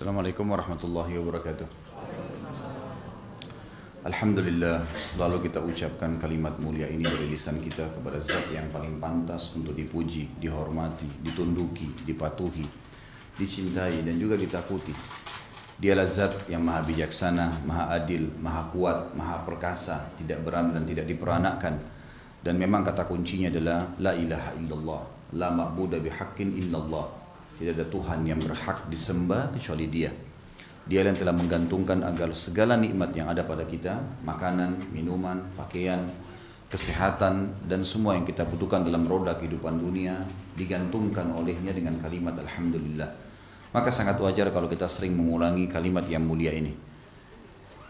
Assalamualaikum warahmatullahi wabarakatuh. Alhamdulillah selalu kita ucapkan kalimat mulia ini dari lisan kita kepada zat yang paling pantas untuk dipuji, dihormati, ditunduki, dipatuhi, dicintai dan juga ditakuti. Dialah zat yang maha bijaksana, maha adil, maha kuat, maha perkasa, tidak beranak dan tidak diperanakan. Dan memang kata kuncinya adalah La ilaha illallah, La ma'buda bihaqqin illallah. Tidak ada Tuhan yang berhak disembah kecuali dia. Dia yang telah menggantungkan agar segala nikmat yang ada pada kita, makanan, minuman, pakaian, kesehatan, dan semua yang kita butuhkan dalam roda kehidupan dunia, digantungkan olehnya dengan kalimat Alhamdulillah. Maka sangat wajar kalau kita sering mengulangi kalimat yang mulia ini.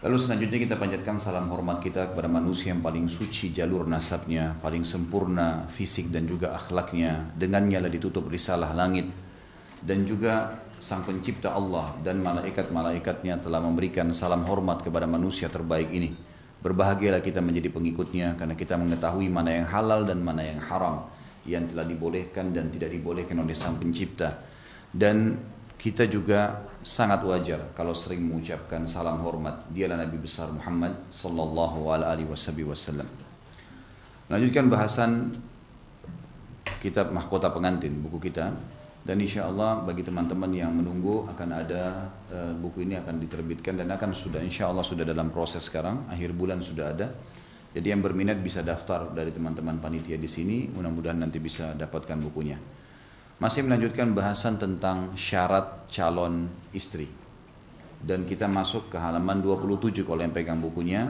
Lalu selanjutnya kita panjatkan salam hormat kita kepada manusia yang paling suci jalur nasabnya, paling sempurna fisik dan juga akhlaknya. Dengannya lah ditutup risalah langit. Dan juga sang pencipta Allah dan malaikat-malaikatnya telah memberikan salam hormat kepada manusia terbaik ini. Berbahagialah kita menjadi pengikutnya karena kita mengetahui mana yang halal dan mana yang haram. Yang telah dibolehkan dan tidak dibolehkan oleh sang pencipta. Dan kita juga sangat wajar kalau sering mengucapkan salam hormat. Dialah Nabi besar Muhammad sallallahu alaihi wasallam. Lanjutkan bahasan kitab Mahkota Pengantin, buku kita. Dan insya Allah bagi teman-teman yang menunggu akan ada uh, buku ini akan diterbitkan dan akan sudah insya Allah sudah dalam proses sekarang akhir bulan sudah ada. Jadi yang berminat bisa daftar dari teman-teman panitia di sini. Mudah-mudahan nanti bisa dapatkan bukunya. Masih melanjutkan bahasan tentang syarat calon istri. Dan kita masuk ke halaman 27 kalau yang pegang bukunya.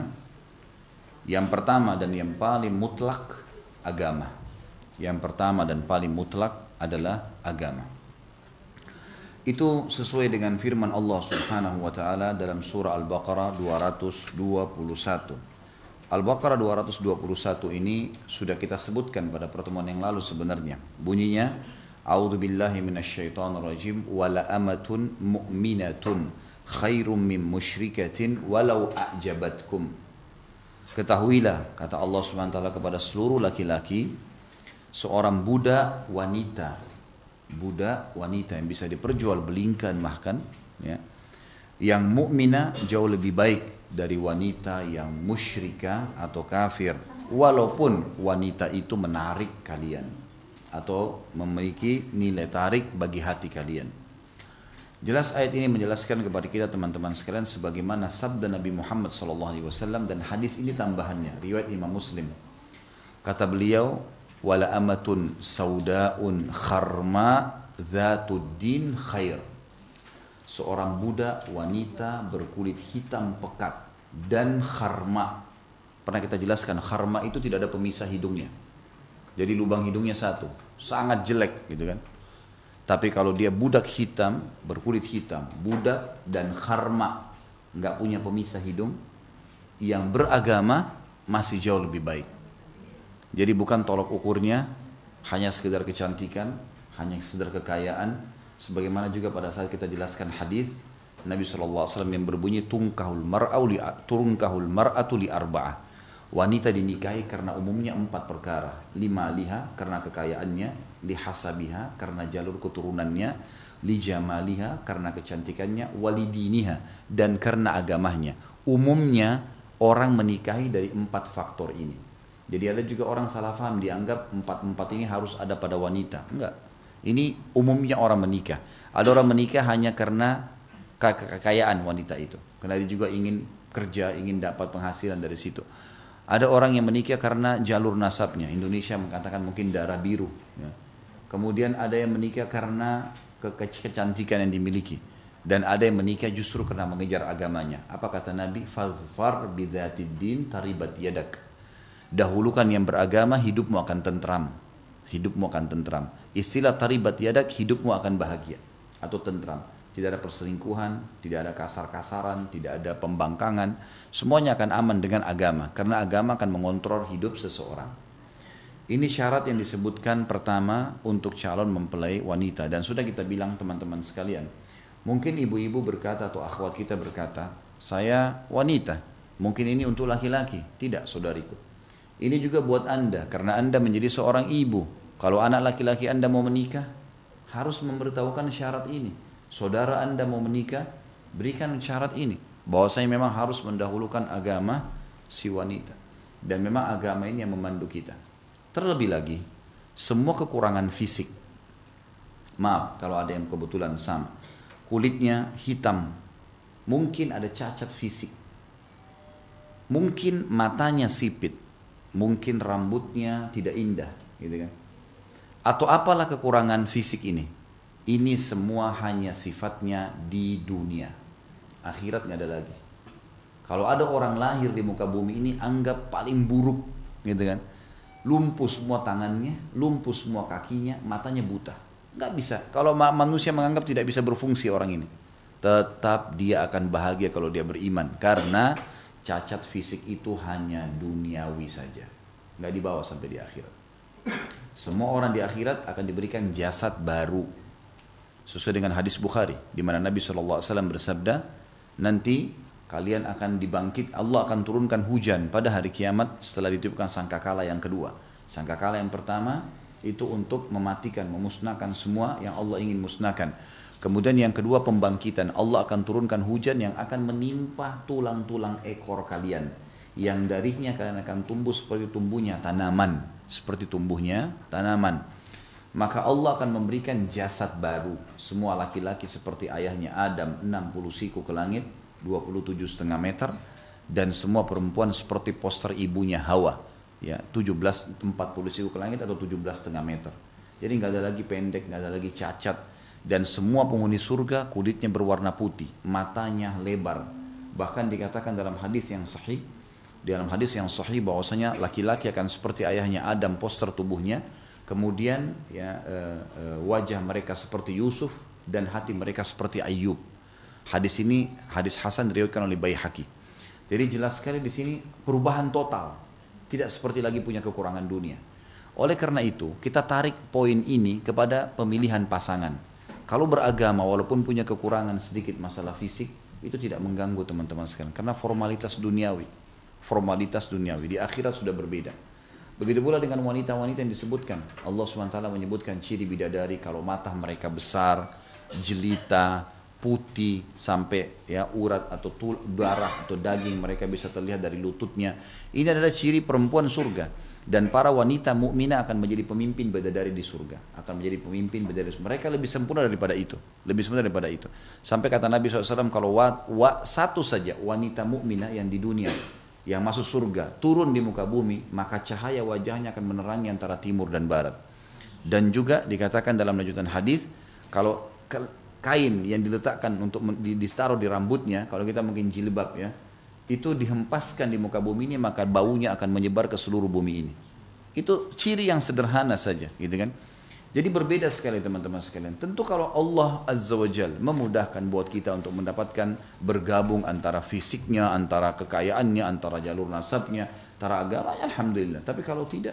Yang pertama dan yang paling mutlak agama. Yang pertama dan paling mutlak adalah agama. Itu sesuai dengan firman Allah Subhanahu wa taala dalam surah Al-Baqarah 221. Al-Baqarah 221 ini sudah kita sebutkan pada pertemuan yang lalu sebenarnya. Bunyinya A'udzu billahi minasyaitonir rajim wala amatun mu'minatun khairum min musyrikatin walau a'jabatkum. Ketahuilah kata Allah Subhanahu wa taala kepada seluruh laki-laki seorang budak wanita budak wanita yang bisa diperjualbelikan bahkan ya. Yang mukmina jauh lebih baik dari wanita yang musyrika atau kafir. Walaupun wanita itu menarik kalian atau memiliki nilai tarik bagi hati kalian. Jelas ayat ini menjelaskan kepada kita teman-teman sekalian sebagaimana sabda Nabi Muhammad SAW dan hadis ini tambahannya riwayat Imam Muslim. Kata beliau wala amatun saudaun kharma din khair. Seorang budak wanita berkulit hitam pekat dan kharma. Pernah kita jelaskan kharma itu tidak ada pemisah hidungnya. Jadi lubang hidungnya satu. Sangat jelek gitu kan? Tapi kalau dia budak hitam berkulit hitam budak dan kharma nggak punya pemisah hidung yang beragama masih jauh lebih baik jadi bukan tolok ukurnya hanya sekedar kecantikan, hanya sekedar kekayaan. Sebagaimana juga pada saat kita jelaskan hadis Nabi SAW yang berbunyi tungkahul mar'au li tungkahul mar'atu arba'ah. Wanita dinikahi karena umumnya empat perkara. Lima liha karena kekayaannya, li hasabiha karena jalur keturunannya, li jamaliha karena kecantikannya, walidiniha dan karena agamanya. Umumnya orang menikahi dari empat faktor ini. Jadi ada juga orang salah paham dianggap empat-empat ini harus ada pada wanita. Enggak. Ini umumnya orang menikah. Ada orang menikah hanya karena kekayaan wanita itu. Karena dia juga ingin kerja, ingin dapat penghasilan dari situ. Ada orang yang menikah karena jalur nasabnya. Indonesia mengatakan mungkin darah biru. Ya. Kemudian ada yang menikah karena ke kecantikan yang dimiliki. Dan ada yang menikah justru karena mengejar agamanya. Apa kata Nabi? Fazfar bidatid din taribat yadak dahulukan yang beragama hidupmu akan tentram hidupmu akan tentram istilah taribat yadak hidupmu akan bahagia atau tentram tidak ada perselingkuhan, tidak ada kasar-kasaran, tidak ada pembangkangan, semuanya akan aman dengan agama karena agama akan mengontrol hidup seseorang. Ini syarat yang disebutkan pertama untuk calon mempelai wanita dan sudah kita bilang teman-teman sekalian. Mungkin ibu-ibu berkata atau akhwat kita berkata, "Saya wanita." Mungkin ini untuk laki-laki. Tidak, saudariku. Ini juga buat Anda karena Anda menjadi seorang ibu. Kalau anak laki-laki Anda mau menikah, harus memberitahukan syarat ini. saudara anda mau menikah, berikan syarat ini. Bahwa saya memang harus mendahulukan agama si wanita. Dan memang agama ini yang memandu kita. Terlebih lagi, semua kekurangan fisik. Maaf kalau ada yang kebetulan sama. Kulitnya hitam. Mungkin ada cacat fisik. Mungkin matanya sipit. Mungkin rambutnya tidak indah. Gitu kan. Atau apalah kekurangan fisik ini. Ini semua hanya sifatnya di dunia. Akhirat nggak ada lagi. Kalau ada orang lahir di muka bumi ini anggap paling buruk, gitu kan? Lumpuh semua tangannya, lumpuh semua kakinya, matanya buta. Nggak bisa. Kalau manusia menganggap tidak bisa berfungsi orang ini, tetap dia akan bahagia kalau dia beriman karena cacat fisik itu hanya duniawi saja, nggak dibawa sampai di akhirat. Semua orang di akhirat akan diberikan jasad baru. Sesuai dengan hadis Bukhari di mana Nabi SAW bersabda, nanti kalian akan dibangkit, Allah akan turunkan hujan pada hari kiamat setelah ditiupkan sangkakala yang kedua. Sangkakala yang pertama itu untuk mematikan, memusnahkan semua yang Allah ingin musnahkan. Kemudian yang kedua pembangkitan, Allah akan turunkan hujan yang akan menimpa tulang-tulang ekor kalian. Yang darinya kalian akan tumbuh seperti tumbuhnya tanaman seperti tumbuhnya tanaman. Maka Allah akan memberikan jasad baru. Semua laki-laki seperti ayahnya Adam 60 siku ke langit, 27 setengah meter. Dan semua perempuan seperti poster ibunya Hawa. Ya, 17, 40 siku ke langit atau 17 setengah meter. Jadi nggak ada lagi pendek, nggak ada lagi cacat. Dan semua penghuni surga kulitnya berwarna putih, matanya lebar. Bahkan dikatakan dalam hadis yang sahih, dalam hadis yang sahih bahwasanya laki-laki akan seperti ayahnya Adam poster tubuhnya. Kemudian ya e, e, wajah mereka seperti Yusuf dan hati mereka seperti Ayub hadis ini hadis Hasan diriwayatkan oleh Baihaqi. Jadi jelas sekali di sini perubahan total. Tidak seperti lagi punya kekurangan dunia. Oleh karena itu kita tarik poin ini kepada pemilihan pasangan kalau beragama walaupun punya kekurangan sedikit masalah fisik itu tidak mengganggu teman-teman sekalian karena formalitas duniawi formalitas duniawi. Di akhirat sudah berbeda. Begitu pula dengan wanita-wanita yang disebutkan. Allah SWT menyebutkan ciri bidadari kalau mata mereka besar, jelita, putih sampai ya urat atau tul, darah atau daging mereka bisa terlihat dari lututnya. Ini adalah ciri perempuan surga dan para wanita mukminah akan menjadi pemimpin bidadari di surga, akan menjadi pemimpin bidadari. Mereka lebih sempurna daripada itu, lebih sempurna daripada itu. Sampai kata Nabi SAW kalau wa, wa, satu saja wanita mukminah yang di dunia yang masuk surga turun di muka bumi maka cahaya wajahnya akan menerangi antara timur dan barat dan juga dikatakan dalam lanjutan hadis kalau kain yang diletakkan untuk ditaruh di rambutnya kalau kita mungkin jilbab ya itu dihempaskan di muka bumi ini maka baunya akan menyebar ke seluruh bumi ini itu ciri yang sederhana saja gitu kan jadi berbeda sekali teman-teman sekalian. Tentu kalau Allah Azza wa Jal memudahkan buat kita untuk mendapatkan bergabung antara fisiknya, antara kekayaannya, antara jalur nasabnya, antara agamanya, Alhamdulillah. Tapi kalau tidak,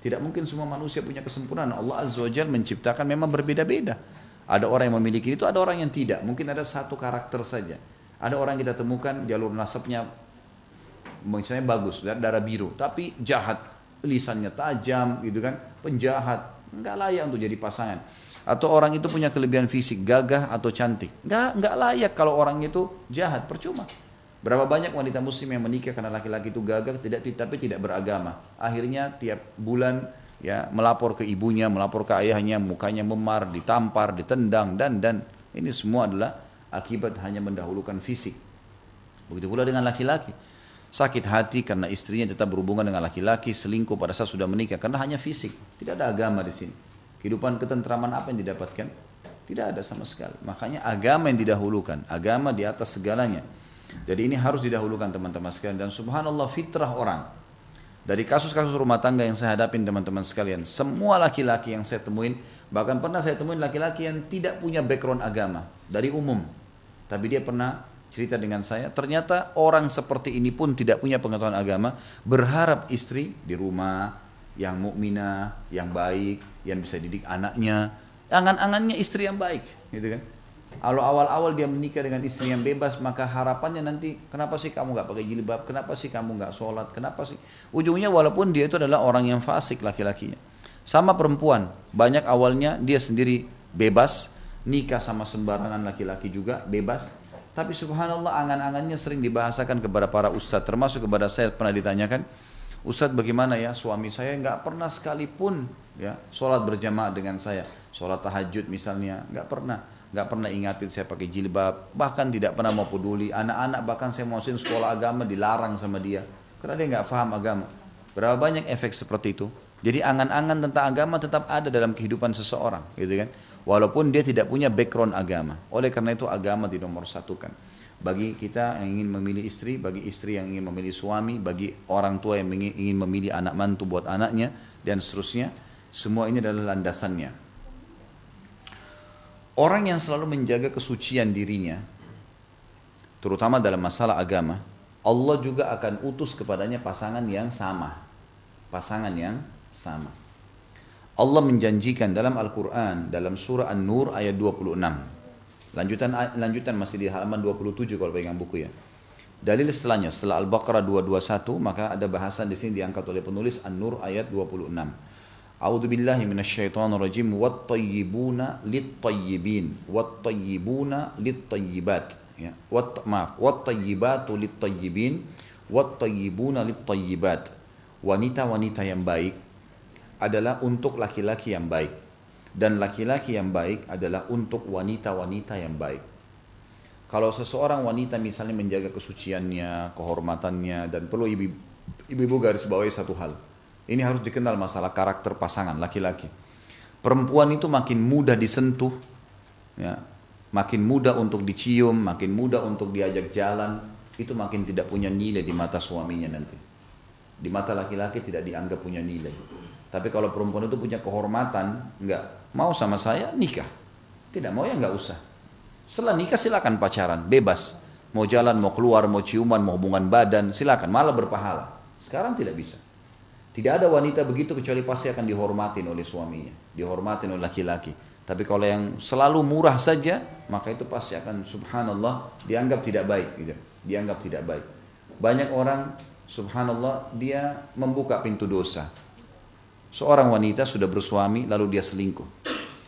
tidak mungkin semua manusia punya kesempurnaan. Allah Azza wa Jal menciptakan memang berbeda-beda. Ada orang yang memiliki itu, ada orang yang tidak. Mungkin ada satu karakter saja. Ada orang kita temukan jalur nasabnya misalnya bagus, darah biru, tapi jahat, lisannya tajam gitu kan, penjahat, nggak layak untuk jadi pasangan. Atau orang itu punya kelebihan fisik, gagah atau cantik. Nggak, nggak layak kalau orang itu jahat, percuma. Berapa banyak wanita muslim yang menikah karena laki-laki itu gagah tidak tapi tidak beragama. Akhirnya tiap bulan ya melapor ke ibunya, melapor ke ayahnya, mukanya memar, ditampar, ditendang dan dan ini semua adalah akibat hanya mendahulukan fisik. Begitu pula dengan laki-laki sakit hati karena istrinya tetap berhubungan dengan laki-laki, selingkuh pada saat sudah menikah karena hanya fisik. Tidak ada agama di sini. Kehidupan ketentraman apa yang didapatkan? Tidak ada sama sekali. Makanya agama yang didahulukan, agama di atas segalanya. Jadi ini harus didahulukan teman-teman sekalian dan subhanallah fitrah orang. Dari kasus-kasus rumah tangga yang saya hadapin teman-teman sekalian, semua laki-laki yang saya temuin, bahkan pernah saya temuin laki-laki yang tidak punya background agama dari umum. Tapi dia pernah cerita dengan saya, ternyata orang seperti ini pun tidak punya pengetahuan agama, berharap istri di rumah yang mukminah, yang baik, yang bisa didik anaknya, angan-angannya istri yang baik, gitu kan? Kalau awal-awal dia menikah dengan istri yang bebas, maka harapannya nanti, kenapa sih kamu nggak pakai jilbab? Kenapa sih kamu nggak sholat? Kenapa sih? Ujungnya walaupun dia itu adalah orang yang fasik laki-lakinya. Sama perempuan, banyak awalnya dia sendiri bebas, nikah sama sembarangan laki-laki juga bebas. Tapi subhanallah angan-angannya sering dibahasakan kepada para ustadz, termasuk kepada saya pernah ditanyakan, Ustadz bagaimana ya suami saya nggak pernah sekalipun ya sholat berjamaah dengan saya, sholat tahajud misalnya nggak pernah, nggak pernah ingatin saya pakai jilbab, bahkan tidak pernah mau peduli. Anak-anak bahkan saya mau sekolah agama dilarang sama dia karena dia nggak paham agama. Berapa banyak efek seperti itu? Jadi angan-angan tentang agama tetap ada dalam kehidupan seseorang, gitu kan? Walaupun dia tidak punya background agama. Oleh karena itu agama di nomor satu kan. Bagi kita yang ingin memilih istri, bagi istri yang ingin memilih suami, bagi orang tua yang ingin memilih anak mantu buat anaknya, dan seterusnya, semua ini adalah landasannya. Orang yang selalu menjaga kesucian dirinya, terutama dalam masalah agama, Allah juga akan utus kepadanya pasangan yang sama. Pasangan yang sama. Allah menjanjikan dalam Al-Quran, dalam surah An-Nur ayat 26. Lanjutan lanjutan masih di halaman 27 kalau pegang buku ya. Dalil setelahnya, setelah Al-Baqarah 221, maka ada bahasan di sini diangkat oleh penulis An-Nur ayat 26. A'udzu billahi minasyaitonir rajim wat-tayyibuna lit-tayyibin wat-tayyibuna lit-tayyibat ya wat maaf wat-tayyibatu lit-tayyibin wat-tayyibuna lit-tayyibat wanita-wanita yang baik adalah untuk laki-laki yang baik dan laki-laki yang baik adalah untuk wanita-wanita yang baik. Kalau seseorang wanita misalnya menjaga kesuciannya, kehormatannya dan perlu ibu-ibu garis bawahi satu hal. Ini harus dikenal masalah karakter pasangan laki-laki. Perempuan itu makin mudah disentuh, ya, makin mudah untuk dicium, makin mudah untuk diajak jalan, itu makin tidak punya nilai di mata suaminya nanti. Di mata laki-laki tidak dianggap punya nilai. Tapi kalau perempuan itu punya kehormatan, enggak mau sama saya nikah. Tidak mau ya enggak usah. Setelah nikah silakan pacaran, bebas. Mau jalan, mau keluar, mau ciuman, mau hubungan badan, silakan. Malah berpahala. Sekarang tidak bisa. Tidak ada wanita begitu kecuali pasti akan dihormatin oleh suaminya, dihormatin oleh laki-laki. Tapi kalau yang selalu murah saja, maka itu pasti akan subhanallah dianggap tidak baik gitu. Dianggap tidak baik. Banyak orang subhanallah dia membuka pintu dosa Seorang wanita sudah bersuami lalu dia selingkuh.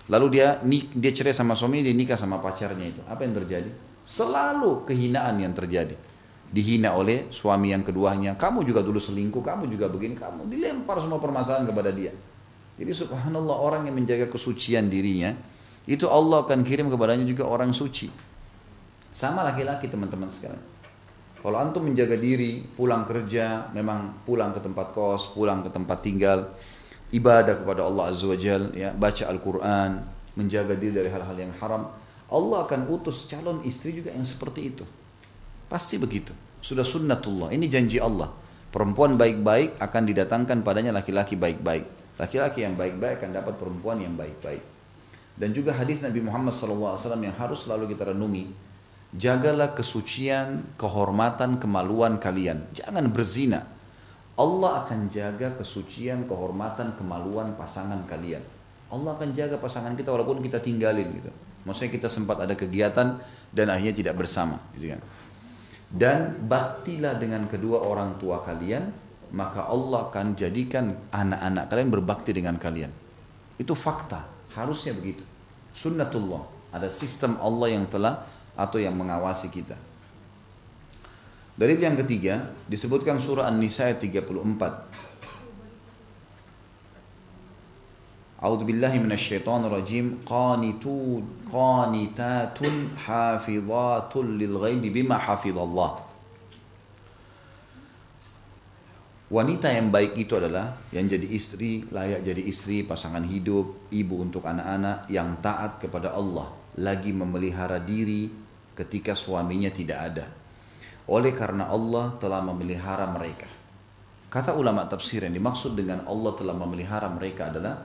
Lalu dia dia cerai sama suami, dia nikah sama pacarnya itu. Apa yang terjadi? Selalu kehinaan yang terjadi. Dihina oleh suami yang keduanya. Kamu juga dulu selingkuh, kamu juga begini, kamu dilempar semua permasalahan kepada dia. Jadi subhanallah orang yang menjaga kesucian dirinya, itu Allah akan kirim kepadanya juga orang suci. Sama laki-laki teman-teman sekalian. Kalau antum menjaga diri, pulang kerja, memang pulang ke tempat kos, pulang ke tempat tinggal, ibadah kepada Allah Azza wa Jal, ya, baca Al-Quran, menjaga diri dari hal-hal yang haram, Allah akan utus calon istri juga yang seperti itu. Pasti begitu. Sudah sunnatullah. Ini janji Allah. Perempuan baik-baik akan didatangkan padanya laki-laki baik-baik. Laki-laki yang baik-baik akan dapat perempuan yang baik-baik. Dan juga hadis Nabi Muhammad SAW yang harus selalu kita renungi. Jagalah kesucian, kehormatan, kemaluan kalian. Jangan berzina Allah akan jaga kesucian, kehormatan, kemaluan pasangan kalian. Allah akan jaga pasangan kita walaupun kita tinggalin gitu. Maksudnya kita sempat ada kegiatan dan akhirnya tidak bersama gitu kan. Dan baktilah dengan kedua orang tua kalian, maka Allah akan jadikan anak-anak kalian berbakti dengan kalian. Itu fakta, harusnya begitu. Sunnatullah, ada sistem Allah yang telah atau yang mengawasi kita. Dalil yang ketiga disebutkan surah An-Nisa ayat 34. A'udzu billahi minasyaitonir rajim qanitun qanitatun hafizatun lil ghaibi bima hafizallah. Wanita yang baik itu adalah yang jadi istri, layak jadi istri, pasangan hidup, ibu untuk anak-anak yang taat kepada Allah, lagi memelihara diri ketika suaminya tidak ada oleh karena Allah telah memelihara mereka. Kata ulama tafsir yang dimaksud dengan Allah telah memelihara mereka adalah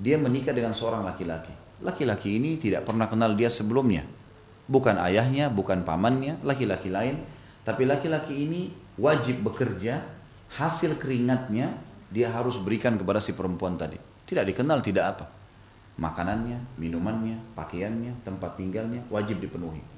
dia menikah dengan seorang laki-laki. Laki-laki ini tidak pernah kenal dia sebelumnya. Bukan ayahnya, bukan pamannya, laki-laki lain. Tapi laki-laki ini wajib bekerja, hasil keringatnya dia harus berikan kepada si perempuan tadi. Tidak dikenal, tidak apa. Makanannya, minumannya, pakaiannya, tempat tinggalnya wajib dipenuhi.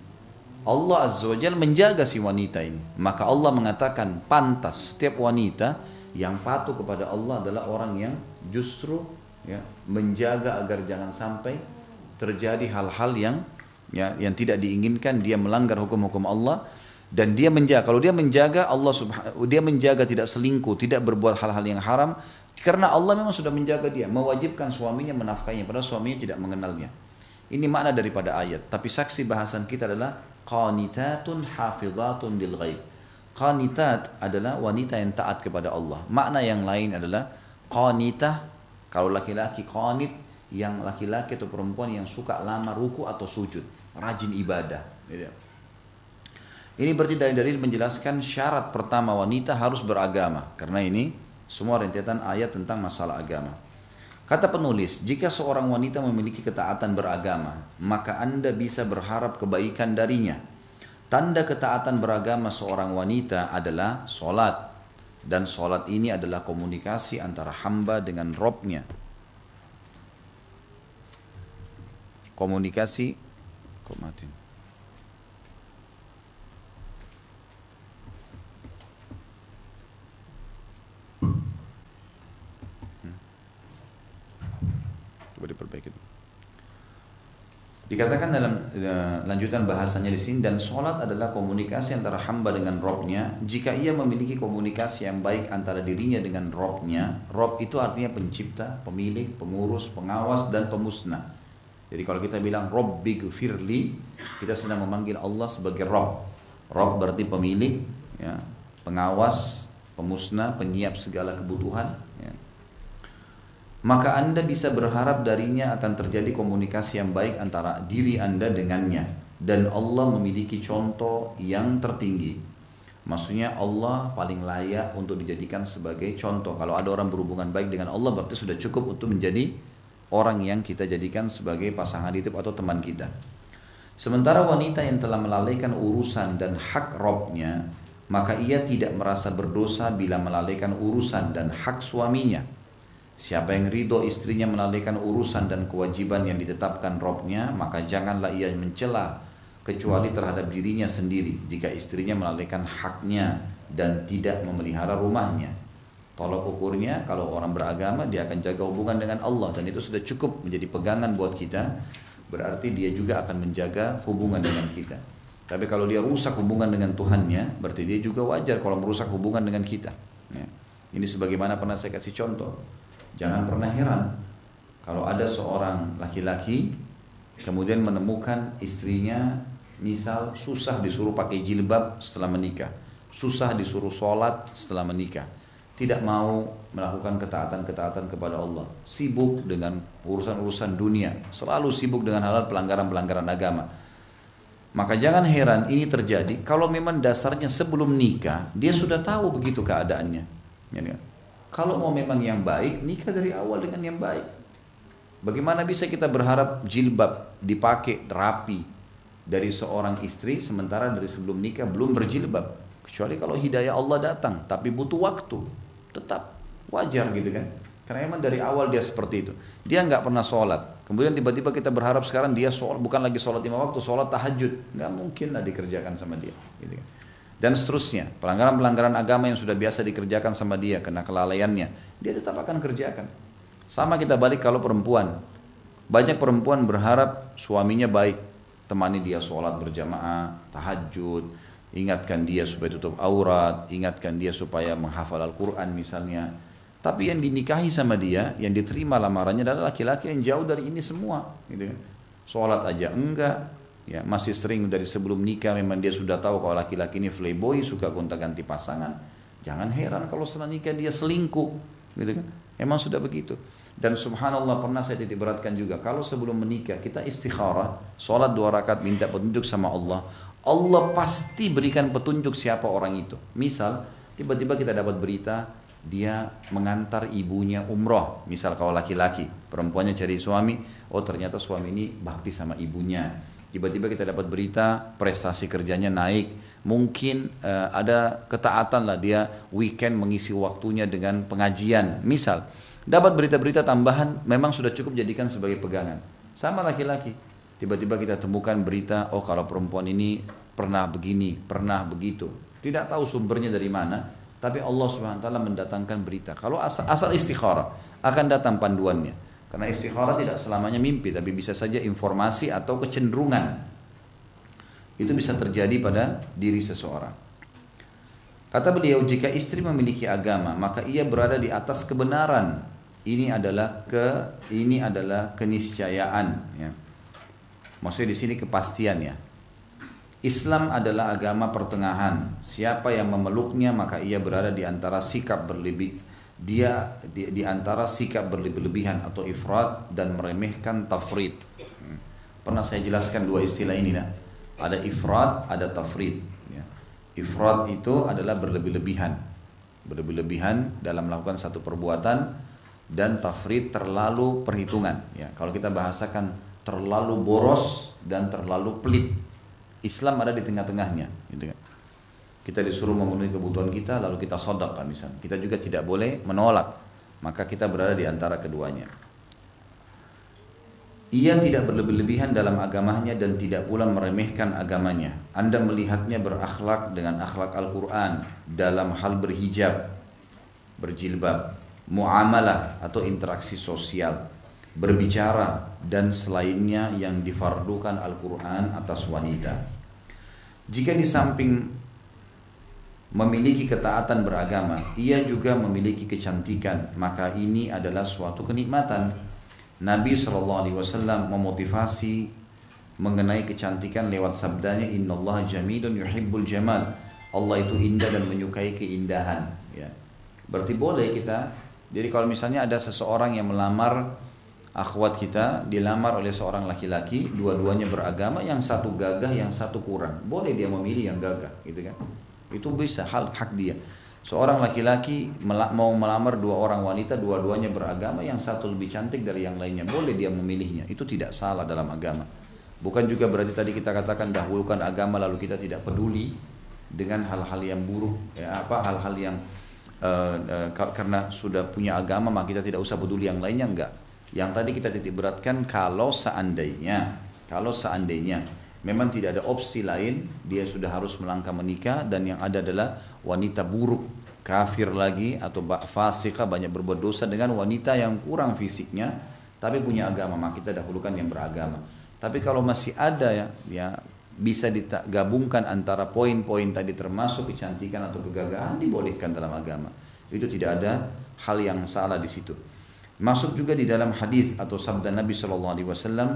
Allah Azza wa Jal menjaga si wanita ini. Maka Allah mengatakan pantas setiap wanita yang patuh kepada Allah adalah orang yang justru ya, menjaga agar jangan sampai terjadi hal-hal yang ya yang tidak diinginkan. Dia melanggar hukum-hukum Allah dan dia menjaga. Kalau dia menjaga Allah subhanahu dia menjaga tidak selingkuh tidak berbuat hal-hal yang haram. Karena Allah memang sudah menjaga dia mewajibkan suaminya menafkainya padahal suaminya tidak mengenalnya. Ini makna daripada ayat. Tapi saksi bahasan kita adalah qanitatun hafizatun lil ghaib qanitat adalah wanita yang taat kepada Allah makna yang lain adalah qanitah kalau laki-laki qanit yang laki-laki atau perempuan yang suka lama ruku atau sujud rajin ibadah gitu. Ini berarti dari dalil menjelaskan syarat pertama wanita harus beragama karena ini semua rentetan ayat tentang masalah agama. Kata penulis, jika seorang wanita memiliki ketaatan beragama, maka Anda bisa berharap kebaikan darinya. Tanda ketaatan beragama seorang wanita adalah solat. Dan solat ini adalah komunikasi antara hamba dengan robnya. Komunikasi, kok? Diperbaiki. Dikatakan dalam uh, lanjutan bahasanya di sini dan sholat adalah komunikasi antara hamba dengan robnya. Jika ia memiliki komunikasi yang baik antara dirinya dengan robnya, rob itu artinya pencipta, pemilik, pengurus, pengawas dan pemusnah. Jadi kalau kita bilang rob firli, kita sedang memanggil Allah sebagai rob. Rob berarti pemilik, ya, pengawas, pemusnah, penyiap segala kebutuhan, maka Anda bisa berharap darinya akan terjadi komunikasi yang baik antara diri Anda dengannya dan Allah memiliki contoh yang tertinggi. Maksudnya Allah paling layak untuk dijadikan sebagai contoh. Kalau ada orang berhubungan baik dengan Allah berarti sudah cukup untuk menjadi orang yang kita jadikan sebagai pasangan hidup atau teman kita. Sementara wanita yang telah melalaikan urusan dan hak robnya, maka ia tidak merasa berdosa bila melalaikan urusan dan hak suaminya Siapa yang ridho istrinya melalaikan urusan dan kewajiban yang ditetapkan robnya, maka janganlah ia mencela kecuali terhadap dirinya sendiri jika istrinya melalaikan haknya dan tidak memelihara rumahnya. Tolak ukurnya kalau orang beragama dia akan jaga hubungan dengan Allah dan itu sudah cukup menjadi pegangan buat kita. Berarti dia juga akan menjaga hubungan dengan kita. Tapi kalau dia rusak hubungan dengan Tuhannya, berarti dia juga wajar kalau merusak hubungan dengan kita. Ya. Ini sebagaimana pernah saya kasih contoh Jangan pernah heran kalau ada seorang laki-laki kemudian menemukan istrinya misal susah disuruh pakai jilbab setelah menikah, susah disuruh sholat setelah menikah, tidak mau melakukan ketaatan-ketaatan kepada Allah, sibuk dengan urusan-urusan dunia, selalu sibuk dengan hal-hal pelanggaran-pelanggaran agama. Maka jangan heran ini terjadi kalau memang dasarnya sebelum nikah dia sudah tahu begitu keadaannya. Kalau mau memang yang baik, nikah dari awal dengan yang baik. Bagaimana bisa kita berharap jilbab dipakai rapi dari seorang istri sementara dari sebelum nikah belum berjilbab? Kecuali kalau hidayah Allah datang, tapi butuh waktu. Tetap wajar gitu kan. Karena memang dari awal dia seperti itu. Dia nggak pernah sholat. Kemudian tiba-tiba kita berharap sekarang dia sholat, bukan lagi sholat lima waktu, sholat tahajud. Nggak mungkin lah dikerjakan sama dia. Gitu kan dan seterusnya. Pelanggaran-pelanggaran agama yang sudah biasa dikerjakan sama dia karena kelalaiannya, dia tetap akan kerjakan. Sama kita balik kalau perempuan. Banyak perempuan berharap suaminya baik, temani dia sholat berjamaah, tahajud, ingatkan dia supaya tutup aurat, ingatkan dia supaya menghafal Al-Quran misalnya. Tapi yang dinikahi sama dia, yang diterima lamarannya adalah laki-laki yang jauh dari ini semua. Gitu. Kan. Sholat aja enggak, ya masih sering dari sebelum nikah memang dia sudah tahu kalau laki-laki ini playboy suka gonta-ganti pasangan. Jangan heran kalau setelah nikah dia selingkuh gitu kan? Emang sudah begitu. Dan subhanallah pernah saya titik beratkan juga kalau sebelum menikah kita istikharah sholat dua rakaat minta petunjuk sama Allah Allah pasti berikan petunjuk siapa orang itu. Misal tiba-tiba kita dapat berita dia mengantar ibunya umroh. Misal kalau laki-laki perempuannya cari suami oh ternyata suami ini bakti sama ibunya tiba-tiba kita dapat berita prestasi kerjanya naik. Mungkin uh, ada ketaatan lah dia weekend mengisi waktunya dengan pengajian. Misal dapat berita-berita tambahan memang sudah cukup jadikan sebagai pegangan. Sama laki-laki. Tiba-tiba kita temukan berita oh kalau perempuan ini pernah begini pernah begitu. Tidak tahu sumbernya dari mana tapi Allah subhanahu wa taala mendatangkan berita. Kalau asal, asal istikharah akan datang panduannya Karena istikharah tidak selamanya mimpi, tapi bisa saja informasi atau kecenderungan. Itu bisa terjadi pada diri seseorang. Kata beliau, jika istri memiliki agama, maka ia berada di atas kebenaran. Ini adalah ke ini adalah keniscayaan. Ya. Maksudnya di sini kepastian ya. Islam adalah agama pertengahan. Siapa yang memeluknya maka ia berada di antara sikap berlebih dia di, di antara sikap berlebih-lebihan atau ifrat dan meremehkan tafrid. Hmm. Pernah saya jelaskan dua istilah ini lah. Ada ifrat, ada tafrid. Ya. Ifrat itu adalah berlebih-lebihan, berlebih-lebihan dalam melakukan satu perbuatan dan tafrid terlalu perhitungan. Ya. Kalau kita bahasakan terlalu boros dan terlalu pelit. Islam ada di tengah-tengahnya, gitu kan kita disuruh memenuhi kebutuhan kita lalu kita sodok misalnya kita juga tidak boleh menolak. Maka kita berada di antara keduanya. Ia tidak berlebih-lebihan dalam agamanya dan tidak pula meremehkan agamanya. Anda melihatnya berakhlak dengan akhlak Al-Quran dalam hal berhijab berjilbab muamalah atau interaksi sosial berbicara dan selainnya yang difardukan Al-Quran atas wanita. Jika di samping memiliki ketaatan beragama, ia juga memiliki kecantikan, maka ini adalah suatu kenikmatan. Nabi SAW memotivasi mengenai kecantikan lewat sabdanya Inna Allah jamilun yuhibbul jamal. Allah itu indah dan menyukai keindahan. Ya. Berarti boleh kita Jadi kalau misalnya ada seseorang yang melamar akhwat kita dilamar oleh seorang laki-laki dua-duanya beragama yang satu gagah yang satu kurang. Boleh dia memilih yang gagah gitu kan itu bisa hal hak dia. Seorang laki-laki mau melamar dua orang wanita, dua-duanya beragama, yang satu lebih cantik dari yang lainnya, boleh dia memilihnya. Itu tidak salah dalam agama. Bukan juga berarti tadi kita katakan dahulukan agama lalu kita tidak peduli dengan hal-hal yang buruk, ya apa hal-hal yang uh, uh, karena sudah punya agama maka kita tidak usah peduli yang lainnya enggak. Yang tadi kita titik beratkan kalau seandainya, kalau seandainya memang tidak ada opsi lain. Dia sudah harus melangkah menikah dan yang ada adalah wanita buruk kafir lagi atau fasika banyak berbuat dosa dengan wanita yang kurang fisiknya tapi punya agama. Maka kita dahulukan yang beragama. Tapi kalau masih ada ya ya bisa digabungkan antara poin-poin tadi termasuk kecantikan atau kegagahan dibolehkan dalam agama. Itu tidak ada hal yang salah di situ. Masuk juga di dalam hadis atau sabda Nabi Shallallahu Alaihi Wasallam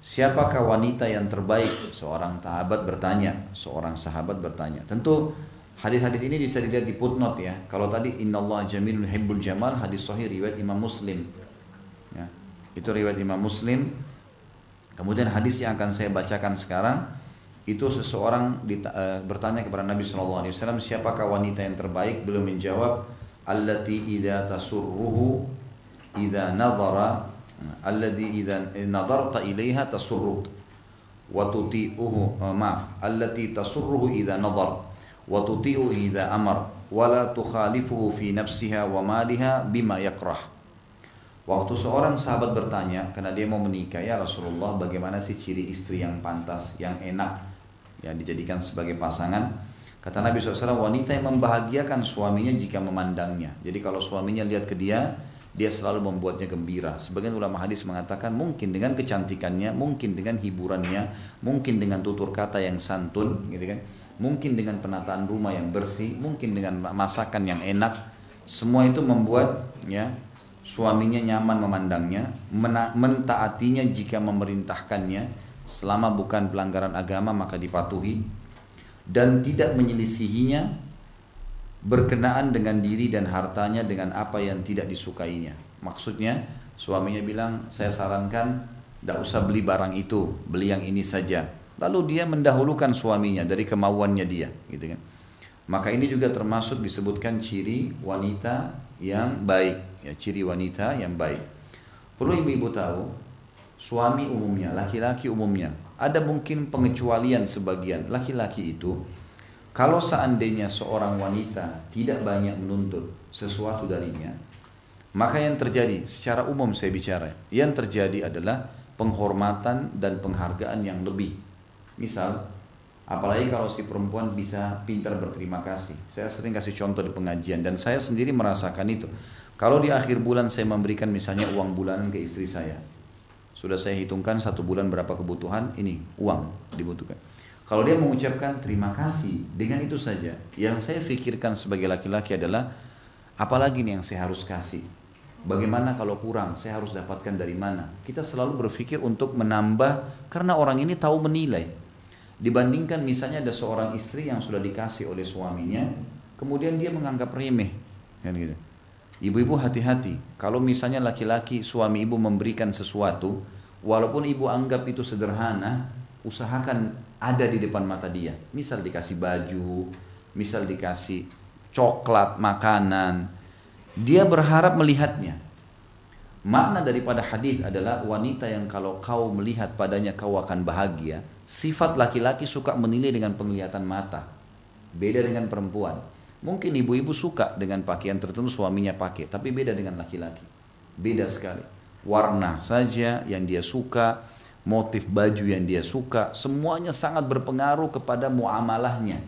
Siapakah wanita yang terbaik? Seorang sahabat bertanya, seorang sahabat bertanya. Tentu hadis-hadis ini bisa dilihat di footnote ya. Kalau tadi innallaha jamilun hibbul jamal hadis sahih riwayat Imam Muslim. Ya. Itu riwayat Imam Muslim. Kemudian hadis yang akan saya bacakan sekarang itu seseorang uh, bertanya kepada Nabi SAW siapakah wanita yang terbaik belum menjawab allati idza tasurruhu idza nadhara alladhi idza nadarta ilaiha tasurruk wa tuti'uhu maaf allati tasurruhu idza nadar wa tuti'u idza amar wa la tukhalifuhu fi nafsiha wa maliha bima yakrah. Waktu seorang sahabat bertanya karena dia mau menikah ya Rasulullah bagaimana sih ciri istri yang pantas yang enak? Yang dijadikan sebagai pasangan. Kata Nabi SAW wanita yang membahagiakan suaminya jika memandangnya. Jadi kalau suaminya lihat ke dia dia selalu membuatnya gembira. Sebagian ulama hadis mengatakan mungkin dengan kecantikannya, mungkin dengan hiburannya, mungkin dengan tutur kata yang santun, gitu kan? Mungkin dengan penataan rumah yang bersih, mungkin dengan masakan yang enak. Semua itu membuat ya suaminya nyaman memandangnya, mentaatinya jika memerintahkannya, selama bukan pelanggaran agama maka dipatuhi dan tidak menyelisihinya berkenaan dengan diri dan hartanya dengan apa yang tidak disukainya. Maksudnya suaminya bilang saya sarankan tidak usah beli barang itu, beli yang ini saja. Lalu dia mendahulukan suaminya dari kemauannya dia, gitu kan. Maka ini juga termasuk disebutkan ciri wanita yang baik, ya ciri wanita yang baik. Perlu ibu-ibu tahu, suami umumnya, laki-laki umumnya, ada mungkin pengecualian sebagian laki-laki itu kalau seandainya seorang wanita tidak banyak menuntut sesuatu darinya, maka yang terjadi secara umum saya bicara, yang terjadi adalah penghormatan dan penghargaan yang lebih. Misal, apalagi kalau si perempuan bisa pintar berterima kasih. Saya sering kasih contoh di pengajian dan saya sendiri merasakan itu. Kalau di akhir bulan saya memberikan misalnya uang bulanan ke istri saya, sudah saya hitungkan satu bulan berapa kebutuhan, ini uang dibutuhkan. Kalau dia mengucapkan terima kasih dengan itu saja, yang saya pikirkan sebagai laki-laki adalah apalagi nih yang saya harus kasih. Bagaimana kalau kurang, saya harus dapatkan dari mana? Kita selalu berpikir untuk menambah karena orang ini tahu menilai. Dibandingkan misalnya ada seorang istri yang sudah dikasih oleh suaminya, kemudian dia menganggap remeh, kan gitu. Ibu-ibu hati-hati, kalau misalnya laki-laki suami ibu memberikan sesuatu, walaupun ibu anggap itu sederhana, usahakan ada di depan mata dia. Misal dikasih baju, misal dikasih coklat, makanan. Dia berharap melihatnya. Makna daripada hadis adalah wanita yang kalau kau melihat padanya kau akan bahagia. Sifat laki-laki suka menilai dengan penglihatan mata. Beda dengan perempuan. Mungkin ibu-ibu suka dengan pakaian tertentu suaminya pakai, tapi beda dengan laki-laki. Beda sekali. Warna saja yang dia suka, motif baju yang dia suka, semuanya sangat berpengaruh kepada muamalahnya.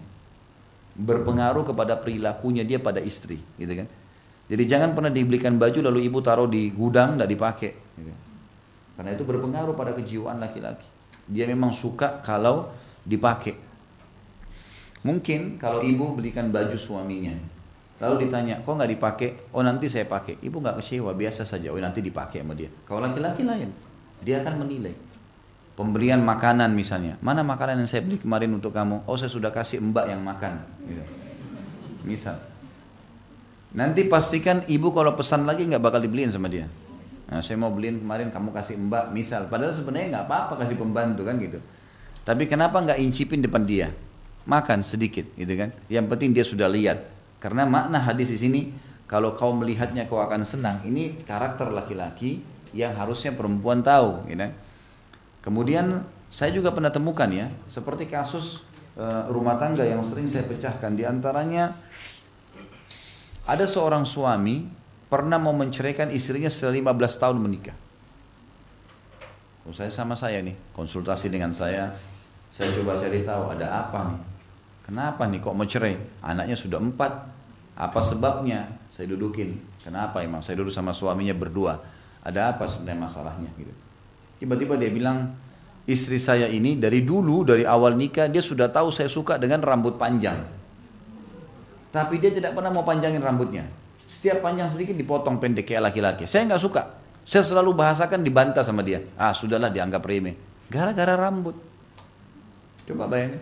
Berpengaruh kepada perilakunya dia pada istri, gitu kan. Jadi jangan pernah dibelikan baju lalu ibu taruh di gudang tidak dipakai. Gitu. Karena itu berpengaruh pada kejiwaan laki-laki. Dia memang suka kalau dipakai. Mungkin kalau ibu belikan baju suaminya, lalu ditanya, kok nggak dipakai? Oh nanti saya pakai. Ibu nggak kecewa, biasa saja. Oh nanti dipakai sama dia. Kalau laki-laki lain, dia akan menilai. Pemberian makanan misalnya. Mana makanan yang saya beli kemarin untuk kamu? Oh saya sudah kasih mbak yang makan. Gitu. Misal. Nanti pastikan ibu kalau pesan lagi nggak bakal dibeliin sama dia. Nah, saya mau beliin kemarin kamu kasih mbak misal. Padahal sebenarnya nggak apa-apa kasih pembantu kan gitu. Tapi kenapa nggak incipin depan dia? Makan sedikit gitu kan. Yang penting dia sudah lihat. Karena makna hadis di sini kalau kau melihatnya kau akan senang. Ini karakter laki-laki yang harusnya perempuan tahu. Gitu. Kemudian saya juga pernah temukan ya, seperti kasus e, rumah tangga yang sering saya pecahkan di antaranya ada seorang suami pernah mau menceraikan istrinya setelah 15 tahun menikah. Oh, saya sama saya nih, konsultasi dengan saya, saya coba cari tahu ada apa nih. Kenapa nih kok mau cerai? Anaknya sudah empat, apa sebabnya? Saya dudukin. Kenapa emang? Saya duduk sama suaminya berdua. Ada apa sebenarnya masalahnya gitu. Tiba-tiba dia bilang, istri saya ini dari dulu, dari awal nikah, dia sudah tahu saya suka dengan rambut panjang. Tapi dia tidak pernah mau panjangin rambutnya. Setiap panjang sedikit dipotong pendek kayak laki-laki. Saya nggak suka. Saya selalu bahasakan dibantah sama dia. Ah sudahlah dianggap remeh. Gara-gara rambut. Coba bayangin.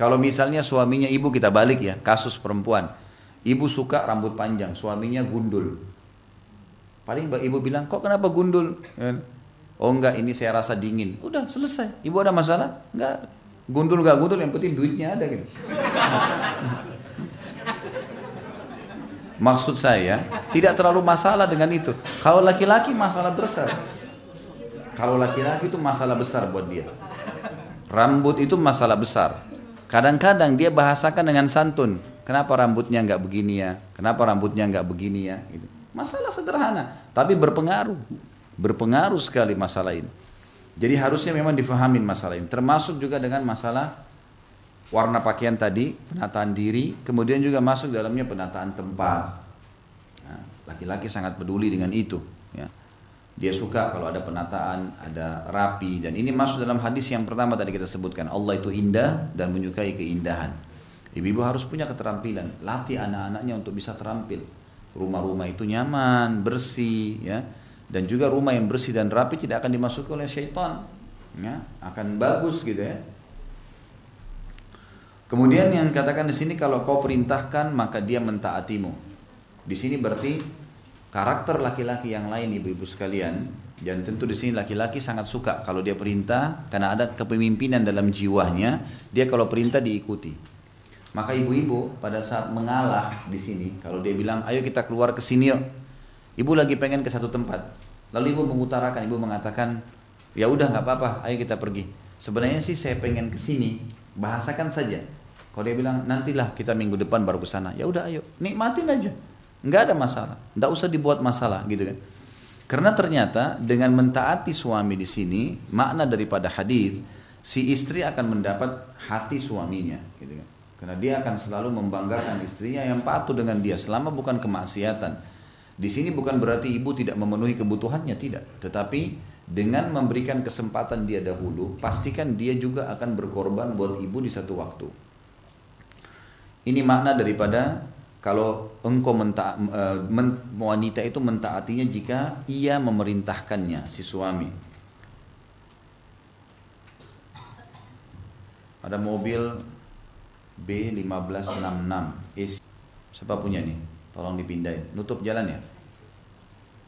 Kalau misalnya suaminya ibu kita balik ya, kasus perempuan. Ibu suka rambut panjang, suaminya gundul. Paling ibu bilang, kok kenapa gundul? Oh enggak, ini saya rasa dingin. Udah selesai. Ibu ada masalah? Enggak. Gundul enggak gundul, yang penting duitnya ada gitu. Maksud saya, tidak terlalu masalah dengan itu. Kalau laki-laki masalah besar. Kalau laki-laki itu masalah besar buat dia. Rambut itu masalah besar. Kadang-kadang dia bahasakan dengan santun. Kenapa rambutnya enggak begini ya? Kenapa rambutnya enggak begini ya? Gitu. Masalah sederhana, tapi berpengaruh. Berpengaruh sekali masalah ini. Jadi harusnya memang difahamin masalah ini. Termasuk juga dengan masalah warna pakaian tadi, penataan diri, kemudian juga masuk dalamnya penataan tempat. Nah, laki-laki nah, sangat peduli dengan itu. Ya. Dia suka kalau ada penataan, ada rapi, dan ini masuk dalam hadis yang pertama tadi kita sebutkan. Allah itu indah dan menyukai keindahan. Ibu-ibu harus punya keterampilan, latih anak-anaknya untuk bisa terampil. Rumah-rumah itu nyaman, bersih, ya dan juga rumah yang bersih dan rapi tidak akan dimasuki oleh syaitan. Ya akan bagus gitu ya. Kemudian yang katakan di sini kalau kau perintahkan maka dia mentaatimu. Di sini berarti karakter laki-laki yang lain ibu-ibu sekalian. Dan tentu di sini laki-laki sangat suka kalau dia perintah karena ada kepemimpinan dalam jiwanya dia kalau perintah diikuti. Maka ibu-ibu pada saat mengalah di sini kalau dia bilang ayo kita keluar ke sini yuk Ibu lagi pengen ke satu tempat. Lalu ibu mengutarakan, ibu mengatakan, ya udah nggak apa-apa, ayo kita pergi. Sebenarnya sih saya pengen ke sini, bahasakan saja. Kalau dia bilang nantilah kita minggu depan baru ke sana, ya udah ayo, nikmatin aja, nggak ada masalah, nggak usah dibuat masalah gitu kan. Karena ternyata dengan mentaati suami di sini makna daripada hadis si istri akan mendapat hati suaminya, gitu kan. Karena dia akan selalu membanggakan istrinya yang patuh dengan dia selama bukan kemaksiatan. Di sini bukan berarti ibu tidak memenuhi kebutuhannya, tidak. Tetapi dengan memberikan kesempatan dia dahulu, pastikan dia juga akan berkorban buat ibu di satu waktu. Ini makna daripada kalau engkau menta, uh, men, wanita itu mentaatinya jika ia memerintahkannya si suami. Ada mobil B1566 Siapa punya nih? Tolong dipindahin. Nutup jalan ya.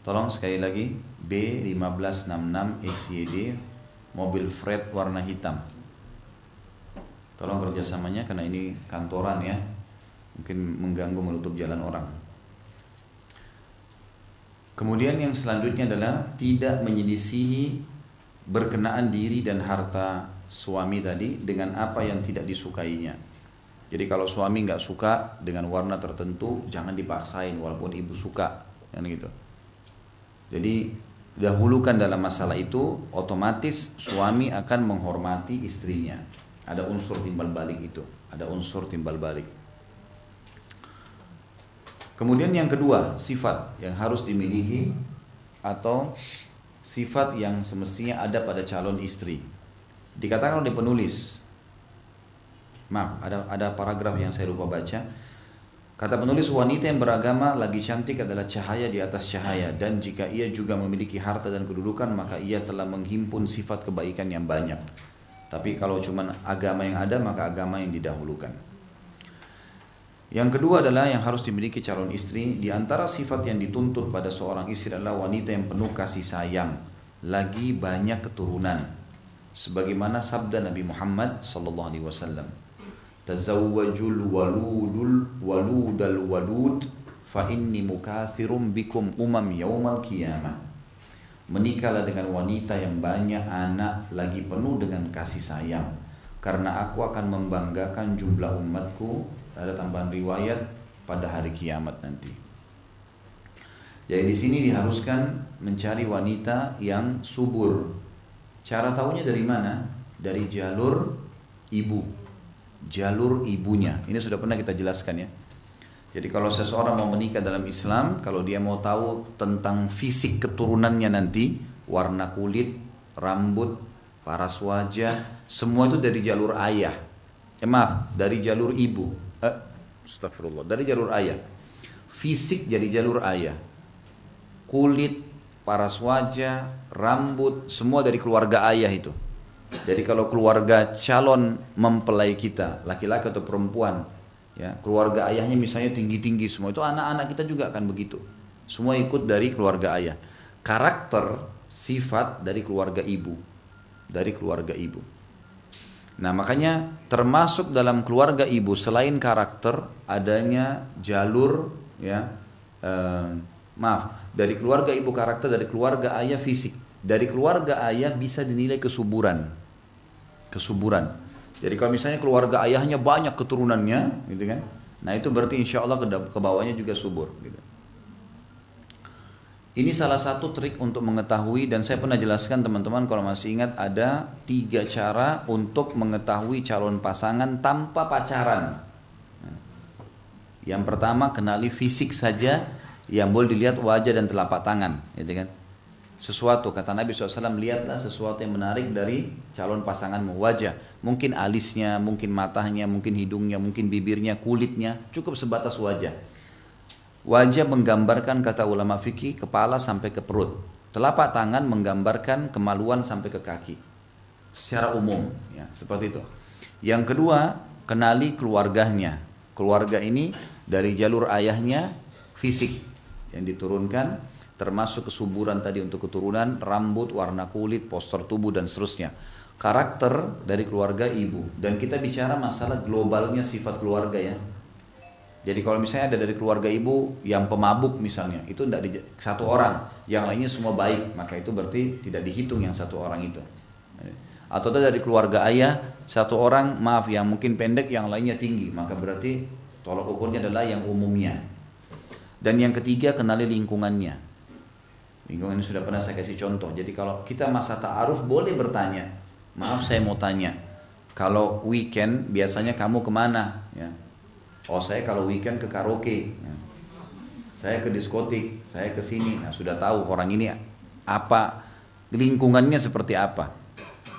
Tolong sekali lagi B1566 SYD mobil freight warna hitam. Tolong kerjasamanya karena ini kantoran ya. Mungkin mengganggu menutup jalan orang. Kemudian yang selanjutnya adalah tidak menyelisihi berkenaan diri dan harta suami tadi dengan apa yang tidak disukainya. Jadi kalau suami nggak suka dengan warna tertentu, jangan dipaksain walaupun ibu suka, kan gitu. Jadi dahulukan dalam masalah itu, otomatis suami akan menghormati istrinya. Ada unsur timbal balik itu, ada unsur timbal balik. Kemudian yang kedua, sifat yang harus dimiliki atau sifat yang semestinya ada pada calon istri. Dikatakan oleh penulis, Maaf, ada ada paragraf yang saya lupa baca. Kata penulis wanita yang beragama lagi cantik adalah cahaya di atas cahaya dan jika ia juga memiliki harta dan kedudukan maka ia telah menghimpun sifat kebaikan yang banyak. Tapi kalau cuma agama yang ada maka agama yang didahulukan. Yang kedua adalah yang harus dimiliki calon istri di antara sifat yang dituntut pada seorang istri adalah wanita yang penuh kasih sayang, lagi banyak keturunan. Sebagaimana sabda Nabi Muhammad sallallahu alaihi wasallam tazawwajul waludul waludal walud fa inni mukathirum bikum umam yaumal qiyamah. Menikahlah dengan wanita yang banyak anak lagi penuh dengan kasih sayang. Karena aku akan membanggakan jumlah umatku. Ada tambahan riwayat pada hari kiamat nanti. Jadi di sini diharuskan mencari wanita yang subur. Cara tahunya dari mana? Dari jalur ibu jalur ibunya. Ini sudah pernah kita jelaskan ya. Jadi kalau seseorang mau menikah dalam Islam, kalau dia mau tahu tentang fisik keturunannya nanti, warna kulit, rambut, paras wajah, semua itu dari jalur ayah. Eh, maaf, dari jalur ibu. Eh, astagfirullah, dari jalur ayah. Fisik jadi jalur ayah. Kulit, paras wajah, rambut, semua dari keluarga ayah itu. Jadi kalau keluarga calon mempelai kita, laki-laki atau perempuan, ya keluarga ayahnya misalnya tinggi-tinggi semua itu anak-anak kita juga akan begitu. Semua ikut dari keluarga ayah. Karakter, sifat dari keluarga ibu, dari keluarga ibu. Nah makanya termasuk dalam keluarga ibu selain karakter adanya jalur ya eh, maaf dari keluarga ibu karakter dari keluarga ayah fisik dari keluarga ayah bisa dinilai kesuburan kesuburan. Jadi kalau misalnya keluarga ayahnya banyak keturunannya, gitu kan? Nah itu berarti insya Allah ke bawahnya juga subur. Gitu. Ini salah satu trik untuk mengetahui dan saya pernah jelaskan teman-teman kalau masih ingat ada tiga cara untuk mengetahui calon pasangan tanpa pacaran. Yang pertama kenali fisik saja yang boleh dilihat wajah dan telapak tangan, gitu kan? Sesuatu. Kata Nabi SAW lihatlah sesuatu yang menarik dari calon pasanganmu. Wajah mungkin alisnya mungkin matanya mungkin hidungnya mungkin bibirnya kulitnya cukup sebatas wajah. Wajah menggambarkan kata ulama fikih kepala sampai ke perut. Telapak tangan menggambarkan kemaluan sampai ke kaki. Secara umum ya seperti itu. Yang kedua kenali keluarganya. Keluarga ini dari jalur ayahnya fisik yang diturunkan termasuk kesuburan tadi untuk keturunan, rambut, warna kulit, poster tubuh dan seterusnya. Karakter dari keluarga ibu dan kita bicara masalah globalnya sifat keluarga ya. Jadi kalau misalnya ada dari keluarga ibu yang pemabuk misalnya, itu tidak satu orang, yang lainnya semua baik, maka itu berarti tidak dihitung yang satu orang itu. Atau dari keluarga ayah, satu orang maaf yang mungkin pendek, yang lainnya tinggi, maka berarti tolok ukurnya adalah yang umumnya. Dan yang ketiga kenali lingkungannya. Lingkungan ini sudah pernah saya kasih contoh. Jadi kalau kita masa ta'aruf boleh bertanya. Maaf saya mau tanya. Kalau weekend biasanya kamu ke mana? Ya. Oh saya kalau weekend ke karaoke. Ya. saya ke diskotik, saya ke sini, nah sudah tahu orang ini apa lingkungannya seperti apa.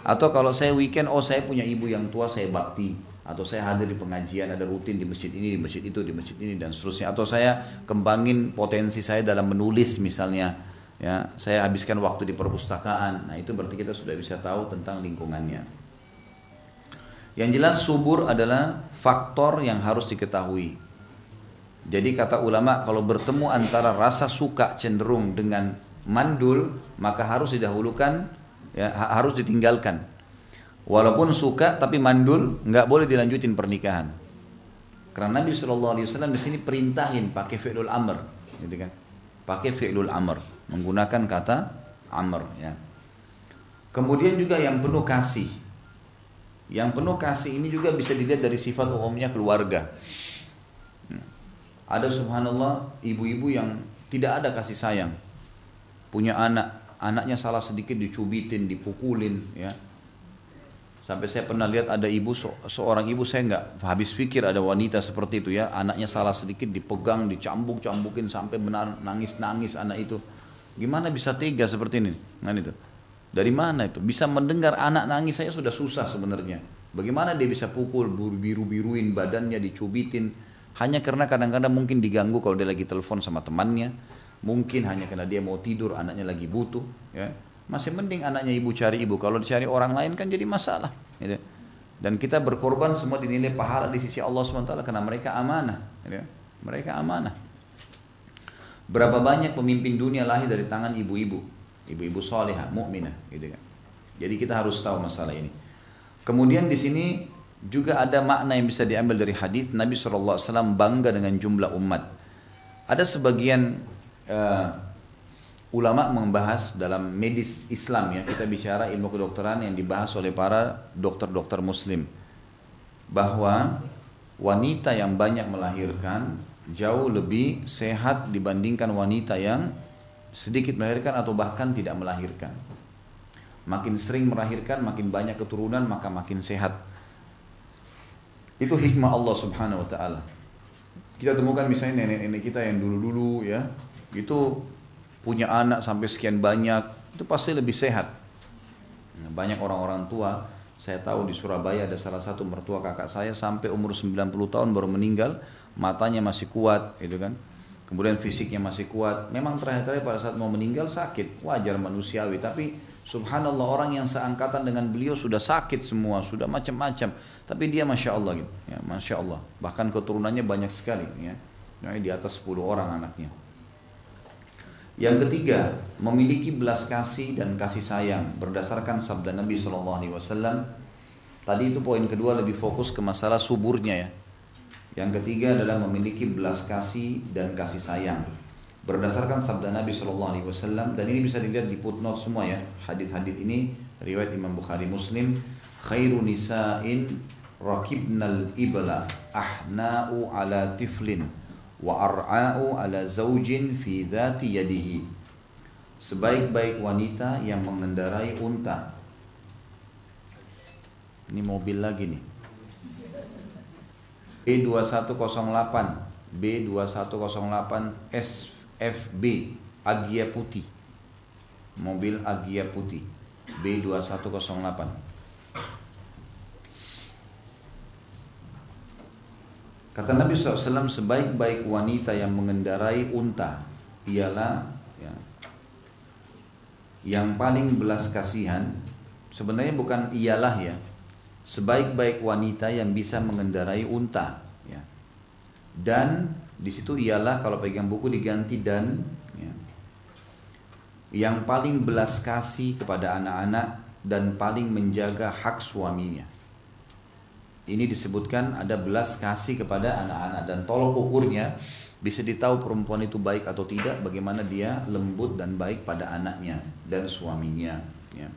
Atau kalau saya weekend, oh saya punya ibu yang tua, saya bakti. Atau saya hadir di pengajian, ada rutin di masjid ini, di masjid itu, di masjid ini, dan seterusnya. Atau saya kembangin potensi saya dalam menulis misalnya. Ya, saya habiskan waktu di perpustakaan. Nah itu berarti kita sudah bisa tahu tentang lingkungannya. Yang jelas subur adalah faktor yang harus diketahui. Jadi kata ulama kalau bertemu antara rasa suka cenderung dengan mandul maka harus didahulukan ya harus ditinggalkan. Walaupun suka tapi mandul nggak boleh dilanjutin pernikahan. Karena Nabi Shallallahu Alaihi Wasallam di sini perintahin pakai fi'lul amr, gitu kan? Pakai fi'lul amr, menggunakan kata amr, ya. Kemudian juga yang penuh kasih. Yang penuh kasih ini juga bisa dilihat dari sifat umumnya keluarga. Ada subhanallah ibu-ibu yang tidak ada kasih sayang. Punya anak, anaknya salah sedikit dicubitin, dipukulin ya. Sampai saya pernah lihat ada ibu seorang ibu saya nggak habis pikir ada wanita seperti itu ya, anaknya salah sedikit dipegang, dicambuk-cambukin sampai benar nangis-nangis anak itu. Gimana bisa tega seperti ini? Kan itu. Dari mana itu? Bisa mendengar anak nangis saya sudah susah sebenarnya. Bagaimana dia bisa pukul, biru-biruin badannya, dicubitin, hanya karena kadang-kadang mungkin diganggu kalau dia lagi telepon sama temannya, mungkin hanya karena dia mau tidur, anaknya lagi butuh, ya. Masih mending anaknya ibu cari ibu. Kalau dicari orang lain kan jadi masalah. Gitu. Dan kita berkorban semua dinilai pahala di sisi Allah SWT karena mereka amanah. Gitu. Mereka amanah. Berapa banyak pemimpin dunia lahir dari tangan ibu-ibu, ibu-ibu solehah, mukminah, gitu kan. Jadi kita harus tahu masalah ini. Kemudian di sini juga ada makna yang bisa diambil dari hadis Nabi SAW bangga dengan jumlah umat. Ada sebagian uh, ulama membahas dalam medis Islam ya kita bicara ilmu kedokteran yang dibahas oleh para dokter-dokter Muslim bahwa wanita yang banyak melahirkan jauh lebih sehat dibandingkan wanita yang sedikit melahirkan atau bahkan tidak melahirkan. Makin sering melahirkan, makin banyak keturunan, maka makin sehat itu hikmah Allah Subhanahu wa taala. Kita temukan misalnya nenek-nenek kita yang dulu-dulu ya, itu punya anak sampai sekian banyak, itu pasti lebih sehat. Banyak orang-orang tua, saya tahu di Surabaya ada salah satu mertua kakak saya sampai umur 90 tahun baru meninggal, matanya masih kuat, gitu kan. Kemudian fisiknya masih kuat. Memang terakhir-terakhir pada saat mau meninggal sakit, wajar manusiawi, tapi Subhanallah orang yang seangkatan dengan beliau sudah sakit semua, sudah macam-macam. Tapi dia masya Allah gitu, ya, masya Allah. Bahkan keturunannya banyak sekali, ya. Nah, di atas 10 orang anaknya. Yang ketiga, memiliki belas kasih dan kasih sayang berdasarkan sabda Nabi Shallallahu Alaihi Wasallam. Tadi itu poin kedua lebih fokus ke masalah suburnya ya. Yang ketiga adalah memiliki belas kasih dan kasih sayang. Berdasarkan sabda Nabi Shallallahu Alaihi Wasallam dan ini bisa dilihat di footnote semua ya hadis-hadis ini riwayat Imam Bukhari Muslim khairu nisa'in rakibnal ibla ahna'u ala tiflin wa ar'a'u ala zaujin fi dhati yadihi. Sebaik-baik wanita yang mengendarai unta. Ini mobil lagi nih B2108 B2108 S FB Agia Putih. Mobil Agia Putih B2108 Kata Nabi SAW sebaik-baik wanita yang mengendarai unta ialah ya, yang paling belas kasihan sebenarnya bukan ialah ya sebaik-baik wanita yang bisa mengendarai unta ya. dan di situ ialah kalau pegang buku diganti dan ya, yang paling belas kasih kepada anak-anak dan paling menjaga hak suaminya. Ini disebutkan ada belas kasih kepada anak-anak dan tolok ukurnya bisa ditahu perempuan itu baik atau tidak bagaimana dia lembut dan baik pada anaknya dan suaminya. Ya.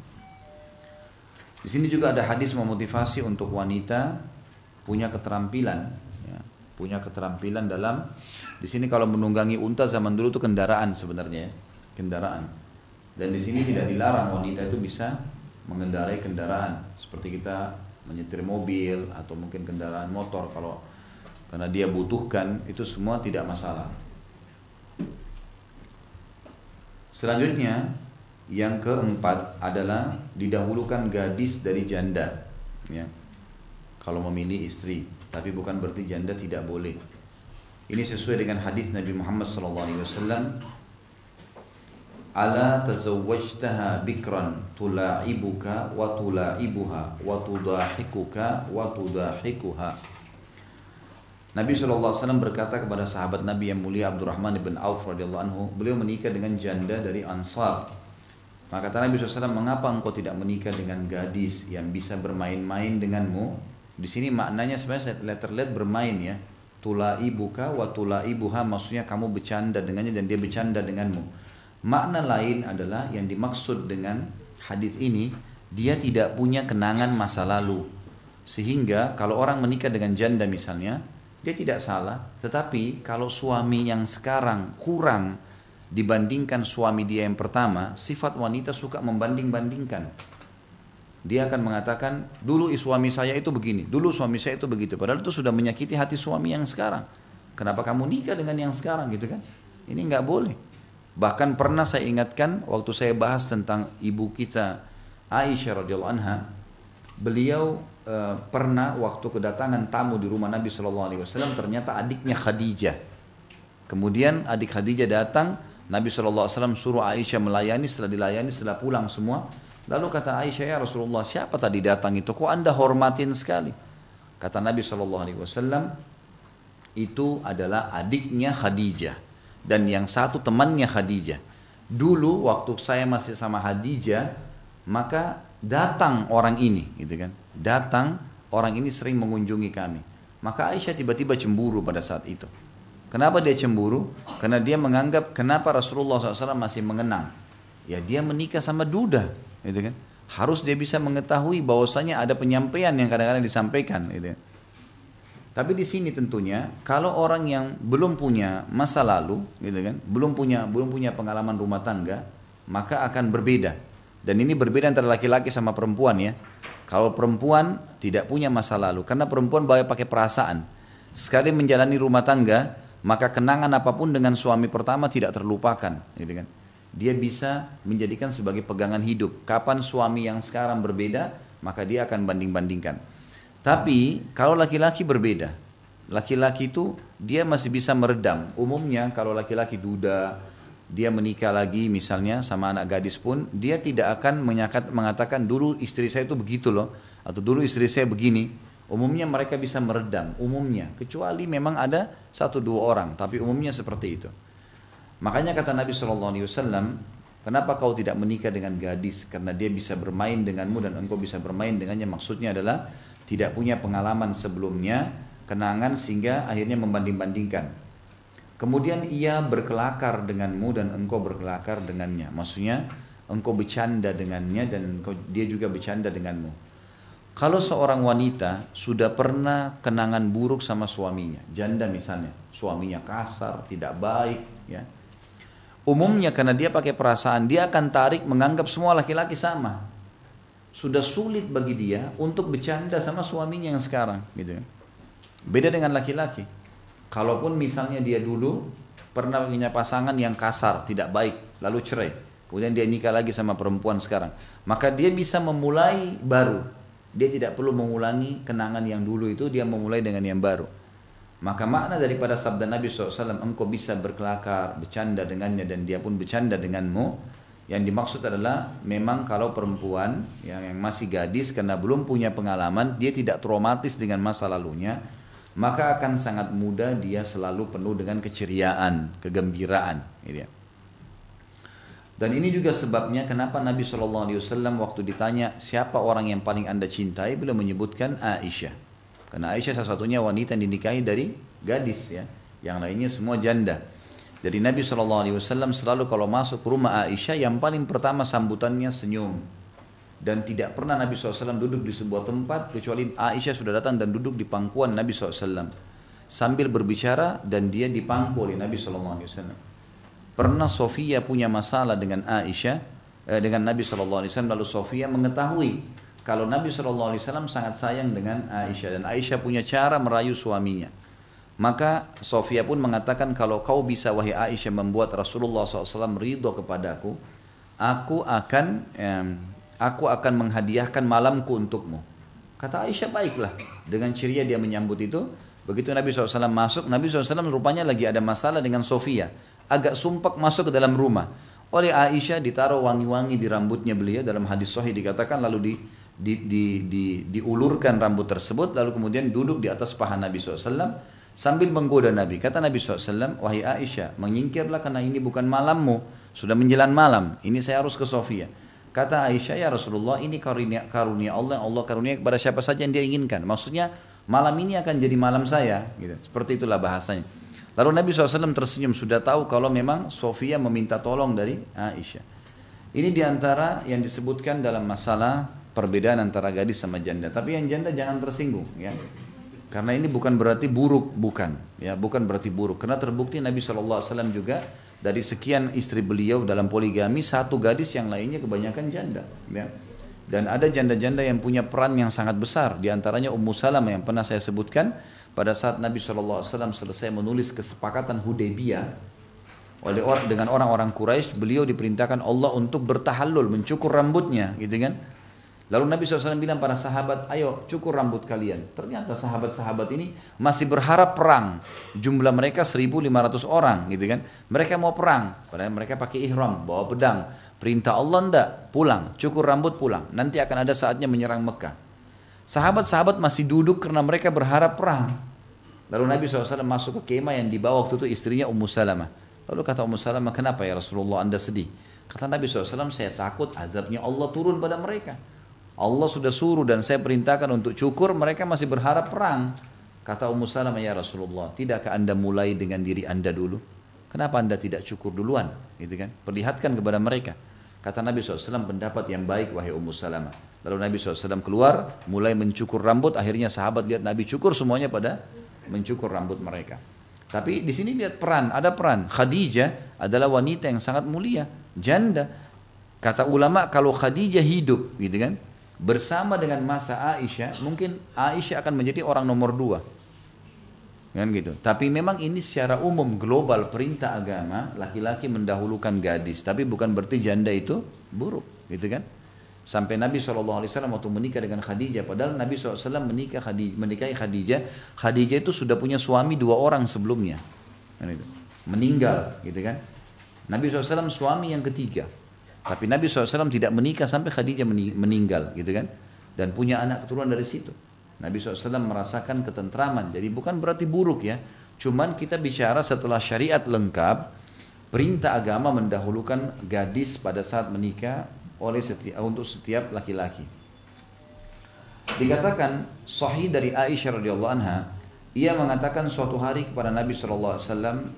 Di sini juga ada hadis memotivasi untuk wanita punya keterampilan punya keterampilan dalam di sini kalau menunggangi unta zaman dulu itu kendaraan sebenarnya ya, kendaraan. Dan di sini tidak dilarang wanita itu bisa mengendarai kendaraan seperti kita menyetir mobil atau mungkin kendaraan motor kalau karena dia butuhkan itu semua tidak masalah. Selanjutnya yang keempat adalah didahulukan gadis dari janda. Ya. Kalau memilih istri, tapi bukan berarti janda tidak boleh. Ini sesuai dengan hadis Nabi Muhammad SAW. Ala tazawwajtaha bikran tula'ibuka wa tula'ibuha wa tudahikuka wa tudahikuha. Nabi SAW berkata kepada sahabat Nabi yang mulia Abdurrahman bin Auf radhiyallahu anhu, beliau menikah dengan janda dari Ansar maka kata Nabi SAW, mengapa engkau tidak menikah dengan gadis yang bisa bermain-main denganmu? Di sini maknanya sebenarnya letter-let bermain ya. Tula ibuka wa tula ibuha maksudnya kamu bercanda dengannya dan dia bercanda denganmu. Makna lain adalah yang dimaksud dengan hadis ini dia tidak punya kenangan masa lalu. Sehingga kalau orang menikah dengan janda misalnya, dia tidak salah. Tetapi kalau suami yang sekarang kurang dibandingkan suami dia yang pertama, sifat wanita suka membanding-bandingkan. Dia akan mengatakan, dulu suami saya itu begini, dulu suami saya itu begitu. Padahal itu sudah menyakiti hati suami yang sekarang. Kenapa kamu nikah dengan yang sekarang gitu kan? Ini nggak boleh. Bahkan pernah saya ingatkan waktu saya bahas tentang ibu kita Aisyah radhiyallahu anha, beliau e, pernah waktu kedatangan tamu di rumah Nabi Shallallahu alaihi wasallam ternyata adiknya Khadijah. Kemudian adik Khadijah datang Nabi SAW suruh Aisyah melayani setelah dilayani setelah pulang semua. Lalu kata Aisyah ya Rasulullah siapa tadi datang itu kok anda hormatin sekali. Kata Nabi SAW itu adalah adiknya Khadijah dan yang satu temannya Khadijah. Dulu waktu saya masih sama Khadijah maka datang orang ini gitu kan. Datang orang ini sering mengunjungi kami. Maka Aisyah tiba-tiba cemburu pada saat itu. Kenapa dia cemburu? Karena dia menganggap kenapa Rasulullah SAW masih mengenang. Ya dia menikah sama duda, gitu kan? Harus dia bisa mengetahui bahwasanya ada penyampaian yang kadang-kadang disampaikan, gitu kan? Tapi di sini tentunya kalau orang yang belum punya masa lalu, gitu kan, belum punya belum punya pengalaman rumah tangga, maka akan berbeda. Dan ini berbeda antara laki-laki sama perempuan ya. Kalau perempuan tidak punya masa lalu, karena perempuan banyak pakai perasaan. Sekali menjalani rumah tangga, maka kenangan apa pun dengan suami pertama tidak terlupakan, gitu kan? Dia bisa menjadikan sebagai pegangan hidup. Kapan suami yang sekarang berbeda, maka dia akan banding-bandingkan. Tapi kalau laki-laki berbeda, laki-laki itu dia masih bisa meredam. Umumnya kalau laki-laki duda, dia menikah lagi misalnya sama anak gadis pun, dia tidak akan mengatakan dulu istri saya itu begitu loh, atau dulu istri saya begini. Umumnya mereka bisa meredam, umumnya. Kecuali memang ada satu dua orang, tapi umumnya seperti itu. Makanya kata Nabi SAW, kenapa kau tidak menikah dengan gadis? Karena dia bisa bermain denganmu dan engkau bisa bermain dengannya. Maksudnya adalah tidak punya pengalaman sebelumnya, kenangan sehingga akhirnya membanding-bandingkan. Kemudian ia berkelakar denganmu dan engkau berkelakar dengannya. Maksudnya engkau bercanda dengannya dan engkau, dia juga bercanda denganmu. Kalau seorang wanita sudah pernah kenangan buruk sama suaminya, janda misalnya, suaminya kasar, tidak baik, ya. Umumnya karena dia pakai perasaan, dia akan tarik menganggap semua laki-laki sama. Sudah sulit bagi dia untuk bercanda sama suaminya yang sekarang, gitu. Beda dengan laki-laki. Kalaupun misalnya dia dulu pernah punya pasangan yang kasar, tidak baik, lalu cerai. Kemudian dia nikah lagi sama perempuan sekarang. Maka dia bisa memulai baru dia tidak perlu mengulangi kenangan yang dulu itu, dia memulai dengan yang baru. Maka makna daripada sabda Nabi SAW, engkau bisa berkelakar, bercanda dengannya dan dia pun bercanda denganmu. Yang dimaksud adalah memang kalau perempuan yang, masih gadis karena belum punya pengalaman, dia tidak traumatis dengan masa lalunya, maka akan sangat mudah dia selalu penuh dengan keceriaan, kegembiraan. Gitu ya. Dan ini juga sebabnya kenapa Nabi SAW waktu ditanya siapa orang yang paling anda cintai, beliau menyebutkan Aisyah. Karena Aisyah salah satunya wanita yang dinikahi dari gadis ya, yang lainnya semua janda. Jadi Nabi SAW selalu kalau masuk ke rumah Aisyah yang paling pertama sambutannya senyum. Dan tidak pernah Nabi SAW duduk di sebuah tempat kecuali Aisyah sudah datang dan duduk di pangkuan Nabi SAW. Sambil berbicara dan dia dipangku oleh Nabi SAW. Pernah Sofia punya masalah dengan Aisyah, eh, dengan Nabi SAW, lalu Sofia mengetahui kalau Nabi SAW sangat sayang dengan Aisyah dan Aisyah punya cara merayu suaminya. Maka Sofia pun mengatakan kalau kau bisa wahai Aisyah membuat Rasulullah SAW ridho kepadaku, aku akan eh, aku akan menghadiahkan malamku untukmu. Kata Aisyah baiklah. Dengan ceria dia menyambut itu. Begitu Nabi SAW masuk, Nabi SAW rupanya lagi ada masalah dengan Sofia. Agak sumpek masuk ke dalam rumah. Oleh Aisyah ditaruh wangi-wangi di rambutnya beliau dalam hadis sahih dikatakan lalu di, di, di, di, diulurkan rambut tersebut lalu kemudian duduk di atas paha Nabi SAW sambil menggoda Nabi. Kata Nabi SAW, wahai Aisyah, menyingkirlah karena ini bukan malammu, sudah menjelang malam, ini saya harus ke Sofia. Kata Aisyah, ya Rasulullah, ini karunia, karunia Allah, Allah karunia kepada siapa saja yang dia inginkan. Maksudnya, malam ini akan jadi malam saya. Gitu. Seperti itulah bahasanya. Lalu Nabi SAW tersenyum, sudah tahu kalau memang Sofia meminta tolong dari Aisyah. Ini di antara yang disebutkan dalam masalah perbedaan antara gadis sama janda. Tapi yang janda jangan tersinggung. ya karena ini bukan berarti buruk, bukan. Ya, bukan berarti buruk. Karena terbukti Nabi SAW juga dari sekian istri beliau dalam poligami satu gadis yang lainnya kebanyakan janda. Ya. Dan ada janda-janda yang punya peran yang sangat besar. Di antaranya Ummu Salamah yang pernah saya sebutkan pada saat Nabi SAW selesai menulis kesepakatan Hudaybiyah oleh orang dengan orang-orang Quraisy, beliau diperintahkan Allah untuk bertahallul, mencukur rambutnya, gitu kan? Lalu Nabi SAW bilang para sahabat, ayo cukur rambut kalian. Ternyata sahabat-sahabat ini masih berharap perang. Jumlah mereka 1.500 orang gitu kan. Mereka mau perang. Padahal mereka pakai ihram, bawa pedang. Perintah Allah ndak, pulang. Cukur rambut pulang. Nanti akan ada saatnya menyerang Mekah. Sahabat-sahabat masih duduk karena mereka berharap perang. Lalu Nabi SAW masuk ke kemah yang dibawa waktu itu istrinya Ummu Salamah. Lalu kata Ummu Salamah, kenapa ya Rasulullah anda sedih? Kata Nabi SAW, saya takut azabnya Allah turun pada mereka. Allah sudah suruh dan saya perintahkan untuk cukur, mereka masih berharap perang. Kata Ummu Salamah, ya Rasulullah, tidakkah anda mulai dengan diri anda dulu? Kenapa anda tidak cukur duluan? Gitu kan? Perlihatkan kepada mereka. Kata Nabi SAW, pendapat yang baik wahai Ummu Salamah. Lalu Nabi SAW keluar, mulai mencukur rambut, akhirnya sahabat lihat Nabi cukur semuanya pada mencukur rambut mereka. Tapi di sini lihat peran, ada peran. Khadijah adalah wanita yang sangat mulia, janda. Kata ulama kalau Khadijah hidup, gitu kan? bersama dengan masa Aisyah, mungkin Aisyah akan menjadi orang nomor dua. Kan gitu. Tapi memang ini secara umum global perintah agama laki-laki mendahulukan gadis. Tapi bukan berarti janda itu buruk, gitu kan? Sampai Nabi SAW waktu menikah dengan Khadijah, padahal Nabi SAW menikah Khadijah, menikahi Khadijah, Khadijah itu sudah punya suami dua orang sebelumnya, kan meninggal, gitu kan? Nabi SAW suami yang ketiga, tapi Nabi SAW tidak menikah sampai Khadijah meninggal gitu kan. Dan punya anak keturunan dari situ. Nabi SAW merasakan ketentraman. Jadi bukan berarti buruk ya. Cuman kita bicara setelah syariat lengkap. Perintah agama mendahulukan gadis pada saat menikah oleh setiap, untuk setiap laki-laki. Dikatakan sahih dari Aisyah radhiyallahu anha, ia mengatakan suatu hari kepada Nabi SAW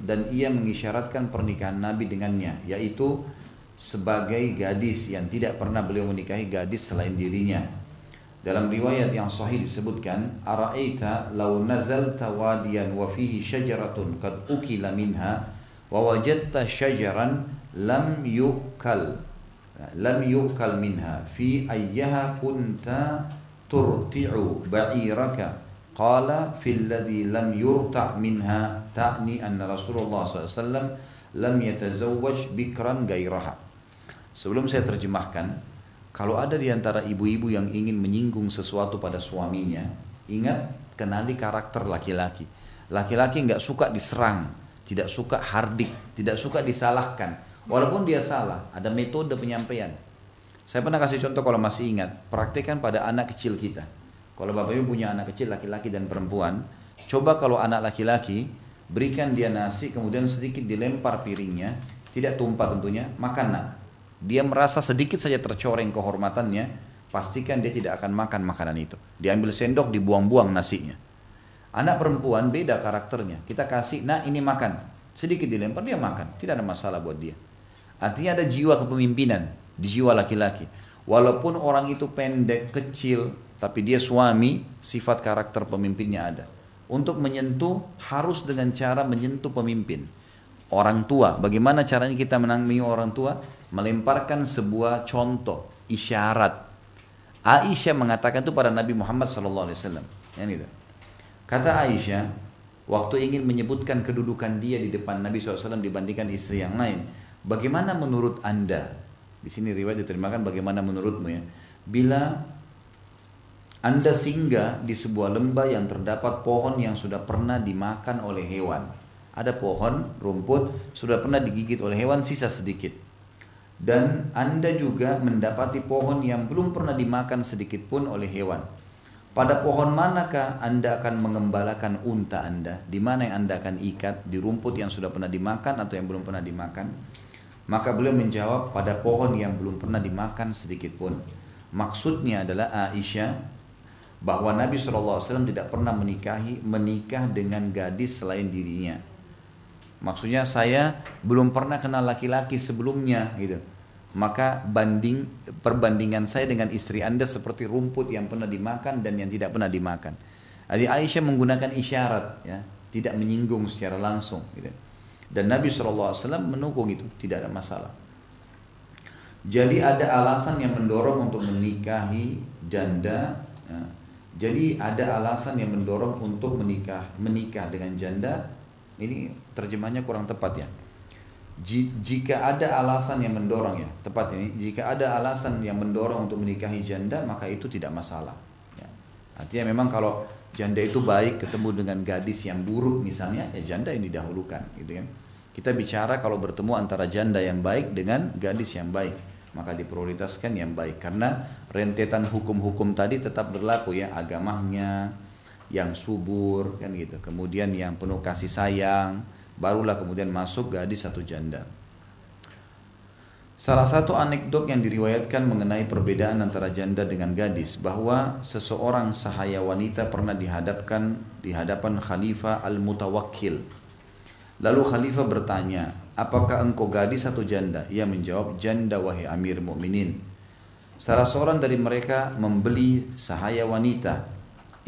dan ia mengisyaratkan pernikahan Nabi dengannya, yaitu sebagai gadis yang tidak pernah beliau menikahi gadis selain dirinya. Dalam riwayat yang sahih disebutkan, "Ara'aita law nazalta wadiyan wa fihi syajaratun qad ukila minha wa wajadta syajaran lam yukal lam yukal minha fi ayyaha kunta turti'u ba'iraka qala fil ladhi lam yurta' minha ta'ni anna Rasulullah SAW lam yatazawwaj bikran gairaha Sebelum saya terjemahkan, kalau ada di antara ibu-ibu yang ingin menyinggung sesuatu pada suaminya, ingat kenali karakter laki-laki. Laki-laki nggak suka diserang, tidak suka hardik, tidak suka disalahkan. Walaupun dia salah, ada metode penyampaian. Saya pernah kasih contoh kalau masih ingat, praktekkan pada anak kecil kita. Kalau bapak ibu punya anak kecil laki-laki dan perempuan, coba kalau anak laki-laki berikan dia nasi kemudian sedikit dilempar piringnya, tidak tumpah tentunya, makan nak dia merasa sedikit saja tercoreng kehormatannya, pastikan dia tidak akan makan makanan itu. Diambil sendok, dibuang-buang nasinya. Anak perempuan beda karakternya. Kita kasih, nah ini makan. Sedikit dilempar, dia makan. Tidak ada masalah buat dia. Artinya ada jiwa kepemimpinan di jiwa laki-laki. Walaupun orang itu pendek, kecil, tapi dia suami, sifat karakter pemimpinnya ada. Untuk menyentuh harus dengan cara menyentuh pemimpin. Orang tua, bagaimana caranya kita menangani orang tua? melemparkan sebuah contoh isyarat. Aisyah mengatakan itu pada Nabi Muhammad SAW. Yang itu. Kata Aisyah, waktu ingin menyebutkan kedudukan dia di depan Nabi SAW dibandingkan istri yang lain. Bagaimana menurut anda? Di sini riwayat diterimakan bagaimana menurutmu ya. Bila anda singgah di sebuah lembah yang terdapat pohon yang sudah pernah dimakan oleh hewan. Ada pohon, rumput, sudah pernah digigit oleh hewan, sisa sedikit. Dan Anda juga mendapati pohon yang belum pernah dimakan sedikit pun oleh hewan. Pada pohon manakah Anda akan mengembalakan unta Anda? Di mana yang Anda akan ikat? Di rumput yang sudah pernah dimakan atau yang belum pernah dimakan? Maka beliau menjawab pada pohon yang belum pernah dimakan sedikit pun. Maksudnya adalah Aisyah bahwa Nabi SAW tidak pernah menikahi menikah dengan gadis selain dirinya. Maksudnya saya belum pernah kenal laki-laki sebelumnya gitu. Maka banding perbandingan saya dengan istri Anda seperti rumput yang pernah dimakan dan yang tidak pernah dimakan. Jadi Aisyah menggunakan isyarat ya, tidak menyinggung secara langsung gitu. Dan Nabi SAW menukung itu, tidak ada masalah. Jadi ada alasan yang mendorong untuk menikahi janda ya, jadi ada alasan yang mendorong untuk menikah menikah dengan janda. Ini terjemahnya kurang tepat ya. Jika ada alasan yang mendorong ya, tepat ini. Jika ada alasan yang mendorong untuk menikahi janda, maka itu tidak masalah. Ya. Artinya memang kalau janda itu baik ketemu dengan gadis yang buruk misalnya, ya janda yang didahulukan, gitu kan. Kita bicara kalau bertemu antara janda yang baik dengan gadis yang baik maka diprioritaskan yang baik. Karena rentetan hukum-hukum tadi tetap berlaku ya agamanya yang subur kan gitu. Kemudian yang penuh kasih sayang barulah kemudian masuk gadis satu janda Salah satu anekdot yang diriwayatkan mengenai perbedaan antara janda dengan gadis bahwa seseorang sahaya wanita pernah dihadapkan di hadapan Khalifah Al-Mutawakkil. Lalu Khalifah bertanya, apakah engkau gadis atau janda? Ia menjawab, janda wahai amir mu'minin. Salah seorang dari mereka membeli sahaya wanita.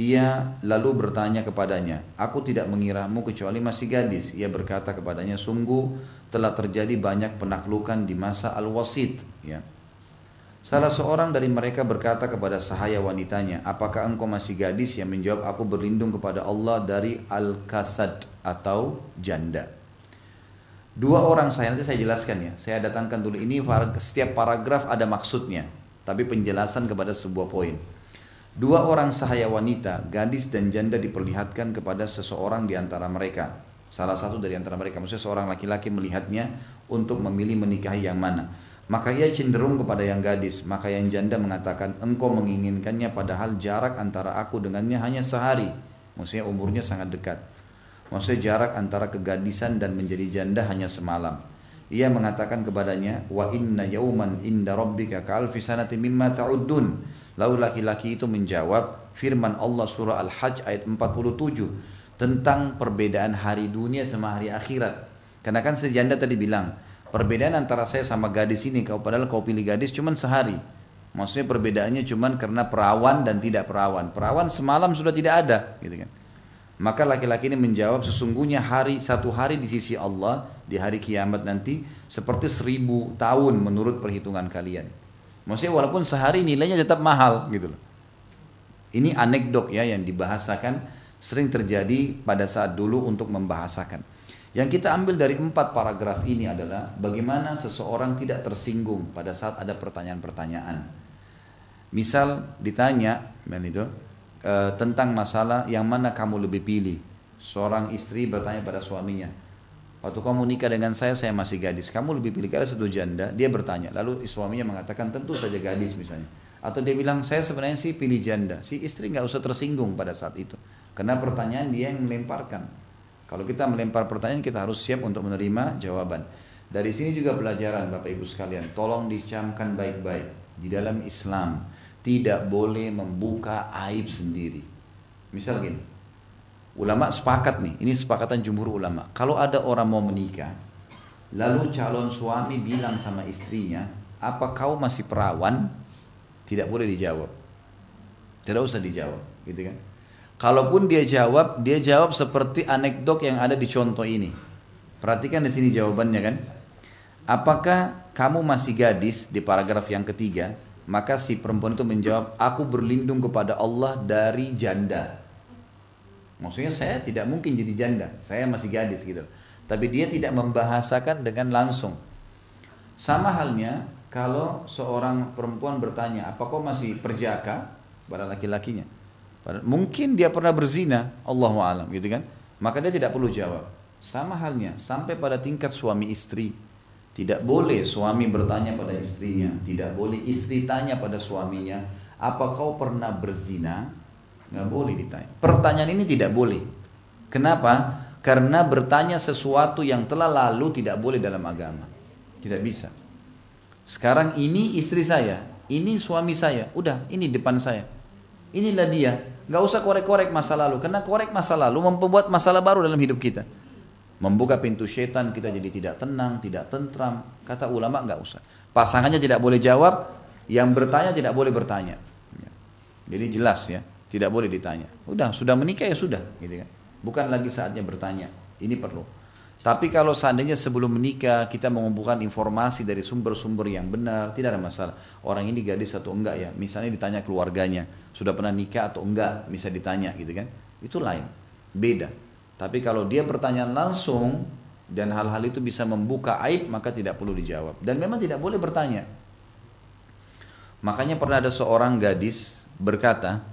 Ia lalu bertanya kepadanya, aku tidak mengiramu kecuali masih gadis. Ia berkata kepadanya, sungguh telah terjadi banyak penaklukan di masa al-wasit. Ya. Salah seorang dari mereka berkata kepada sahaya wanitanya, apakah engkau masih gadis? Yang menjawab, aku berlindung kepada Allah dari al-kasad atau janda. Dua orang saya nanti saya jelaskan ya. Saya datangkan dulu ini setiap paragraf ada maksudnya, tapi penjelasan kepada sebuah poin. Dua orang sahaya wanita, gadis dan janda diperlihatkan kepada seseorang di antara mereka. Salah satu dari antara mereka, maksudnya seorang laki-laki melihatnya untuk memilih menikahi yang mana. Maka ia cenderung kepada yang gadis, maka yang janda mengatakan, engkau menginginkannya padahal jarak antara aku dengannya hanya sehari. Maksudnya umurnya sangat dekat. Maksudnya jarak antara kegadisan dan menjadi janda hanya semalam. Ia mengatakan kepadanya, "Wa inna yauman inda rabbika ka'alfi sanati mimma ta'uddun." Lalu laki-laki itu menjawab firman Allah surah Al-Hajj ayat 47 tentang perbedaan hari dunia sama hari akhirat. Karena kan sejanda tadi bilang, perbedaan antara saya sama gadis ini, kau padahal kau pilih gadis cuma sehari. Maksudnya perbedaannya cuma karena perawan dan tidak perawan. Perawan semalam sudah tidak ada, gitu kan. Maka laki-laki ini menjawab sesungguhnya hari satu hari di sisi Allah di hari kiamat nanti seperti seribu tahun menurut perhitungan kalian. Maksudnya walaupun sehari nilainya tetap mahal gitu loh. Ini anekdot ya yang dibahasakan sering terjadi pada saat dulu untuk membahasakan. Yang kita ambil dari empat paragraf ini adalah bagaimana seseorang tidak tersinggung pada saat ada pertanyaan-pertanyaan. Misal ditanya, itu, e, tentang masalah yang mana kamu lebih pilih. Seorang istri bertanya pada suaminya, waktu kamu nikah dengan saya, saya masih gadis. Kamu lebih pilih gadis atau janda? Dia bertanya. Lalu suaminya mengatakan tentu saja gadis misalnya. Atau dia bilang saya sebenarnya sih pilih janda. Si istri nggak usah tersinggung pada saat itu. Karena pertanyaan dia yang melemparkan. Kalau kita melempar pertanyaan kita harus siap untuk menerima jawaban. Dari sini juga pelajaran Bapak Ibu sekalian. Tolong dicamkan baik-baik. Di dalam Islam tidak boleh membuka aib sendiri. Misal gini, ulama sepakat nih, ini sepakatan jumhur ulama. Kalau ada orang mau menikah, lalu calon suami bilang sama istrinya, apa kau masih perawan? Tidak boleh dijawab. Tidak usah dijawab, gitu kan? Kalaupun dia jawab, dia jawab seperti anekdot yang ada di contoh ini. Perhatikan di sini jawabannya kan. Apakah kamu masih gadis di paragraf yang ketiga? Maka si perempuan itu menjawab, aku berlindung kepada Allah dari janda. Maksudnya saya tidak mungkin jadi janda, saya masih gadis gitu. Tapi dia tidak membahasakan dengan langsung. Sama halnya kalau seorang perempuan bertanya, apa kau masih perjaka pada laki-lakinya? Mungkin dia pernah berzina, Allah alam gitu kan. Maka dia tidak perlu jawab. Sama halnya sampai pada tingkat suami istri. Tidak boleh suami bertanya pada istrinya, tidak boleh istri tanya pada suaminya, apa kau pernah berzina? Nggak boleh ditanya. Pertanyaan ini tidak boleh. Kenapa? Karena bertanya sesuatu yang telah lalu tidak boleh dalam agama. Tidak bisa. Sekarang ini istri saya, ini suami saya, udah ini depan saya. Inilah dia. Nggak usah korek-korek masa lalu, karena korek masa lalu membuat masalah baru dalam hidup kita. Membuka pintu setan kita jadi tidak tenang, tidak tentram. Kata ulama nggak usah. Pasangannya tidak boleh jawab, yang bertanya tidak boleh bertanya. Jadi jelas ya. Tidak boleh ditanya. Udah, sudah menikah ya sudah, gitu kan. Bukan lagi saatnya bertanya. Ini perlu. Tapi kalau seandainya sebelum menikah kita mengumpulkan informasi dari sumber-sumber yang benar, tidak ada masalah. Orang ini gadis atau enggak ya. Misalnya ditanya keluarganya, sudah pernah nikah atau enggak, bisa ditanya gitu kan. Itu lain. Beda. Tapi kalau dia pertanyaan langsung dan hal-hal itu bisa membuka aib maka tidak perlu dijawab. Dan memang tidak boleh bertanya. Makanya pernah ada seorang gadis berkata,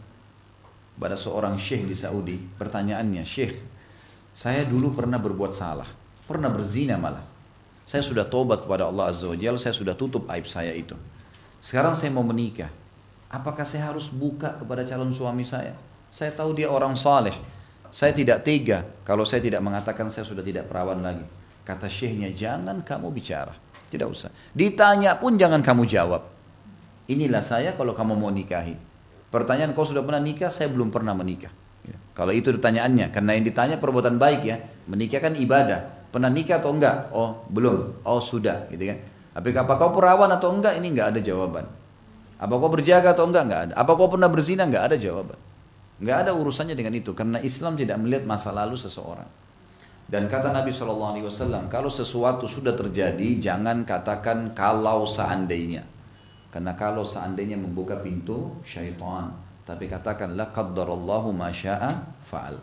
pada seorang syekh di Saudi. Pertanyaannya, syekh, saya dulu pernah berbuat salah, pernah berzina malah. Saya sudah tobat kepada Allah Azza wa saya sudah tutup aib saya itu. Sekarang saya mau menikah. Apakah saya harus buka kepada calon suami saya? Saya tahu dia orang saleh. Saya tidak tega kalau saya tidak mengatakan saya sudah tidak perawan lagi. Kata syekhnya, jangan kamu bicara. Tidak usah. Ditanya pun jangan kamu jawab. Inilah saya kalau kamu mau nikahi. Pertanyaan kau sudah pernah nikah? Saya belum pernah menikah. Ya. Kalau itu pertanyaannya, karena yang ditanya perbuatan baik ya, menikah kan ibadah. Pernah nikah atau enggak? Oh belum. Oh sudah, gitu kan? Tapi apa kau perawan atau enggak? Ini enggak ada jawaban. Apa kau berjaga atau enggak? Enggak ada. Apa kau pernah berzina? Enggak ada jawaban. Enggak ada urusannya dengan itu, karena Islam tidak melihat masa lalu seseorang. Dan kata Nabi SAW, kalau sesuatu sudah terjadi, jangan katakan kalau seandainya. Karena kalau seandainya membuka pintu syaitan, tapi katakan la qaddarallahu ma syaa fa'al.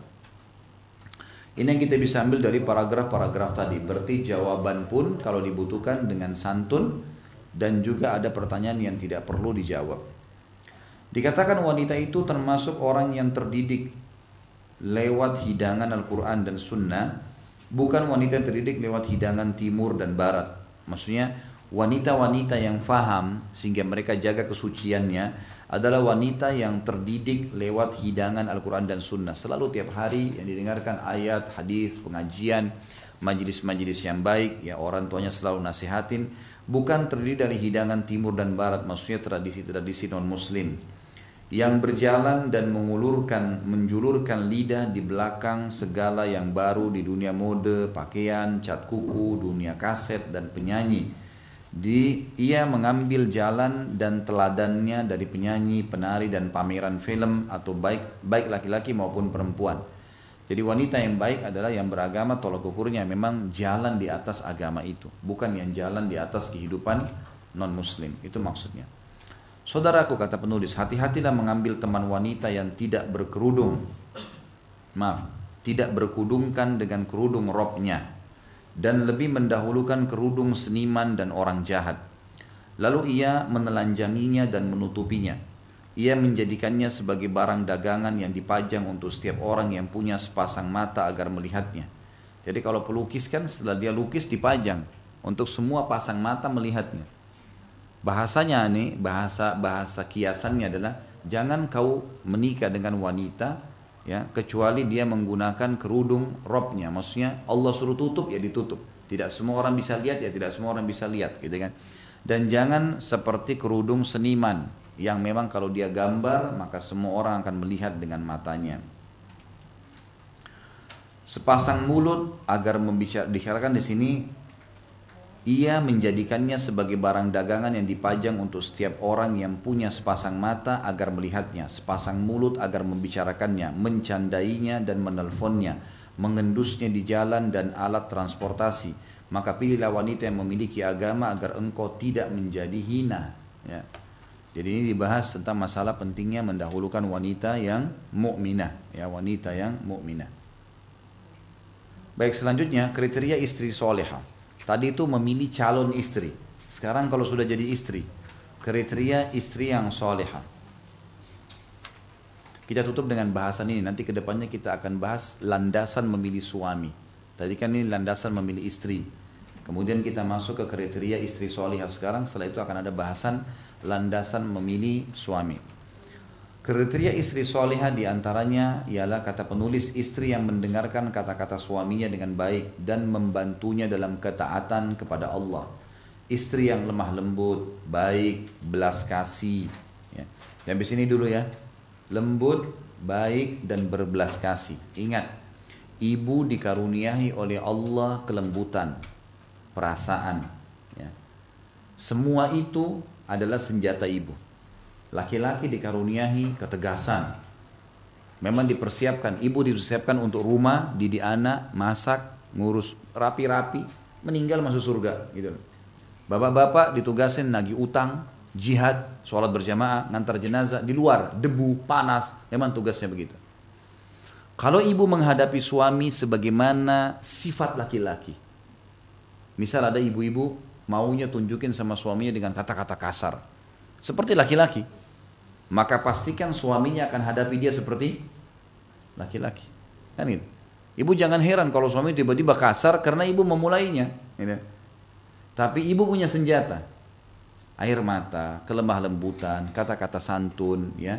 Ini yang kita bisa ambil dari paragraf-paragraf tadi. Berarti jawaban pun kalau dibutuhkan dengan santun dan juga ada pertanyaan yang tidak perlu dijawab. Dikatakan wanita itu termasuk orang yang terdidik lewat hidangan Al-Quran dan Sunnah, bukan wanita yang terdidik lewat hidangan Timur dan Barat. Maksudnya wanita-wanita yang faham sehingga mereka jaga kesuciannya adalah wanita yang terdidik lewat hidangan Al-Quran dan Sunnah. Selalu tiap hari yang didengarkan ayat, hadis, pengajian, majelis-majelis yang baik, ya orang tuanya selalu nasihatin, bukan terdiri dari hidangan timur dan barat, maksudnya tradisi-tradisi non-muslim yang berjalan dan mengulurkan menjulurkan lidah di belakang segala yang baru di dunia mode, pakaian, cat kuku, dunia kaset dan penyanyi di ia mengambil jalan dan teladannya dari penyanyi, penari dan pameran film atau baik baik laki-laki maupun perempuan. Jadi wanita yang baik adalah yang beragama tolak ukurnya memang jalan di atas agama itu, bukan yang jalan di atas kehidupan non muslim. Itu maksudnya. Saudaraku kata penulis, hati-hatilah mengambil teman wanita yang tidak berkerudung. Maaf, tidak berkudungkan dengan kerudung robnya dan lebih mendahulukan kerudung seniman dan orang jahat. Lalu ia menelanjanginya dan menutupinya. Ia menjadikannya sebagai barang dagangan yang dipajang untuk setiap orang yang punya sepasang mata agar melihatnya. Jadi kalau pelukis kan setelah dia lukis dipajang untuk semua pasang mata melihatnya. Bahasanya nih, bahasa bahasa kiasannya adalah jangan kau menikah dengan wanita ya kecuali dia menggunakan kerudung robnya. Maksudnya Allah suruh tutup ya ditutup. Tidak semua orang bisa lihat ya tidak semua orang bisa lihat gitu kan? Dan jangan seperti kerudung seniman yang memang kalau dia gambar maka semua orang akan melihat dengan matanya. Sepasang mulut agar membicarakan di sini ia menjadikannya sebagai barang dagangan yang dipajang untuk setiap orang yang punya sepasang mata agar melihatnya, sepasang mulut agar membicarakannya, mencandainya dan menelponnya, mengendusnya di jalan dan alat transportasi. Maka pilihlah wanita yang memiliki agama agar engkau tidak menjadi hina. Ya. Jadi ini dibahas tentang masalah pentingnya mendahulukan wanita yang mukminah, ya wanita yang mukminah. Baik selanjutnya kriteria istri soleha. Tadi itu memilih calon istri. Sekarang kalau sudah jadi istri, kriteria istri yang soleha. Kita tutup dengan bahasan ini. Nanti ke depannya kita akan bahas landasan memilih suami. Tadi kan ini landasan memilih istri. Kemudian kita masuk ke kriteria istri solihah sekarang. Setelah itu akan ada bahasan landasan memilih suami. Kriteria istri solihah di antaranya ialah kata penulis istri yang mendengarkan kata-kata suaminya dengan baik dan membantunya dalam ketaatan kepada Allah. Istri yang lemah lembut, baik, belas kasih. Ya. Dan di sini dulu ya, lembut, baik dan berbelas kasih. Ingat, ibu dikaruniai oleh Allah kelembutan, perasaan. Ya. Semua itu adalah senjata ibu. Laki-laki dikaruniahi ketegasan. Memang dipersiapkan, ibu dipersiapkan untuk rumah, didik anak, masak, ngurus rapi-rapi, meninggal masuk surga gitu. Bapak-bapak ditugasin nagih utang, jihad, sholat berjamaah, ngantar jenazah di luar, debu, panas, memang tugasnya begitu. Kalau ibu menghadapi suami sebagaimana sifat laki-laki, misal ada ibu-ibu maunya tunjukin sama suaminya dengan kata-kata kasar. Seperti laki-laki. Maka pastikan suaminya akan hadapi dia seperti laki-laki. Kan gitu. Ibu jangan heran kalau suami tiba-tiba kasar karena ibu memulainya. Gitu. Tapi ibu punya senjata. Air mata, kelemah lembutan, kata-kata santun, ya,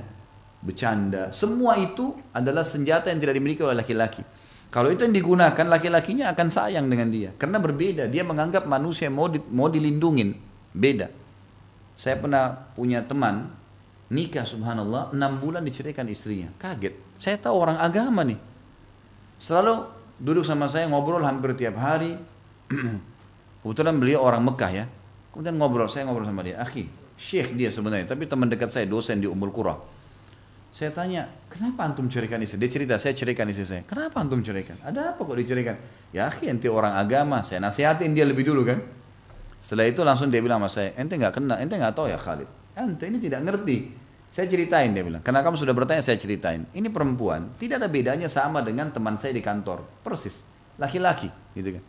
bercanda. Semua itu adalah senjata yang tidak dimiliki oleh laki-laki. Kalau itu yang digunakan, laki-lakinya akan sayang dengan dia. Karena berbeda. Dia menganggap manusia mau, di, mau dilindungin. Beda. Saya pernah punya teman, nikah subhanallah, enam bulan diceraikan istrinya. Kaget. Saya tahu orang agama nih. Selalu duduk sama saya ngobrol hampir tiap hari. Kebetulan beliau orang Mekah ya. Kemudian ngobrol, saya ngobrol sama dia. Akhi, syekh dia sebenarnya. Tapi teman dekat saya, dosen di Umul Qura. Saya tanya, kenapa antum ceraikan istri? Dia cerita, saya ceraikan istri saya. Kenapa antum ceraikan? Ada apa kok diceraikan? Ya akhi, ente orang agama. Saya nasihatin dia lebih dulu kan. Setelah itu langsung dia bilang sama saya, ente nggak kenal, ente nggak tahu ya Khalid. Ente ini tidak ngerti. Saya ceritain dia bilang, karena kamu sudah bertanya saya ceritain. Ini perempuan, tidak ada bedanya sama dengan teman saya di kantor. Persis, laki-laki gitu kan.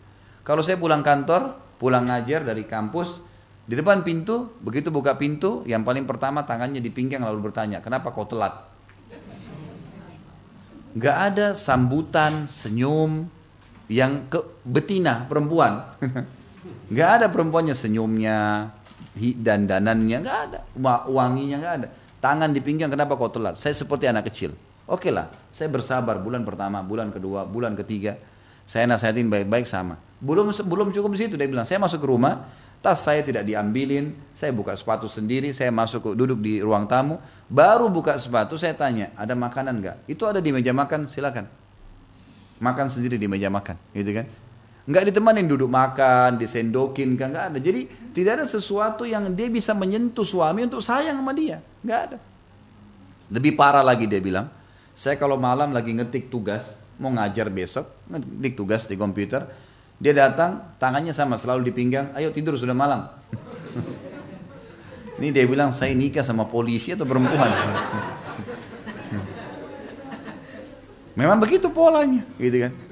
Kalau saya pulang kantor, pulang ngajar dari kampus, di depan pintu, begitu buka pintu, yang paling pertama tangannya di pinggang lalu bertanya, kenapa kau telat? nggak ada sambutan senyum yang ke betina perempuan nggak ada perempuannya senyumnya dan danannya nggak ada. Wanginya nggak ada. Tangan di pinggang kenapa kau telat? Saya seperti anak kecil. Oke lah saya bersabar bulan pertama bulan kedua bulan ketiga. Saya nasihatin baik-baik sama. Belum belum cukup di situ dia bilang. Saya masuk ke rumah Tas saya tidak diambilin, saya buka sepatu sendiri, saya masuk ke duduk di ruang tamu, baru buka sepatu saya tanya, ada makanan nggak? Itu ada di meja makan, silakan. Makan sendiri di meja makan, gitu kan? Nggak ditemanin duduk makan, disendokin, kan nggak ada. Jadi tidak ada sesuatu yang dia bisa menyentuh suami untuk sayang sama dia, nggak ada. Lebih parah lagi dia bilang, saya kalau malam lagi ngetik tugas, mau ngajar besok, ngetik tugas di komputer, dia datang, tangannya sama selalu di pinggang, ayo tidur sudah malam. Ini dia bilang saya nikah sama polisi atau perempuan. Memang begitu polanya, gitu kan.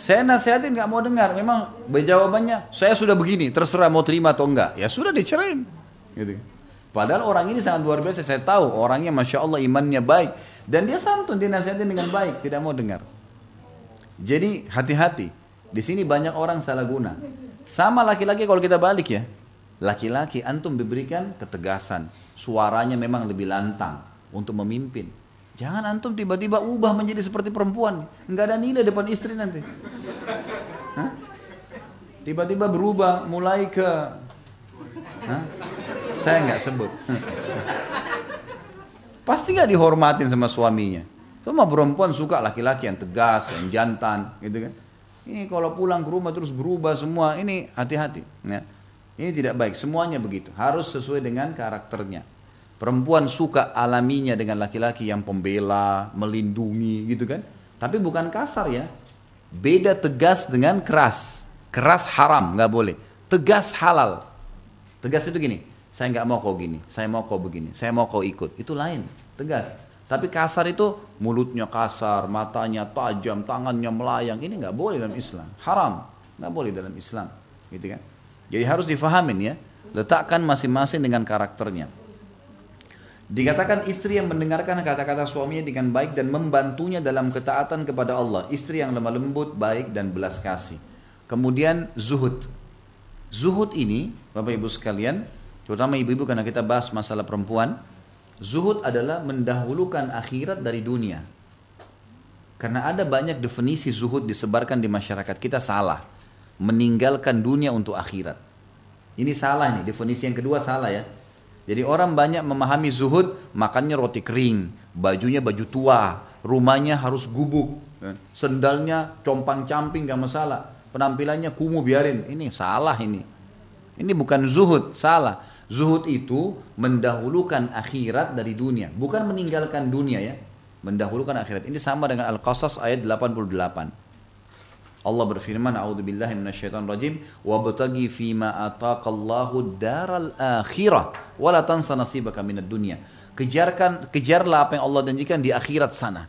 Saya nasihatin nggak mau dengar, memang jawabannya saya sudah begini, terserah mau terima atau enggak. Ya sudah dicerain, gitu. Padahal orang ini sangat luar biasa, saya tahu orangnya masya Allah imannya baik dan dia santun, dia nasihatin dengan baik, tidak mau dengar. Jadi hati-hati, di sini banyak orang salah guna. Sama laki-laki kalau kita balik ya. Laki-laki antum diberikan ketegasan. Suaranya memang lebih lantang untuk memimpin. Jangan antum tiba-tiba ubah menjadi seperti perempuan. Enggak ada nilai depan istri nanti. Tiba-tiba berubah mulai ke Hah? Saya nggak sebut. Pasti nggak dihormatin sama suaminya. Cuma perempuan suka laki-laki yang tegas, yang jantan, gitu kan. Ini kalau pulang ke rumah terus berubah semua, ini hati-hati. Ya. Ini tidak baik, semuanya begitu. Harus sesuai dengan karakternya. Perempuan suka alaminya dengan laki-laki yang pembela, melindungi gitu kan. Tapi bukan kasar ya. Beda tegas dengan keras. Keras haram, nggak boleh. Tegas halal. Tegas itu gini, Saya nggak mau kau gini, saya mau kau begini, saya mau kau ikut. Itu lain, tegas. Tapi kasar itu mulutnya kasar, matanya tajam, tangannya melayang. Ini nggak boleh dalam Islam. Haram, nggak boleh dalam Islam. Gitu kan? Jadi harus difahamin ya. Letakkan masing-masing dengan karakternya. Dikatakan istri yang mendengarkan kata-kata suaminya dengan baik dan membantunya dalam ketaatan kepada Allah. Istri yang lemah lembut, baik dan belas kasih. Kemudian zuhud. Zuhud ini, Bapak Ibu sekalian, terutama ibu-ibu karena kita bahas masalah perempuan, zuhud adalah mendahulukan akhirat dari dunia. Karena ada banyak definisi zuhud disebarkan di masyarakat kita salah. Meninggalkan dunia untuk akhirat. Ini salah nih, definisi yang kedua salah ya. Jadi orang banyak memahami zuhud, makannya roti kering, bajunya baju tua, rumahnya harus gubuk, ya. sendalnya compang-camping gak masalah, penampilannya kumuh biarin. Ini salah ini. Ini bukan zuhud, salah. Zuhud itu mendahulukan akhirat dari dunia, bukan meninggalkan dunia ya. Mendahulukan akhirat. Ini sama dengan Al-Qasas ayat 88. Allah berfirman, "A'udzu billahi minasyaitonir rajim, wabtaghi fima ataqallahu daral akhirah wa tansa nasibaka minad dunya." Kejarkan kejarlah apa yang Allah janjikan di akhirat sana.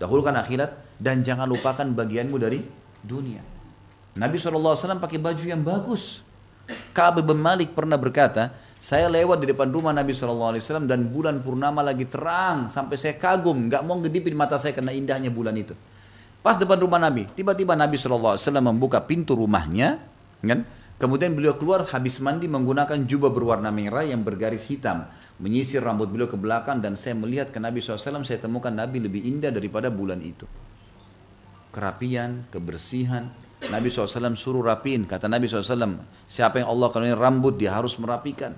Dahulukan akhirat dan jangan lupakan bagianmu dari dunia. Nabi SAW pakai baju yang bagus. Ka'ab bin Malik pernah berkata, saya lewat di depan rumah Nabi SAW dan bulan purnama lagi terang sampai saya kagum, nggak mau ngedipin mata saya karena indahnya bulan itu. Pas depan rumah Nabi, tiba-tiba Nabi SAW membuka pintu rumahnya, kan? Kemudian beliau keluar habis mandi menggunakan jubah berwarna merah yang bergaris hitam. Menyisir rambut beliau ke belakang dan saya melihat ke Nabi SAW, saya temukan Nabi lebih indah daripada bulan itu. Kerapian, kebersihan. Nabi SAW suruh rapiin. Kata Nabi SAW, siapa yang Allah kalau rambut dia harus merapikan.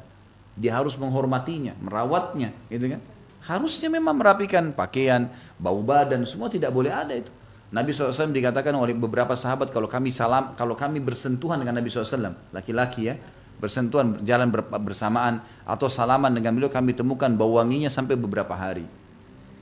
Dia harus menghormatinya, merawatnya. Gitu kan? Harusnya memang merapikan pakaian, bau badan, semua tidak boleh ada itu. Nabi SAW dikatakan oleh beberapa sahabat kalau kami salam, kalau kami bersentuhan dengan Nabi SAW, laki-laki ya, bersentuhan jalan bersamaan atau salaman dengan beliau kami temukan bau wanginya sampai beberapa hari.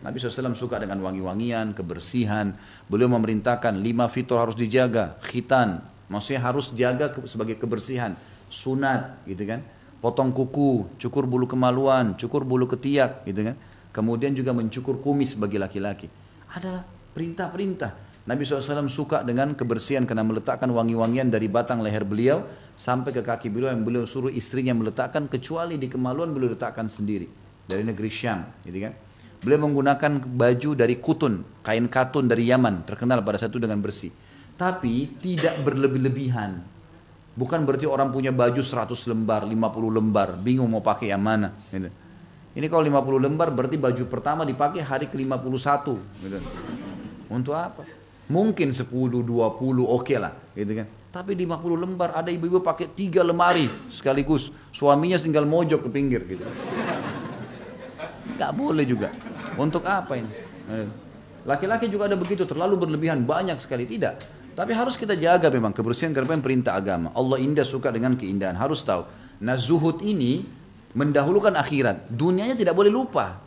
Nabi SAW suka dengan wangi-wangian, kebersihan. Beliau memerintahkan lima fitur harus dijaga, khitan, maksudnya harus jaga sebagai kebersihan, sunat, gitu kan. Potong kuku, cukur bulu kemaluan, cukur bulu ketiak, gitu kan. Kemudian juga mencukur kumis bagi laki-laki. Ada perintah-perintah. Nabi SAW suka dengan kebersihan karena meletakkan wangi-wangian dari batang leher beliau sampai ke kaki beliau yang beliau suruh istrinya meletakkan kecuali di kemaluan beliau letakkan sendiri dari negeri Syam, gitu kan? Beliau menggunakan baju dari kutun, kain katun dari Yaman, terkenal pada satu dengan bersih. Tapi tidak berlebih-lebihan. Bukan berarti orang punya baju 100 lembar, 50 lembar, bingung mau pakai yang mana. Gitu. Ini kalau 50 lembar berarti baju pertama dipakai hari ke-51. Gitu. Untuk apa? Mungkin 10, 20 oke okay lah, gitu kan. Tapi 50 lembar ada ibu-ibu pakai tiga lemari sekaligus. Suaminya tinggal mojok ke pinggir gitu. Gak boleh juga. Untuk apa ini? Laki-laki juga ada begitu, terlalu berlebihan, banyak sekali. Tidak. Tapi harus kita jaga memang kebersihan karena perintah agama. Allah indah suka dengan keindahan. Harus tahu. Nah zuhud ini mendahulukan akhirat. Dunianya tidak boleh lupa.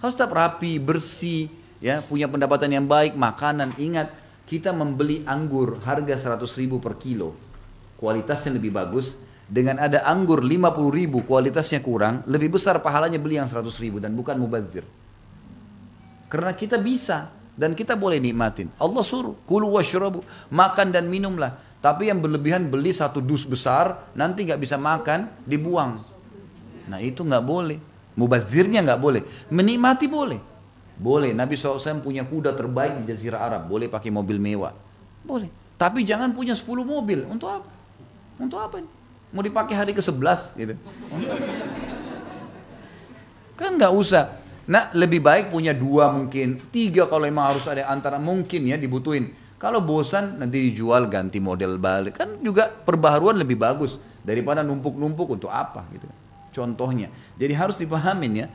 Harus tetap rapi, bersih, ya punya pendapatan yang baik, makanan. Ingat, kita membeli anggur harga 100 ribu per kilo, kualitasnya lebih bagus. Dengan ada anggur 50 ribu kualitasnya kurang, lebih besar pahalanya beli yang 100 ribu dan bukan mubazir. Karena kita bisa dan kita boleh nikmatin. Allah suruh, kulu washrabu, makan dan minumlah. Tapi yang berlebihan beli satu dus besar, nanti nggak bisa makan, dibuang. Nah itu nggak boleh. Mubazirnya nggak boleh. Menikmati boleh. Boleh, Nabi SAW punya kuda terbaik di Jazirah Arab, boleh pakai mobil mewah. Boleh. Tapi jangan punya 10 mobil. Untuk apa? Untuk apa? Mau dipakai hari ke-11 gitu. Kan nggak usah. Nah, lebih baik punya dua mungkin, tiga kalau memang harus ada antara mungkin ya dibutuhin. Kalau bosan nanti dijual ganti model balik. Kan juga perbaharuan lebih bagus daripada numpuk-numpuk untuk apa gitu. Contohnya. Jadi harus dipahamin ya.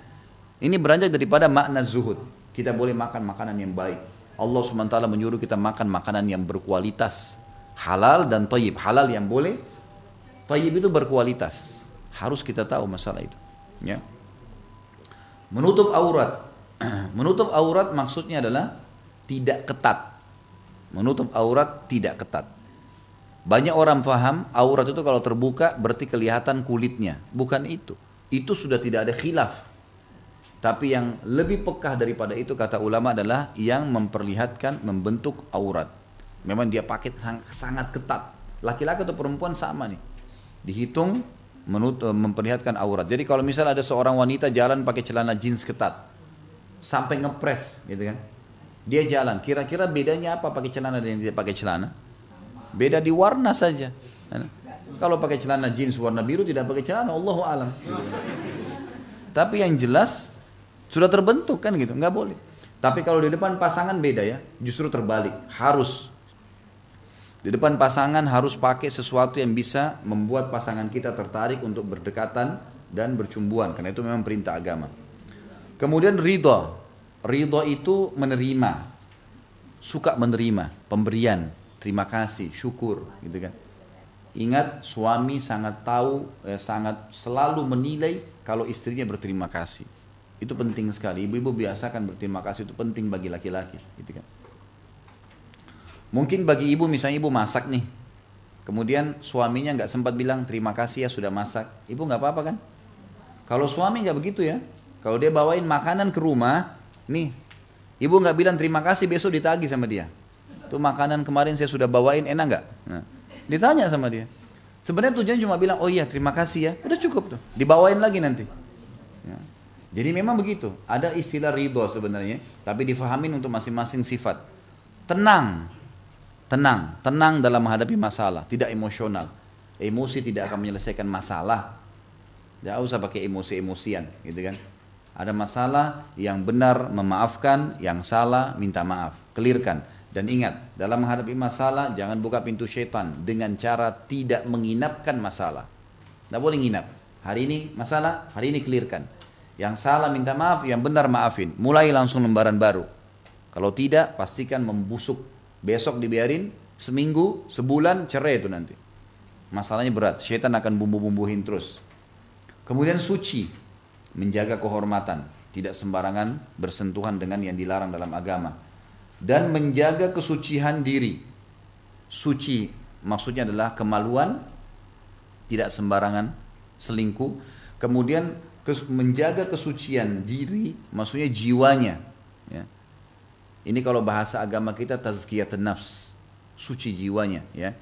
Ini beranjak daripada makna zuhud. Kita boleh makan makanan yang baik. Allah SWT menyuruh kita makan makanan yang berkualitas. Halal dan toyib. Halal yang boleh. Toyib itu berkualitas. Harus kita tahu masalah itu. Ya. Menutup aurat. Menutup aurat maksudnya adalah tidak ketat. Menutup aurat tidak ketat. Banyak orang paham aurat itu kalau terbuka berarti kelihatan kulitnya. Bukan itu. Itu sudah tidak ada khilaf. Tapi yang lebih pekah daripada itu kata ulama adalah yang memperlihatkan membentuk aurat. Memang dia pakai sangat ketat. Laki-laki atau perempuan sama nih. Dihitung menut, eh, memperlihatkan aurat. Jadi kalau misalnya ada seorang wanita jalan pakai celana jeans ketat sampai ngepres gitu kan. Dia jalan, kira-kira bedanya apa pakai celana dan tidak pakai celana? Beda di warna saja. Kalau pakai celana jeans warna biru tidak pakai celana, Allahu alam. Tapi yang jelas sudah terbentuk kan gitu, nggak boleh. Tapi kalau di depan pasangan beda ya, justru terbalik, harus. Di depan pasangan harus pakai sesuatu yang bisa membuat pasangan kita tertarik untuk berdekatan dan bercumbuan, karena itu memang perintah agama. Kemudian ridho, ridho itu menerima, suka menerima pemberian, terima kasih, syukur, gitu kan. Ingat suami sangat tahu, eh, sangat selalu menilai kalau istrinya berterima kasih. Itu penting sekali. Ibu-ibu biasakan berterima kasih itu penting bagi laki-laki, gitu kan. Mungkin bagi ibu misalnya ibu masak nih, kemudian suaminya nggak sempat bilang terima kasih ya sudah masak, ibu nggak apa-apa kan? Kalau suami nggak begitu ya, kalau dia bawain makanan ke rumah, nih, ibu nggak bilang terima kasih besok ditagi sama dia. Tuh makanan kemarin saya sudah bawain enak nggak? Nah, ditanya sama dia. Sebenarnya tujuan cuma bilang oh iya terima kasih ya, udah cukup tuh, dibawain lagi nanti. Ya. Jadi memang begitu. Ada istilah ridho sebenarnya, tapi difahamin untuk masing-masing sifat. Tenang, tenang, tenang dalam menghadapi masalah, tidak emosional. Emosi tidak akan menyelesaikan masalah. Tidak usah pakai emosi-emosian, gitu kan? Ada masalah yang benar memaafkan, yang salah minta maaf, kelirkan. Dan ingat, dalam menghadapi masalah jangan buka pintu syaitan dengan cara tidak menginapkan masalah. Tidak boleh nginap. Hari ini masalah, hari ini kelirkan. Yang salah minta maaf, yang benar maafin. Mulai langsung lembaran baru. Kalau tidak, pastikan membusuk. Besok dibiarin, seminggu, sebulan, cerai itu nanti. Masalahnya berat, syaitan akan bumbu-bumbuhin terus. Kemudian suci, menjaga kehormatan, tidak sembarangan bersentuhan dengan yang dilarang dalam agama. Dan menjaga kesucian diri. Suci maksudnya adalah kemaluan, tidak sembarangan selingkuh. Kemudian menjaga kesucian diri, maksudnya jiwanya. Ya. Ini kalau bahasa agama kita tazkiyatun nafs, suci jiwanya. Ya.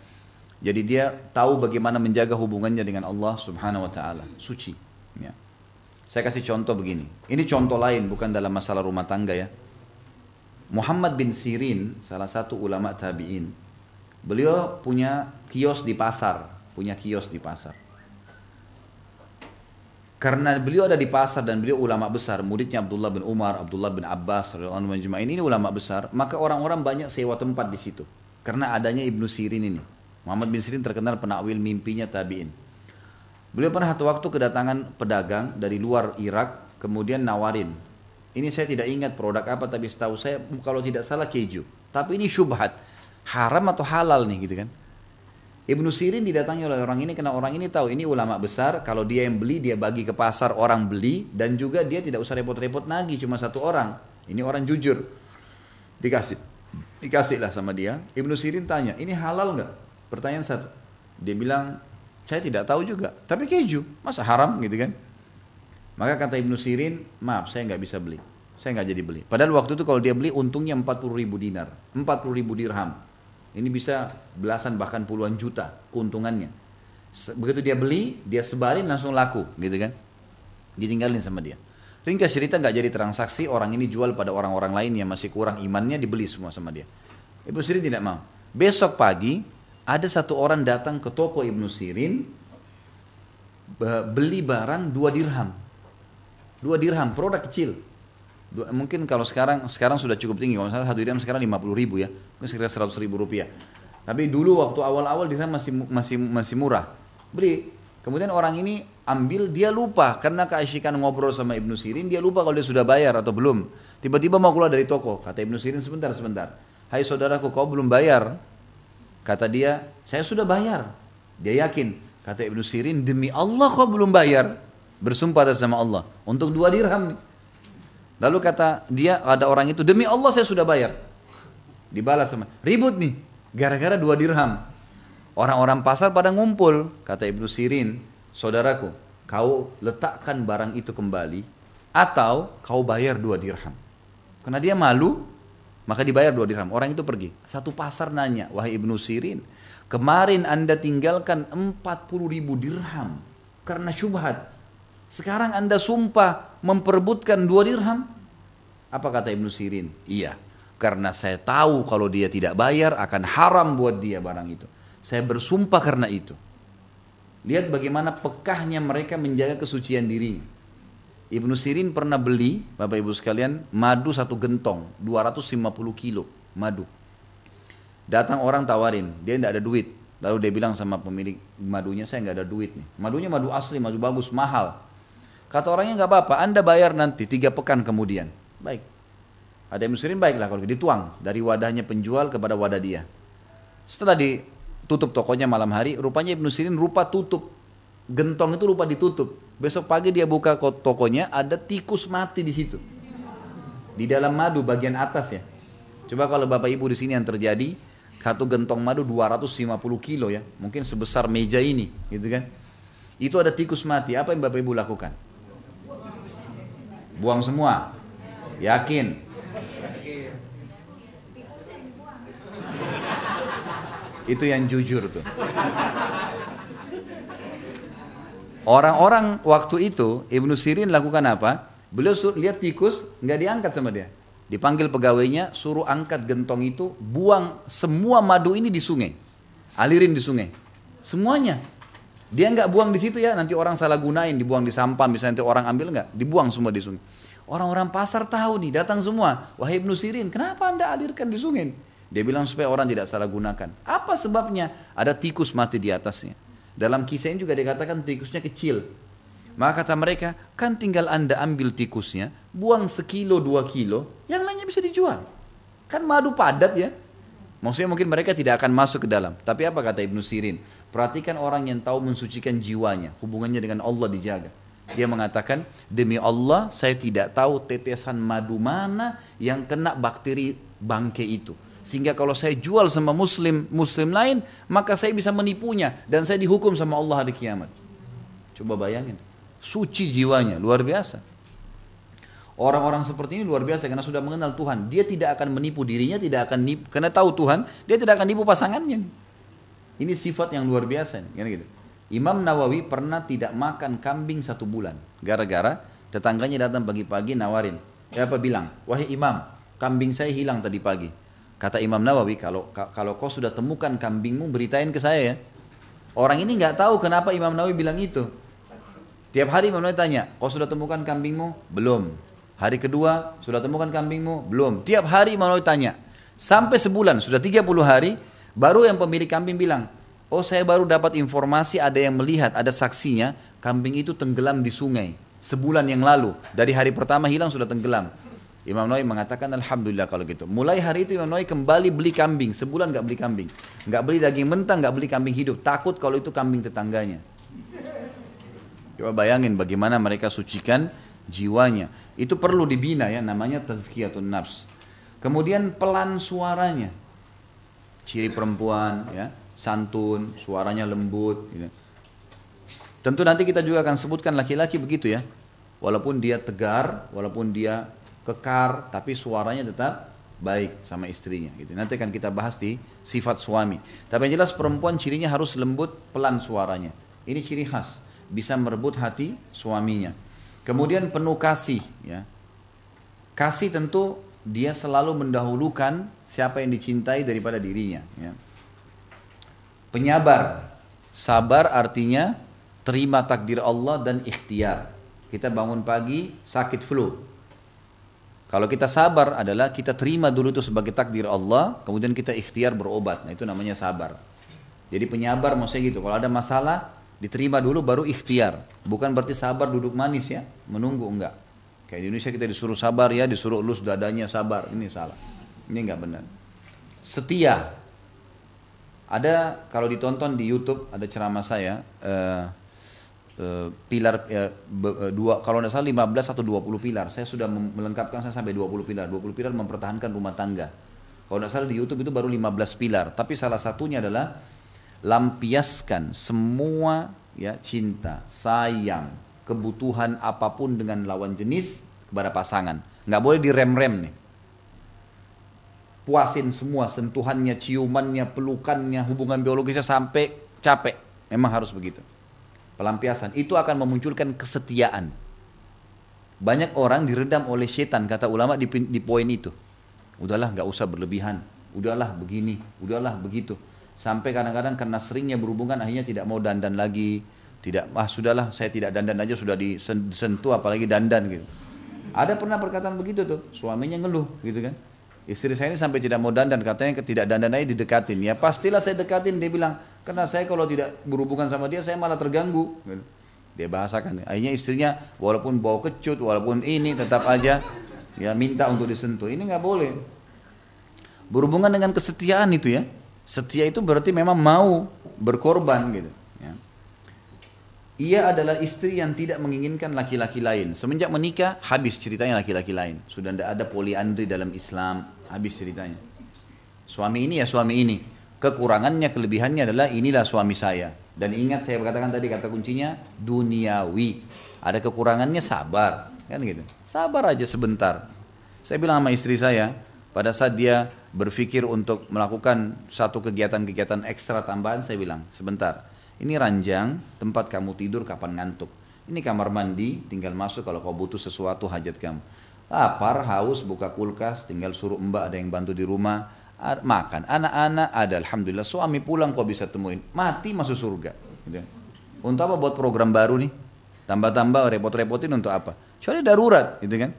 Jadi dia tahu bagaimana menjaga hubungannya dengan Allah Subhanahu Wa Taala, suci. Ya. Saya kasih contoh begini. Ini contoh lain, bukan dalam masalah rumah tangga ya. Muhammad bin Sirin, salah satu ulama tabiin, beliau punya kios di pasar, punya kios di pasar. Karena beliau ada di pasar dan beliau ulama besar, muridnya Abdullah bin Umar, Abdullah bin Abbas, ini, ini ulama besar, maka orang-orang banyak sewa tempat di situ. Karena adanya Ibnu Sirin ini. Muhammad bin Sirin terkenal penakwil mimpinya tabi'in. Beliau pernah satu waktu kedatangan pedagang dari luar Irak, kemudian nawarin. Ini saya tidak ingat produk apa, tapi setahu saya kalau tidak salah keju. Tapi ini syubhat, haram atau halal nih gitu kan. Ibnu Sirin didatangi oleh orang ini karena orang ini tahu ini ulama besar, kalau dia yang beli dia bagi ke pasar orang beli dan juga dia tidak usah repot-repot nagih cuma satu orang. Ini orang jujur. Dikasih. Dikasihlah sama dia. Ibnu Sirin tanya, "Ini halal nggak?" Pertanyaan satu. Dia bilang, "Saya tidak tahu juga, tapi keju, masa haram gitu kan?" Maka kata Ibnu Sirin, "Maaf, saya nggak bisa beli. Saya nggak jadi beli." Padahal waktu itu kalau dia beli untungnya 40 ribu dinar, 40 ribu dirham. Ini bisa belasan bahkan puluhan juta keuntungannya. Begitu dia beli, dia sebarin langsung laku, gitu kan? Ditinggalin sama dia. Ringkas cerita nggak jadi transaksi, orang ini jual pada orang-orang lain yang masih kurang imannya dibeli semua sama dia. Ibnu Sirin tidak mau. Besok pagi ada satu orang datang ke toko Ibnu Sirin beli barang dua dirham. Dua dirham, produk kecil. Mungkin kalau sekarang sekarang sudah cukup tinggi. Kalau misalnya satu dirham sekarang 50 ribu ya sekitar 100 ribu rupiah. Tapi dulu waktu awal-awal dirham masih masih masih murah. Beli. Kemudian orang ini ambil dia lupa karena keasyikan ngobrol sama Ibnu Sirin dia lupa kalau dia sudah bayar atau belum. Tiba-tiba mau keluar dari toko. Kata Ibnu Sirin sebentar sebentar. Hai saudaraku kau belum bayar. Kata dia saya sudah bayar. Dia yakin. Kata Ibnu Sirin demi Allah kau belum bayar. Bersumpah sama Allah. Untuk dua dirham nih. Lalu kata dia ada orang itu demi Allah saya sudah bayar. Dibalas sama ribut nih gara-gara dua dirham. Orang-orang pasar pada ngumpul, kata Ibnu Sirin, saudaraku, kau letakkan barang itu kembali atau kau bayar dua dirham. Karena dia malu, maka dibayar dua dirham. Orang itu pergi. Satu pasar nanya, wahai Ibnu Sirin, kemarin anda tinggalkan 40 ribu dirham karena syubhat. Sekarang anda sumpah memperebutkan dua dirham. Apa kata Ibnu Sirin? Iya, karena saya tahu kalau dia tidak bayar akan haram buat dia barang itu. Saya bersumpah karena itu. Lihat bagaimana pekahnya mereka menjaga kesucian diri. Ibnu Sirin pernah beli, Bapak Ibu sekalian, madu satu gentong, 250 kilo madu. Datang orang tawarin, dia tidak ada duit. Lalu dia bilang sama pemilik madunya, saya nggak ada duit nih. Madunya madu asli, madu bagus, mahal. Kata orangnya nggak apa-apa, anda bayar nanti tiga pekan kemudian. Baik. Ada Ibnu Sirin baiklah kalau gitu. dituang dari wadahnya penjual kepada wadah dia. Setelah di tutup tokonya malam hari, rupanya Ibnu Sirin rupa tutup. Gentong itu lupa ditutup. Besok pagi dia buka tokonya, ada tikus mati di situ. Di dalam madu bagian atas ya. Coba kalau Bapak Ibu di sini yang terjadi, satu gentong madu 250 kilo ya, mungkin sebesar meja ini, gitu kan. Itu ada tikus mati, apa yang Bapak Ibu lakukan? Buang semua. Yakin? Itu yang jujur tuh. Orang-orang waktu itu Ibnu Sirin lakukan apa? Beliau lihat tikus nggak diangkat sama dia. Dipanggil pegawainya, suruh angkat gentong itu, buang semua madu ini di sungai. Alirin di sungai. Semuanya. Dia nggak buang di situ ya, nanti orang salah gunain, dibuang di sampah, misalnya nanti orang ambil nggak, dibuang semua di sungai. Orang-orang pasar tahu nih, datang semua. Wahai Ibnu Sirin, kenapa anda alirkan di sungai? Dia bilang supaya orang tidak salah gunakan. Apa sebabnya? Ada tikus mati di atasnya. Dalam kisah ini juga dikatakan tikusnya kecil. Maka kata mereka, kan tinggal anda ambil tikusnya, buang sekilo dua kilo, yang lainnya bisa dijual. Kan madu padat ya. Maksudnya mungkin mereka tidak akan masuk ke dalam. Tapi apa kata Ibnu Sirin? Perhatikan orang yang tahu mensucikan jiwanya, hubungannya dengan Allah dijaga. Dia mengatakan, demi Allah saya tidak tahu tetesan madu mana yang kena bakteri bangke itu. Sehingga kalau saya jual sama muslim muslim lain, maka saya bisa menipunya dan saya dihukum sama Allah hari kiamat. Coba bayangin. Suci jiwanya, luar biasa. Orang-orang seperti ini luar biasa karena sudah mengenal Tuhan. Dia tidak akan menipu dirinya, tidak akan nipu, karena tahu Tuhan, dia tidak akan nipu pasangannya. Ini sifat yang luar biasa. Kan gitu. Imam Nawawi pernah tidak makan kambing satu bulan. Gara-gara tetangganya datang pagi-pagi nawarin. Ya apa bilang, wahai imam, kambing saya hilang tadi pagi. Kata Imam Nawawi, kalau kalau kau sudah temukan kambingmu, beritain ke saya ya. Orang ini nggak tahu kenapa Imam Nawawi bilang itu. Tiap hari Imam Nawawi tanya, kau sudah temukan kambingmu? Belum. Hari kedua, sudah temukan kambingmu? Belum. Tiap hari Imam Nawawi tanya. Sampai sebulan, sudah 30 hari, baru yang pemilik kambing bilang, oh saya baru dapat informasi ada yang melihat, ada saksinya, kambing itu tenggelam di sungai. Sebulan yang lalu, dari hari pertama hilang sudah tenggelam. Imam Nawawi mengatakan Alhamdulillah kalau gitu. Mulai hari itu Imam Nawawi kembali beli kambing. Sebulan nggak beli kambing. Nggak beli daging mentah, nggak beli kambing hidup. Takut kalau itu kambing tetangganya. Coba bayangin bagaimana mereka sucikan jiwanya. Itu perlu dibina ya, namanya tazkiyatun nafs. Kemudian pelan suaranya. Ciri perempuan ya, santun, suaranya lembut. Gitu. Tentu nanti kita juga akan sebutkan laki-laki begitu ya. Walaupun dia tegar, walaupun dia kekar tapi suaranya tetap baik sama istrinya gitu. Nanti akan kita bahas di sifat suami. Tapi yang jelas perempuan cirinya harus lembut, pelan suaranya. Ini ciri khas, bisa merebut hati suaminya. Kemudian penuh kasih ya. Kasih tentu dia selalu mendahulukan siapa yang dicintai daripada dirinya ya. Penyabar. Sabar artinya terima takdir Allah dan ikhtiar. Kita bangun pagi sakit flu, kalau kita sabar adalah kita terima dulu itu sebagai takdir Allah, kemudian kita ikhtiar berobat. Nah itu namanya sabar. Jadi penyabar maksudnya gitu. Kalau ada masalah, diterima dulu baru ikhtiar. Bukan berarti sabar duduk manis ya, menunggu enggak. Kayak di Indonesia kita disuruh sabar ya, disuruh elus dadanya sabar. Ini salah. Ini enggak benar. Setia. Ada kalau ditonton di YouTube ada ceramah saya. Uh, Eh, pilar uh, dua kalau tidak salah 15 atau 20 pilar. Saya sudah melengkapkan saya sampai 20 pilar. 20 pilar mempertahankan rumah tangga. Kalau tidak salah di YouTube itu baru 15 pilar, tapi salah satunya adalah lampiaskan semua ya cinta, sayang, kebutuhan apa pun dengan lawan jenis kepada pasangan. Nggak boleh direm-rem nih. Puasin semua sentuhannya, ciumannya, pelukannya, hubungan biologisnya sampai capek. Memang harus begitu. Pelampiasan itu akan memunculkan kesetiaan. Banyak orang diredam oleh setan kata ulama di, di poin itu. Udahlah nggak usah berlebihan. Udahlah begini, udahlah begitu. Sampai kadang-kadang karena seringnya berhubungan akhirnya tidak mau dandan lagi. Tidak, ah sudahlah saya tidak dandan aja sudah disentuh apalagi dandan gitu. Ada pernah perkataan begitu tuh, suaminya ngeluh gitu kan. Istri saya ini sampai tidak mau dandan, katanya tidak dandan aja didekatin. Ya pastilah saya dekatin, dia bilang, karena saya kalau tidak berhubungan sama dia, saya malah terganggu. Dia bahasakan. Akhirnya istrinya walaupun bau kecut, walaupun ini tetap aja ya minta untuk disentuh. Ini nggak boleh. Berhubungan dengan kesetiaan itu ya. Setia itu berarti memang mau berkorban gitu. Ia adalah istri yang tidak menginginkan laki-laki lain. Semenjak menikah, habis ceritanya laki-laki lain. Sudah tidak ada poliandri dalam Islam, habis ceritanya. Suami ini ya suami ini. Kekurangannya, kelebihannya adalah inilah suami saya. Dan ingat saya katakan tadi kata kuncinya duniawi. Ada kekurangannya sabar, kan gitu. Sabar aja sebentar. Saya bilang sama istri saya, pada saat dia berpikir untuk melakukan satu kegiatan-kegiatan ekstra tambahan, saya bilang, sebentar, ini ranjang, tempat kamu tidur kapan ngantuk. Ini kamar mandi, tinggal masuk kalau kau butuh sesuatu hajat kamu. Lapar, haus, buka kulkas, tinggal suruh mbak ada yang bantu di rumah, makan. Anak-anak ada, Alhamdulillah, suami pulang kau bisa temuin. Mati masuk surga. Gitu. Untuk apa buat program baru nih? Tambah-tambah repot-repotin untuk apa? Kecuali darurat, gitu kan?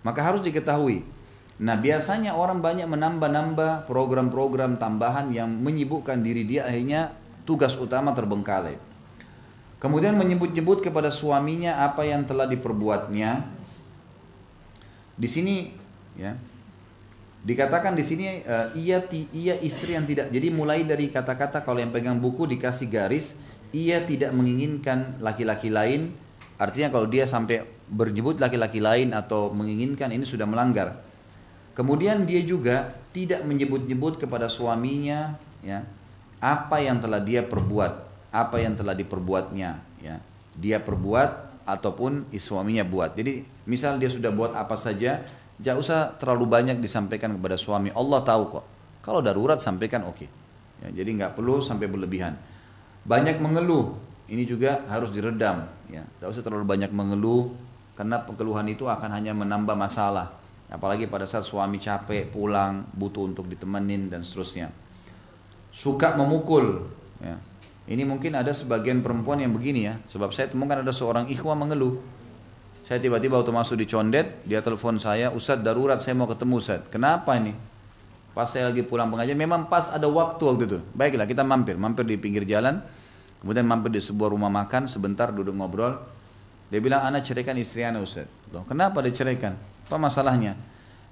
Maka harus diketahui, Nah biasanya orang banyak menambah-nambah program-program tambahan yang menyibukkan diri dia akhirnya tugas utama terbengkalai. Kemudian menyebut-nyebut kepada suaminya apa yang telah diperbuatnya. Di sini ya dikatakan di sini uh, ia ia istri yang tidak. Jadi mulai dari kata-kata kalau yang pegang buku dikasih garis ia tidak menginginkan laki-laki lain. Artinya kalau dia sampai bernyebut laki-laki lain atau menginginkan ini sudah melanggar. Kemudian dia juga tidak menyebut-nyebut kepada suaminya ya apa yang telah dia perbuat, apa yang telah diperbuatnya ya. Dia perbuat ataupun suaminya buat. Jadi misal dia sudah buat apa saja, jangan usah terlalu banyak disampaikan kepada suami. Allah tahu kok. Kalau darurat sampaikan oke. Okay. Ya, jadi nggak perlu sampai berlebihan. Banyak mengeluh, ini juga harus diredam. Ya, tidak usah terlalu banyak mengeluh karena pengeluhan itu akan hanya menambah masalah apalagi pada saat suami capek pulang butuh untuk ditemenin dan seterusnya suka memukul. Ya. ini mungkin ada sebagian perempuan yang begini ya. Sebab saya temukan ada seorang ikhwah mengeluh. Saya tiba-tiba waktu masuk di condet dia telepon saya Ustadz darurat saya mau ketemu Ustadz. Kenapa ini? Pas saya lagi pulang pengajian. Memang pas ada waktu waktu itu. Baiklah kita mampir. Mampir di pinggir jalan kemudian mampir di sebuah rumah makan sebentar duduk ngobrol. Dia bilang anak ceraikan istri anak Ustadz. Loh, kenapa diceraikan? Apa masalahnya?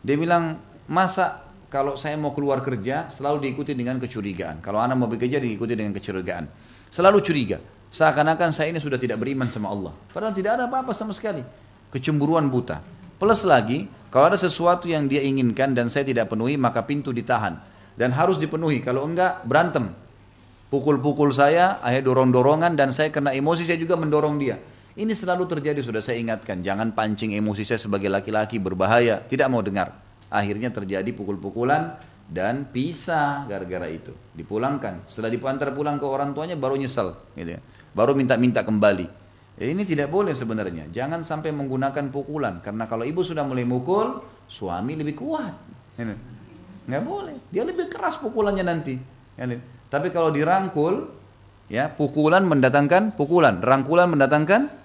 Dia bilang, masa kalau saya mau keluar kerja selalu diikuti dengan kecurigaan. Kalau anak mau bekerja diikuti dengan kecurigaan. Selalu curiga. Seakan-akan saya ini sudah tidak beriman sama Allah. Padahal tidak ada apa-apa sama sekali. Kecemburuan buta. Plus lagi, kalau ada sesuatu yang dia inginkan dan saya tidak penuhi, maka pintu ditahan. Dan harus dipenuhi. Kalau enggak, berantem. Pukul-pukul saya, akhirnya dorong-dorongan, dan saya kena emosi, saya juga mendorong dia. Ini selalu terjadi sudah saya ingatkan. Jangan pancing emosi saya sebagai laki-laki berbahaya. Tidak mau dengar. Akhirnya terjadi pukul-pukulan dan pisah gara-gara itu. Dipulangkan. Setelah dipantar pulang ke orang tuanya baru nyesal. Gitu ya. Baru minta-minta kembali. Ya, ini tidak boleh sebenarnya. Jangan sampai menggunakan pukulan. Karena kalau ibu sudah mulai mukul, suami lebih kuat. Nggak boleh. Dia lebih keras pukulannya nanti. Tapi kalau dirangkul, ya pukulan mendatangkan pukulan, rangkulan mendatangkan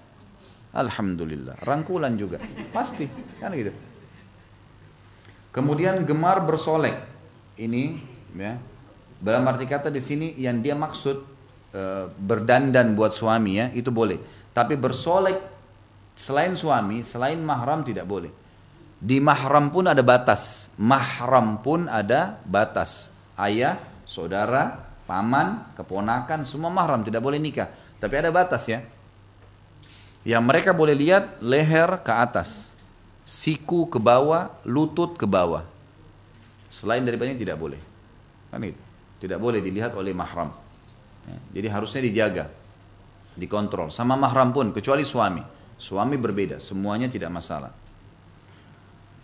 Alhamdulillah, rangkulan juga, pasti, kan gitu. Kemudian gemar bersolek, ini ya, dalam arti kata di sini yang dia maksud e, berdandan buat suami ya, itu boleh. Tapi bersolek selain suami, selain mahram tidak boleh. Di mahram pun ada batas, mahram pun ada batas. Ayah, saudara, paman, keponakan, semua mahram tidak boleh nikah. Tapi ada batas ya. Yang mereka boleh lihat leher ke atas, siku ke bawah, lutut ke bawah. Selain daripada ini tidak boleh. Kan itu. Tidak boleh dilihat oleh mahram. Ya, jadi harusnya dijaga, dikontrol. Sama mahram pun, kecuali suami. Suami berbeda, semuanya tidak masalah.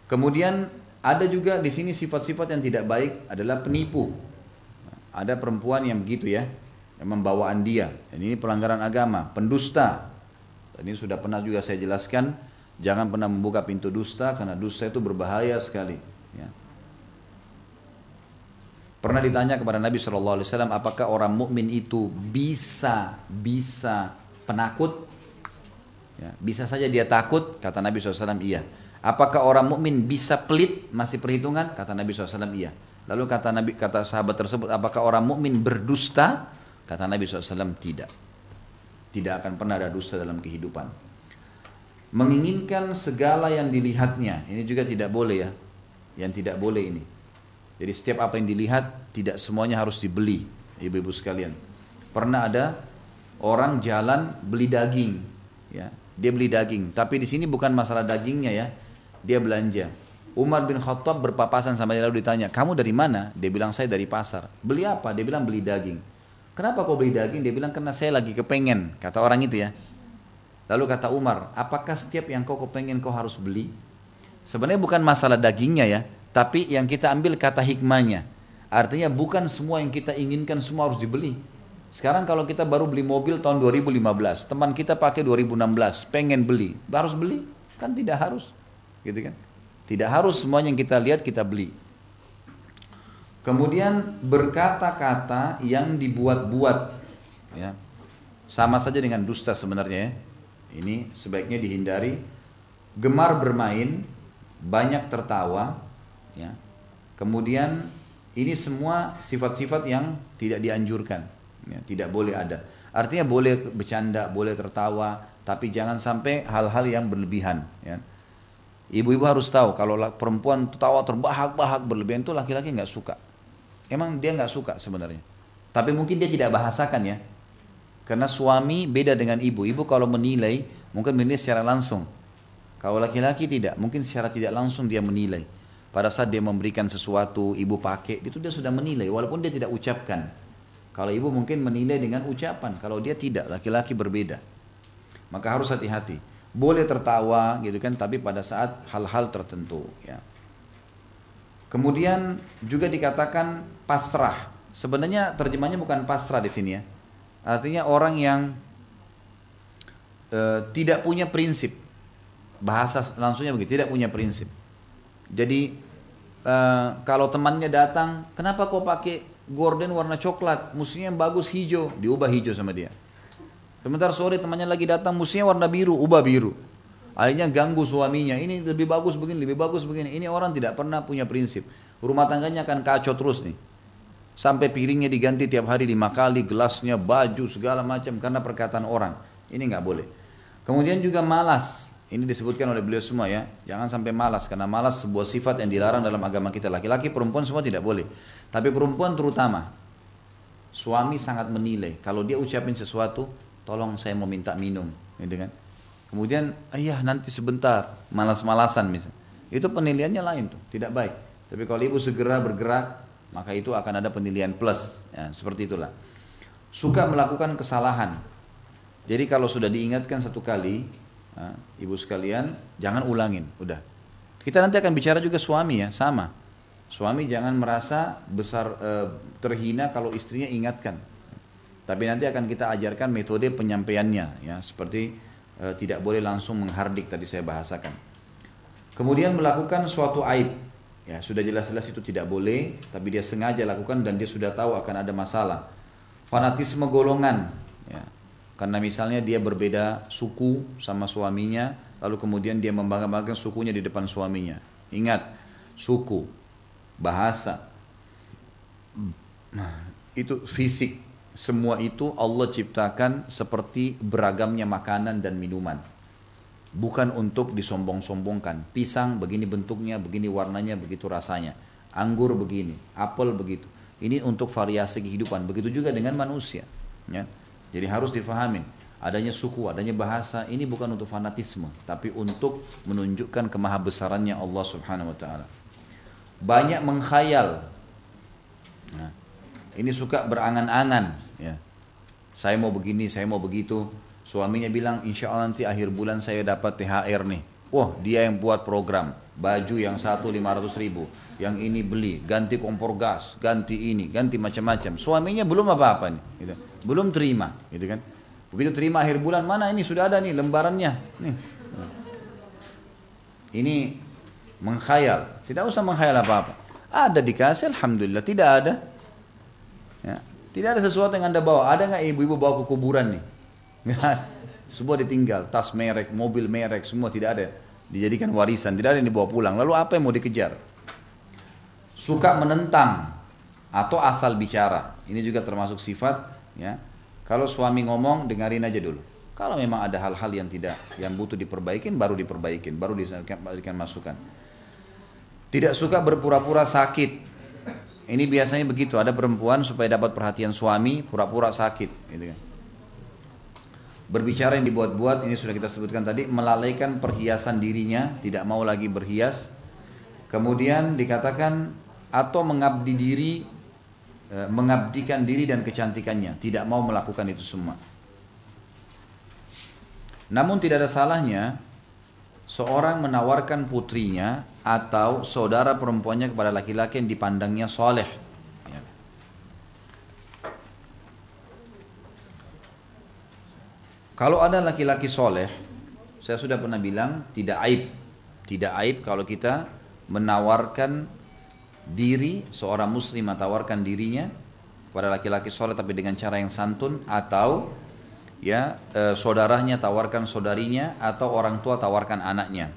Kemudian ada juga di sini sifat-sifat yang tidak baik adalah penipu. Ada perempuan yang begitu ya, yang membawaan dia. Dan ini pelanggaran agama, pendusta. Ini sudah pernah juga saya jelaskan, jangan pernah membuka pintu dusta karena dusta itu berbahaya sekali. Ya. Pernah ditanya kepada Nabi Shallallahu Alaihi Wasallam, apakah orang mukmin itu bisa bisa penakut? Ya, bisa saja dia takut, kata Nabi SAW, iya. Apakah orang mukmin bisa pelit, masih perhitungan? Kata Nabi SAW, iya. Lalu kata Nabi kata sahabat tersebut, apakah orang mukmin berdusta? Kata Nabi SAW, tidak. Tidak akan pernah ada dusta dalam kehidupan. Menginginkan segala yang dilihatnya, ini juga tidak boleh ya. Yang tidak boleh ini. Jadi setiap apa yang dilihat, tidak semuanya harus dibeli, ibu-ibu sekalian. Pernah ada orang jalan beli daging, ya, dia beli daging. Tapi di sini bukan masalah dagingnya ya, dia belanja. Umar bin Khattab berpapasan sama dia lalu ditanya, kamu dari mana? Dia bilang saya dari pasar. Beli apa? Dia bilang beli daging. Kenapa kau beli daging? Dia bilang karena saya lagi kepengen, kata orang itu ya. Lalu kata Umar, apakah setiap yang kau kepengen kau harus beli? Sebenarnya bukan masalah dagingnya ya, tapi yang kita ambil kata hikmahnya. Artinya bukan semua yang kita inginkan semua harus dibeli. Sekarang kalau kita baru beli mobil tahun 2015, teman kita pakai 2016, pengen beli, harus beli? Kan tidak harus. Gitu kan? Tidak harus semua yang kita lihat kita beli. Kemudian berkata-kata yang dibuat-buat ya. Sama saja dengan dusta sebenarnya ya. Ini sebaiknya dihindari. Gemar bermain, banyak tertawa ya. Kemudian ini semua sifat-sifat yang tidak dianjurkan, ya, tidak boleh ada. Artinya boleh bercanda, boleh tertawa, tapi jangan sampai hal-hal yang berlebihan. Ya. Ibu-ibu harus tahu kalau perempuan tertawa terbahak-bahak berlebihan itu laki-laki nggak suka. Emang dia nggak suka sebenarnya. Tapi mungkin dia tidak bahasakan ya. Karena suami beda dengan ibu. Ibu kalau menilai, mungkin menilai secara langsung. Kalau laki-laki tidak, mungkin secara tidak langsung dia menilai. Pada saat dia memberikan sesuatu, ibu pakai, itu dia sudah menilai. Walaupun dia tidak ucapkan. Kalau ibu mungkin menilai dengan ucapan. Kalau dia tidak, laki-laki berbeda. Maka harus hati-hati. Boleh tertawa gitu kan, tapi pada saat hal-hal tertentu. Ya. Kemudian juga dikatakan pasrah. Sebenarnya terjemahnya bukan pasrah di sini ya. Artinya orang yang e, tidak punya prinsip. Bahasa langsungnya begitu, tidak punya prinsip. Jadi e, kalau temannya datang, kenapa kau pakai gorden warna coklat? Musuhnya yang bagus hijau, diubah hijau sama dia. Sebentar sore temannya lagi datang, musuhnya warna biru, ubah biru. Akhirnya ganggu suaminya, ini lebih bagus begini, lebih bagus begini. Ini orang tidak pernah punya prinsip. Rumah tangganya akan kacau terus nih. Sampai piringnya diganti tiap hari lima kali, gelasnya, baju, segala macam karena perkataan orang. Ini nggak boleh. Kemudian juga malas. Ini disebutkan oleh beliau semua ya. Jangan sampai malas karena malas sebuah sifat yang dilarang dalam agama kita. Laki-laki, perempuan semua tidak boleh. Tapi perempuan terutama. Suami sangat menilai. Kalau dia ucapin sesuatu, tolong saya mau minta minum, gitu kan? Kemudian, ayah nanti sebentar, malas-malasan misalnya. Itu penilaiannya lain tuh, tidak baik. Tapi kalau ibu segera bergerak, maka itu akan ada penilaian plus. Ya, seperti itulah. Suka melakukan kesalahan. Jadi kalau sudah diingatkan satu kali, ya, ibu sekalian, jangan ulangin, udah. Kita nanti akan bicara juga suami ya, sama. Suami jangan merasa besar e, terhina kalau istrinya ingatkan. Tapi nanti akan kita ajarkan metode penyampaiannya ya, seperti e, tidak boleh langsung menghardik tadi saya bahasakan. Kemudian melakukan suatu aib. Ya, sudah jelas-jelas itu tidak boleh, tapi dia sengaja lakukan dan dia sudah tahu akan ada masalah. Fanatisme golongan, ya. Karena misalnya dia berbeda suku sama suaminya, lalu kemudian dia membanggakan sukunya di depan suaminya. Ingat, suku, bahasa, nah, itu fisik, semua itu Allah ciptakan seperti beragamnya makanan dan minuman. Bukan untuk disombong-sombongkan. Pisang begini bentuknya, begini warnanya, begitu rasanya. Anggur begini, apel begitu. Ini untuk variasi kehidupan. Begitu juga dengan manusia. Ya. Jadi harus difahami. Adanya suku, adanya bahasa, ini bukan untuk fanatisme. Tapi untuk menunjukkan kemahabesarannya Allah subhanahu wa ta'ala. Banyak mengkhayal. Nah, ini suka berangan-angan ya Saya mau begini, saya mau begitu. Suaminya bilang, insya Allah nanti akhir bulan saya dapat THR nih. Wah, dia yang buat program. Baju yang satu 500 ribu. Yang ini beli, ganti kompor gas, ganti ini, ganti macam-macam. Suaminya belum apa-apa nih. Gitu. Belum terima, gitu kan. Begitu terima akhir bulan, mana ini sudah ada nih lembarannya. Nih. Ini mengkhayal. Tidak usah menghayal apa-apa. Ada dikasih, Alhamdulillah. Tidak ada. Ya. Tidak ada sesuatu yang anda bawa. Ada nggak ibu-ibu bawa ke kuburan nih? Semua ditinggal. Tas merek, mobil merek, semua tidak ada. Dijadikan warisan. Tidak ada yang dibawa pulang. Lalu apa yang mau dikejar? Suka menentang atau asal bicara. Ini juga termasuk sifat. Ya. Kalau suami ngomong, dengarin aja dulu. Kalau memang ada hal-hal yang tidak, yang butuh diperbaikin, baru diperbaikin, baru diberikan masukan. Tidak suka berpura-pura sakit. Ini biasanya begitu, ada perempuan supaya dapat perhatian suami, pura-pura sakit. Gitu kan. Berbicara yang dibuat-buat, ini sudah kita sebutkan tadi, melalaikan perhiasan dirinya, tidak mau lagi berhias. Kemudian dikatakan, atau mengabdi diri, e, mengabdikan diri dan kecantikannya, tidak mau melakukan itu semua. Namun tidak ada salahnya seorang menawarkan putrinya atau saudara perempuannya kepada laki-laki yang dipandangnya soleh. Ya. Kalau ada laki-laki soleh, saya sudah pernah bilang tidak aib, tidak aib kalau kita menawarkan diri seorang muslim menawarkan dirinya kepada laki-laki soleh tapi dengan cara yang santun atau ya e, saudaranya tawarkan saudarinya atau orang tua tawarkan anaknya.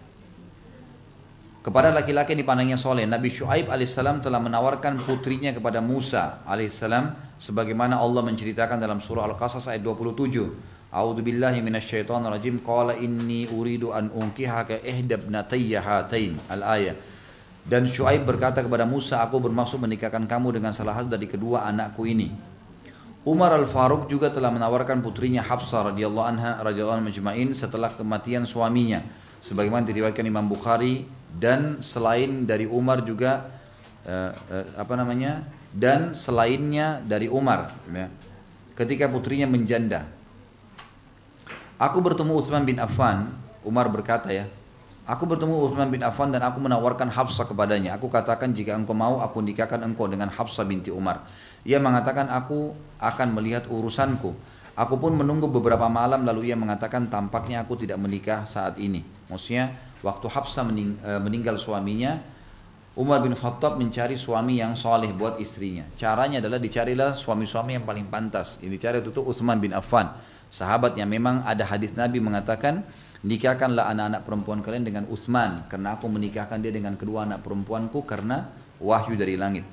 Kepada laki-laki yang dipandangnya soleh, Nabi Shu'aib alaihissalam telah menawarkan putrinya kepada Musa alaihissalam sebagaimana Allah menceritakan dalam surah Al-Qasas ayat 27. A'udzu billahi minasyaitonir rajim. Qala inni uridu an unkihaka ihdabnatayya hatain. Al-ayah. Dan Shu'aib berkata kepada Musa, aku bermaksud menikahkan kamu dengan salah satu dari kedua anakku ini. Umar Al-Faruq juga telah menawarkan putrinya Hafsah radhiyallahu anha radhiyallahu majma'in setelah kematian suaminya. Sebagaimana diriwayatkan Imam Bukhari dan selain dari Umar juga uh, uh, apa namanya? dan selainnya dari Umar ya. Ketika putrinya menjanda. Aku bertemu Uthman bin Affan, Umar berkata ya, Aku bertemu Uthman bin Affan dan aku menawarkan Hafsah kepadanya. Aku katakan jika engkau mau aku nikahkan engkau dengan Hafsah binti Umar. Ia mengatakan aku akan melihat urusanku. Aku pun menunggu beberapa malam lalu ia mengatakan tampaknya aku tidak menikah saat ini. Maksudnya waktu Hafsah mening e, meninggal suaminya, Umar bin Khattab mencari suami yang soleh buat istrinya. Caranya adalah dicarilah suami-suami yang paling pantas. Ini cari itu Uthman bin Affan. Sahabat yang memang ada hadis Nabi mengatakan nikahkanlah anak-anak perempuan kalian dengan Uthman karena aku menikahkan dia dengan kedua anak perempuanku karena wahyu dari langit.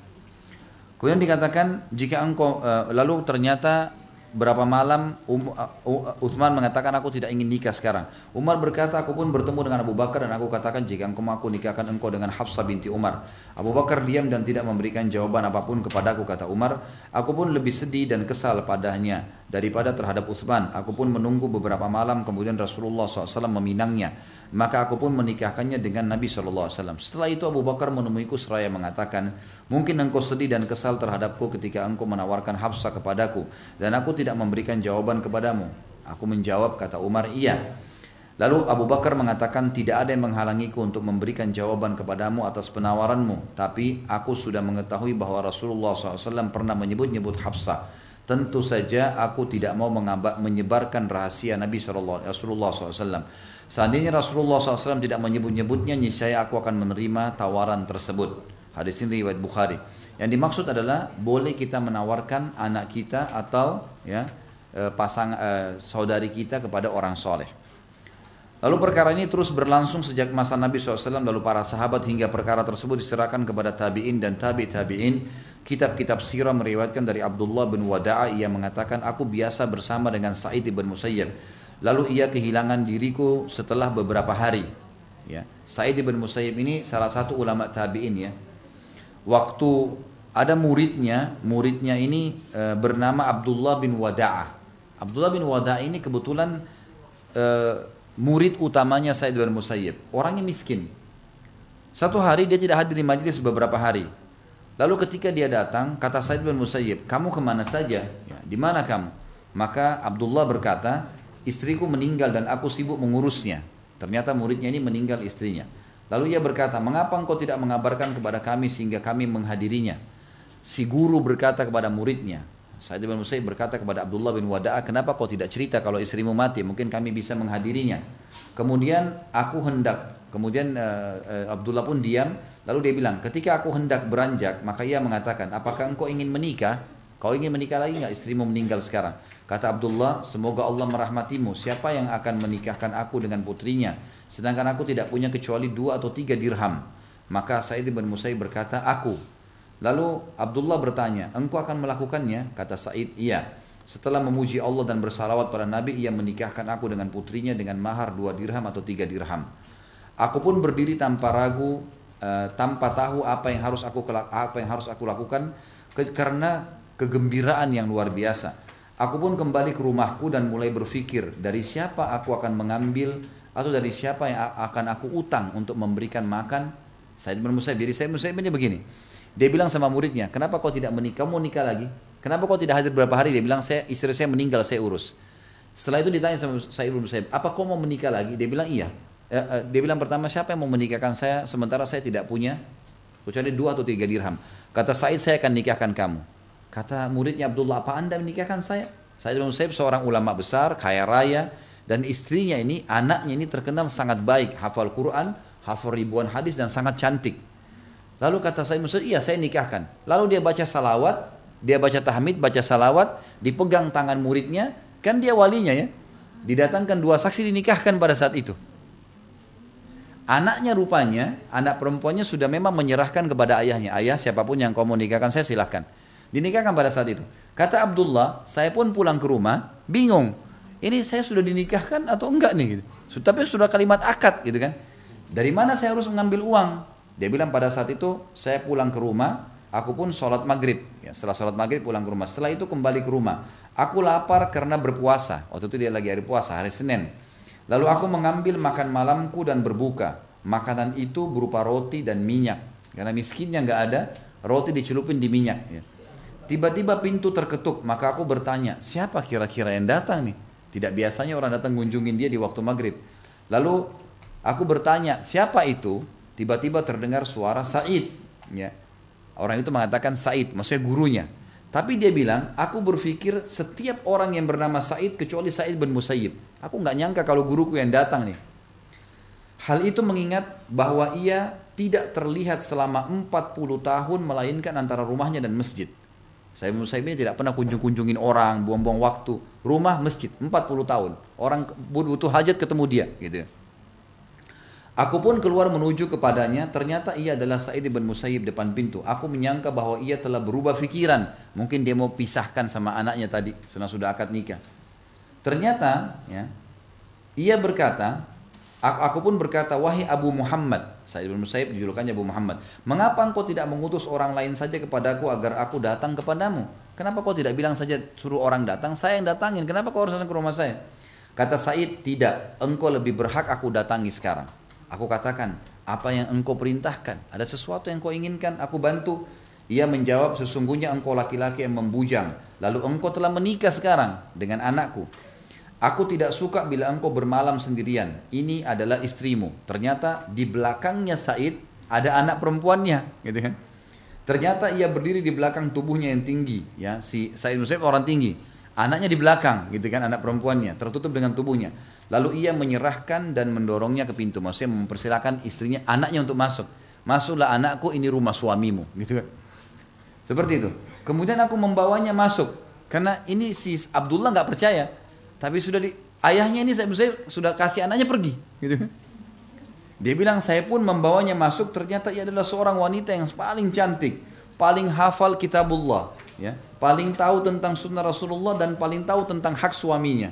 Kemudian dikatakan jika engkau uh, lalu ternyata berapa malam um, uh, Uthman mengatakan aku tidak ingin nikah sekarang. Umar berkata aku pun bertemu dengan Abu Bakar dan aku katakan jika engkau mau aku nikahkan engkau dengan Hafsah binti Umar. Abu Bakar diam dan tidak memberikan jawaban apa pun kepadaku kata Umar. Aku pun lebih sedih dan kesal padanya daripada terhadap Uthman. Aku pun menunggu beberapa malam kemudian Rasulullah SAW meminangnya. Maka aku pun menikahkannya dengan Nabi SAW. Setelah itu Abu Bakar menemuiku seraya mengatakan, mungkin engkau sedih dan kesal terhadapku ketika engkau menawarkan Hafsah kepadaku. Dan aku tidak memberikan jawaban kepadamu. Aku menjawab kata Umar, iya. Lalu Abu Bakar mengatakan tidak ada yang menghalangiku untuk memberikan jawaban kepadamu atas penawaranmu. Tapi aku sudah mengetahui bahwa Rasulullah SAW pernah menyebut-nyebut Hafsah. Tentu saja aku tidak mau menyebarkan rahasia Nabi SAW. Seandainya Rasulullah SAW tidak menyebut-nyebutnya, niscaya aku akan menerima tawaran tersebut. Hadis ini riwayat Bukhari. Yang dimaksud adalah boleh kita menawarkan anak kita atau ya e, pasang e, saudari kita kepada orang soleh. Lalu perkara ini terus berlangsung sejak masa Nabi SAW lalu para sahabat hingga perkara tersebut diserahkan kepada tabi'in dan tabi' tabi'in. Kitab-kitab sirah meriwayatkan dari Abdullah bin Wada'a ia mengatakan aku biasa bersama dengan Sa'id bin Musayyib Lalu ia kehilangan diriku setelah beberapa hari. Ya. Sa'id bin Musayyib ini salah satu ulama tabi'in ya. Waktu ada muridnya, muridnya ini e, bernama Abdullah bin Wada'ah. Abdullah bin Wada'ah ini kebetulan e, murid utamanya Sa'id bin Musayyib. Orangnya miskin. Satu hari dia tidak hadir di majlis beberapa hari. Lalu ketika dia datang, kata Sa'id bin Musayyib, kamu ke mana saja? Ya, di mana kamu? Maka Abdullah berkata, istriku meninggal dan aku sibuk mengurusnya. Ternyata muridnya ini meninggal istrinya. Lalu ia berkata, mengapa engkau tidak mengabarkan kepada kami sehingga kami menghadirinya? Si guru berkata kepada muridnya, Sa'id bin Musayyib berkata kepada Abdullah bin Wada'a, kenapa kau tidak cerita kalau istrimu mati? Mungkin kami bisa menghadirinya. Kemudian aku hendak, kemudian uh, uh, Abdullah pun diam, lalu dia bilang, ketika aku hendak beranjak, maka ia mengatakan, apakah engkau ingin menikah? Kau ingin menikah lagi nggak? Istrimu meninggal sekarang. Kata Abdullah, semoga Allah merahmatimu. Siapa yang akan menikahkan aku dengan putrinya? Sedangkan aku tidak punya kecuali dua atau tiga dirham. Maka Sa'id bin Musayyib berkata, aku. Lalu Abdullah bertanya, engkau akan melakukannya? Kata Said, iya. Setelah memuji Allah dan bersalawat pada Nabi, ia menikahkan aku dengan putrinya dengan mahar dua dirham atau tiga dirham. Aku pun berdiri tanpa ragu, uh, tanpa tahu apa yang harus aku apa yang harus aku lakukan ke, karena kegembiraan yang luar biasa. Aku pun kembali ke rumahku dan mulai berpikir dari siapa aku akan mengambil atau dari siapa yang akan aku utang untuk memberikan makan. Saya bin. Jadi saya Musaib ini begini. Dia bilang sama muridnya, kenapa kau tidak menikah? Mau nikah lagi? Kenapa kau tidak hadir berapa hari? Dia bilang, saya istri saya meninggal, saya urus. Setelah itu ditanya sama saya Ibnu Musaib, apa kau mau menikah lagi? Dia bilang iya. Eh, eh, dia bilang pertama siapa yang mau menikahkan saya sementara saya tidak punya kecuali dua atau tiga dirham. Kata Said saya akan nikahkan kamu. Kata muridnya Abdullah apa anda menikahkan saya? Said bin Musaib seorang ulama besar, kaya raya dan istrinya ini anaknya ini terkenal sangat baik, hafal Quran, hafal ribuan hadis dan sangat cantik. Lalu kata saya Musa, iya saya nikahkan. Lalu dia baca salawat, dia baca tahmid, baca salawat, dipegang tangan muridnya, kan dia walinya ya. Didatangkan dua saksi dinikahkan pada saat itu. Anaknya rupanya, anak perempuannya sudah memang menyerahkan kepada ayahnya. Ayah siapa pun yang kau mau nikahkan saya silahkan. Dinikahkan pada saat itu. Kata Abdullah, saya pun pulang ke rumah, bingung. Ini saya sudah dinikahkan atau enggak nih gitu. Tapi sudah kalimat akad gitu kan. Dari mana saya harus mengambil uang? Dia bilang pada saat itu saya pulang ke rumah, aku pun sholat maghrib. Ya, setelah sholat maghrib pulang ke rumah. Setelah itu kembali ke rumah. Aku lapar karena berpuasa. Waktu itu dia lagi hari puasa, hari Senin. Lalu aku mengambil makan malamku dan berbuka. Makanan itu berupa roti dan minyak. Karena miskinnya nggak ada, roti dicelupin di minyak. Ya. Tiba-tiba pintu terketuk, maka aku bertanya, siapa kira-kira yang datang nih? Tidak biasanya orang datang ngunjungin dia di waktu maghrib. Lalu aku bertanya, siapa itu? Tiba-tiba terdengar suara Said ya orang itu mengatakan Said maksudnya gurunya tapi dia bilang aku berpikir setiap orang yang bernama Said kecuali Said bin Musayyib aku nggak nyangka kalau guruku yang datang nih hal itu mengingat bahwa ia tidak terlihat selama 40 tahun melainkan antara rumahnya dan masjid saya Musaib ini tidak pernah kunjung-kunjungin orang, buang-buang waktu. Rumah masjid 40 tahun. Orang butuh hajat ketemu dia gitu. Aku pun keluar menuju kepadanya, ternyata ia adalah Sa'id bin Musayyib depan pintu. Aku menyangka bahwa ia telah berubah pikiran. Mungkin dia mau pisahkan sama anaknya tadi, senang sudah akad nikah. Ternyata, ya, ia berkata, aku pun berkata, wahai Abu Muhammad, Sa'id bin Musayyib dijulukannya Abu Muhammad, mengapa engkau tidak mengutus orang lain saja kepadaku agar aku datang kepadamu? Kenapa kau tidak bilang saja suruh orang datang, saya yang datangin, kenapa kau harus datang ke rumah saya? Kata Said, tidak, engkau lebih berhak aku datangi sekarang. Aku katakan, apa yang engkau perintahkan? Ada sesuatu yang kau inginkan, aku bantu. Ia menjawab, sesungguhnya engkau laki-laki yang membujang. Lalu engkau telah menikah sekarang dengan anakku. Aku tidak suka bila engkau bermalam sendirian. Ini adalah istrimu. Ternyata di belakangnya Said ada anak perempuannya, gitu kan? Ternyata ia berdiri di belakang tubuhnya yang tinggi, ya. Si Said Musaib orang tinggi. Anaknya di belakang, gitu kan, anak perempuannya, tertutup dengan tubuhnya. Lalu ia menyerahkan dan mendorongnya ke pintu. Maksudnya mempersilahkan istrinya, anaknya untuk masuk. Masuklah anakku, ini rumah suamimu, gitu kan. Seperti itu. Kemudian aku membawanya masuk. Karena ini si Abdullah nggak percaya. Tapi sudah di, ayahnya ini saya, sudah kasih anaknya pergi, gitu kan. Dia bilang saya pun membawanya masuk ternyata ia adalah seorang wanita yang paling cantik, paling hafal kitabullah, ya, paling tahu tentang sunnah Rasulullah dan paling tahu tentang hak suaminya.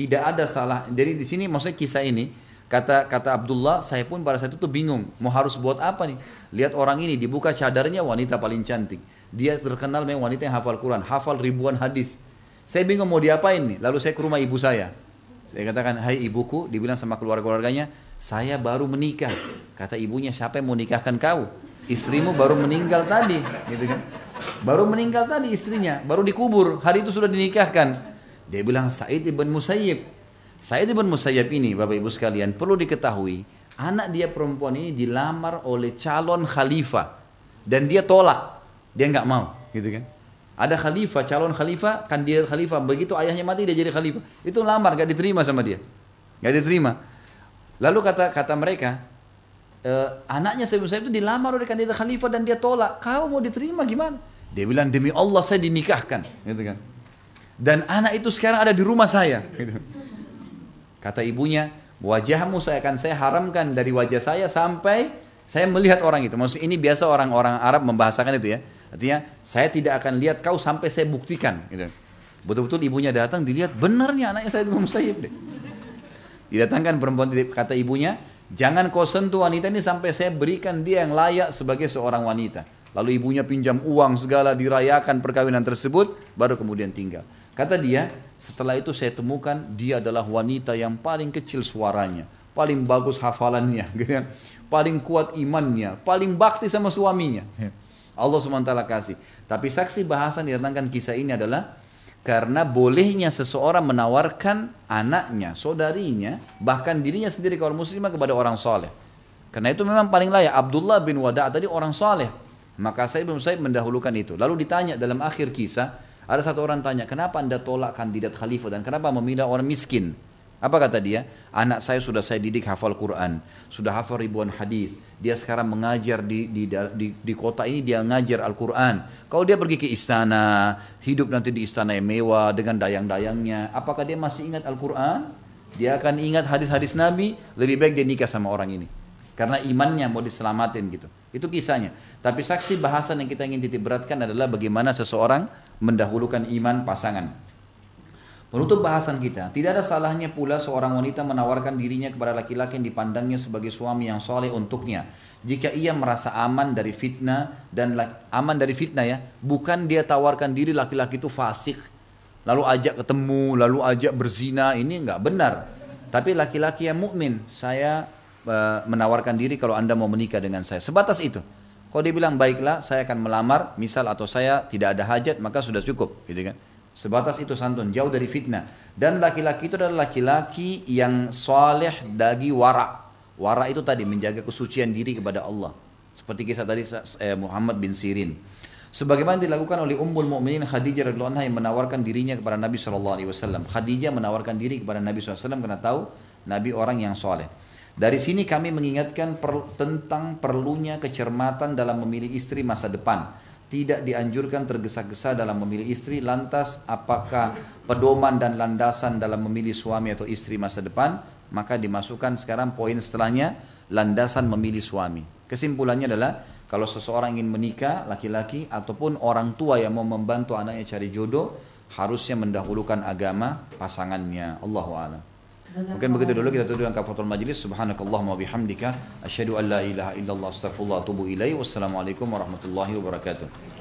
Tidak ada salah. Jadi di sini maksudnya kisah ini kata kata Abdullah, saya pun pada saat itu tuh bingung, mau harus buat apa nih? Lihat orang ini dibuka cadarnya wanita paling cantik. Dia terkenal memang wanita yang hafal Quran, hafal ribuan hadis. Saya bingung mau diapain nih. Lalu saya ke rumah ibu saya. Saya katakan, hai ibuku, dibilang sama keluarga-keluarganya, saya baru menikah. Kata ibunya, siapa yang mau nikahkan kau? Istrimu baru meninggal tadi, gitu kan? Baru meninggal tadi istrinya, baru dikubur, hari itu sudah dinikahkan. Dia bilang Said ibn Musayyib. Said ibn Musayyib ini Bapak Ibu sekalian perlu diketahui anak dia perempuan ini dilamar oleh calon khalifah dan dia tolak. Dia nggak mau, gitu kan? Ada khalifah, calon khalifah, kan dia khalifah. Begitu ayahnya mati dia jadi khalifah. Itu lamar, nggak diterima sama dia. Nggak diterima. Lalu kata kata mereka, e, anaknya bin Musayyib itu dilamar oleh kandidat khalifah dan dia tolak. Kau mau diterima gimana? Dia bilang demi Allah saya dinikahkan, gitu kan? Dan anak itu sekarang ada di rumah saya. Kata ibunya, wajahmu saya akan saya haramkan dari wajah saya sampai saya melihat orang itu. Maksud ini biasa orang-orang Arab membahasakan itu ya. Artinya saya tidak akan lihat kau sampai saya buktikan. Gitu. Betul-betul ibunya datang dilihat benarnya anaknya saya Imam Sayyid deh. Didatangkan perempuan kata ibunya, jangan kau sentuh wanita ini sampai saya berikan dia yang layak sebagai seorang wanita. Lalu ibunya pinjam uang segala dirayakan perkawinan tersebut, baru kemudian tinggal. Kata dia, setelah itu saya temukan dia adalah wanita yang paling kecil suaranya, paling bagus hafalannya, gitu kan? paling kuat imannya, paling bakti sama suaminya. Allah SWT kasih. Tapi saksi bahasan didatangkan kisah ini adalah karena bolehnya seseorang menawarkan anaknya, saudarinya, bahkan dirinya sendiri kalau muslimah kepada orang soleh. Karena itu memang paling layak. Abdullah bin Wada' tadi orang soleh. Maka saya belum saya mendahulukan itu. Lalu ditanya dalam akhir kisah, ada satu orang tanya, kenapa anda tolak kandidat khalifah dan kenapa memilih orang miskin? Apa kata dia? Anak saya sudah saya didik hafal Quran, sudah hafal ribuan hadis. Dia sekarang mengajar di, di, di, di kota ini dia ngajar Al-Quran. Kalau dia pergi ke istana, hidup nanti di istana yang mewah dengan dayang-dayangnya, apakah dia masih ingat Al-Quran? Dia akan ingat hadis-hadis Nabi, lebih baik dia nikah sama orang ini. Karena imannya mau diselamatin gitu. Itu kisahnya. Tapi saksi bahasan yang kita ingin titik beratkan adalah bagaimana seseorang mendahulukan iman pasangan. Penutup bahasan kita, tidak ada salahnya pula seorang wanita menawarkan dirinya kepada laki-laki yang dipandangnya sebagai suami yang soleh untuknya. Jika ia merasa aman dari fitnah dan aman dari fitnah ya, bukan dia tawarkan diri laki-laki itu fasik, lalu ajak ketemu, lalu ajak berzina, ini enggak benar. Tapi laki-laki yang mukmin, saya Eh, menawarkan diri kalau anda mau menikah dengan saya. Sebatas itu. Kalau dia bilang baiklah saya akan melamar misal atau saya tidak ada hajat maka sudah cukup gitu kan. Sebatas itu santun jauh dari fitnah. Dan laki-laki itu adalah laki-laki yang soleh dagi wara. Wara itu tadi menjaga kesucian diri kepada Allah. Seperti kisah tadi eh, Muhammad bin Sirin. Sebagaimana dilakukan oleh Ummul Mukminin Khadijah radhiyallahu anha yang menawarkan dirinya kepada Nabi wasallam. Khadijah menawarkan diri kepada Nabi SAW karena tahu Nabi orang yang soleh. Dari sini kami mengingatkan per, tentang perlunya kecermatan dalam memilih istri masa depan. Tidak dianjurkan tergesa-gesa dalam memilih istri, lantas apakah pedoman dan landasan dalam memilih suami atau istri masa depan? Maka dimasukkan sekarang poin setelahnya, landasan memilih suami. Kesimpulannya adalah, kalau seseorang ingin menikah, laki-laki ataupun orang tua yang mau membantu anaknya cari jodoh, harusnya mendahulukan agama pasangannya. Allahu a'lam. Mungkin begitu dulu kita tutup dengan kafaratul majlis. Subhanakallahumma bihamdika asyhadu an la ilaha illallah astaghfirullah wa atubu ilaih. Wassalamualaikum warahmatullahi wabarakatuh.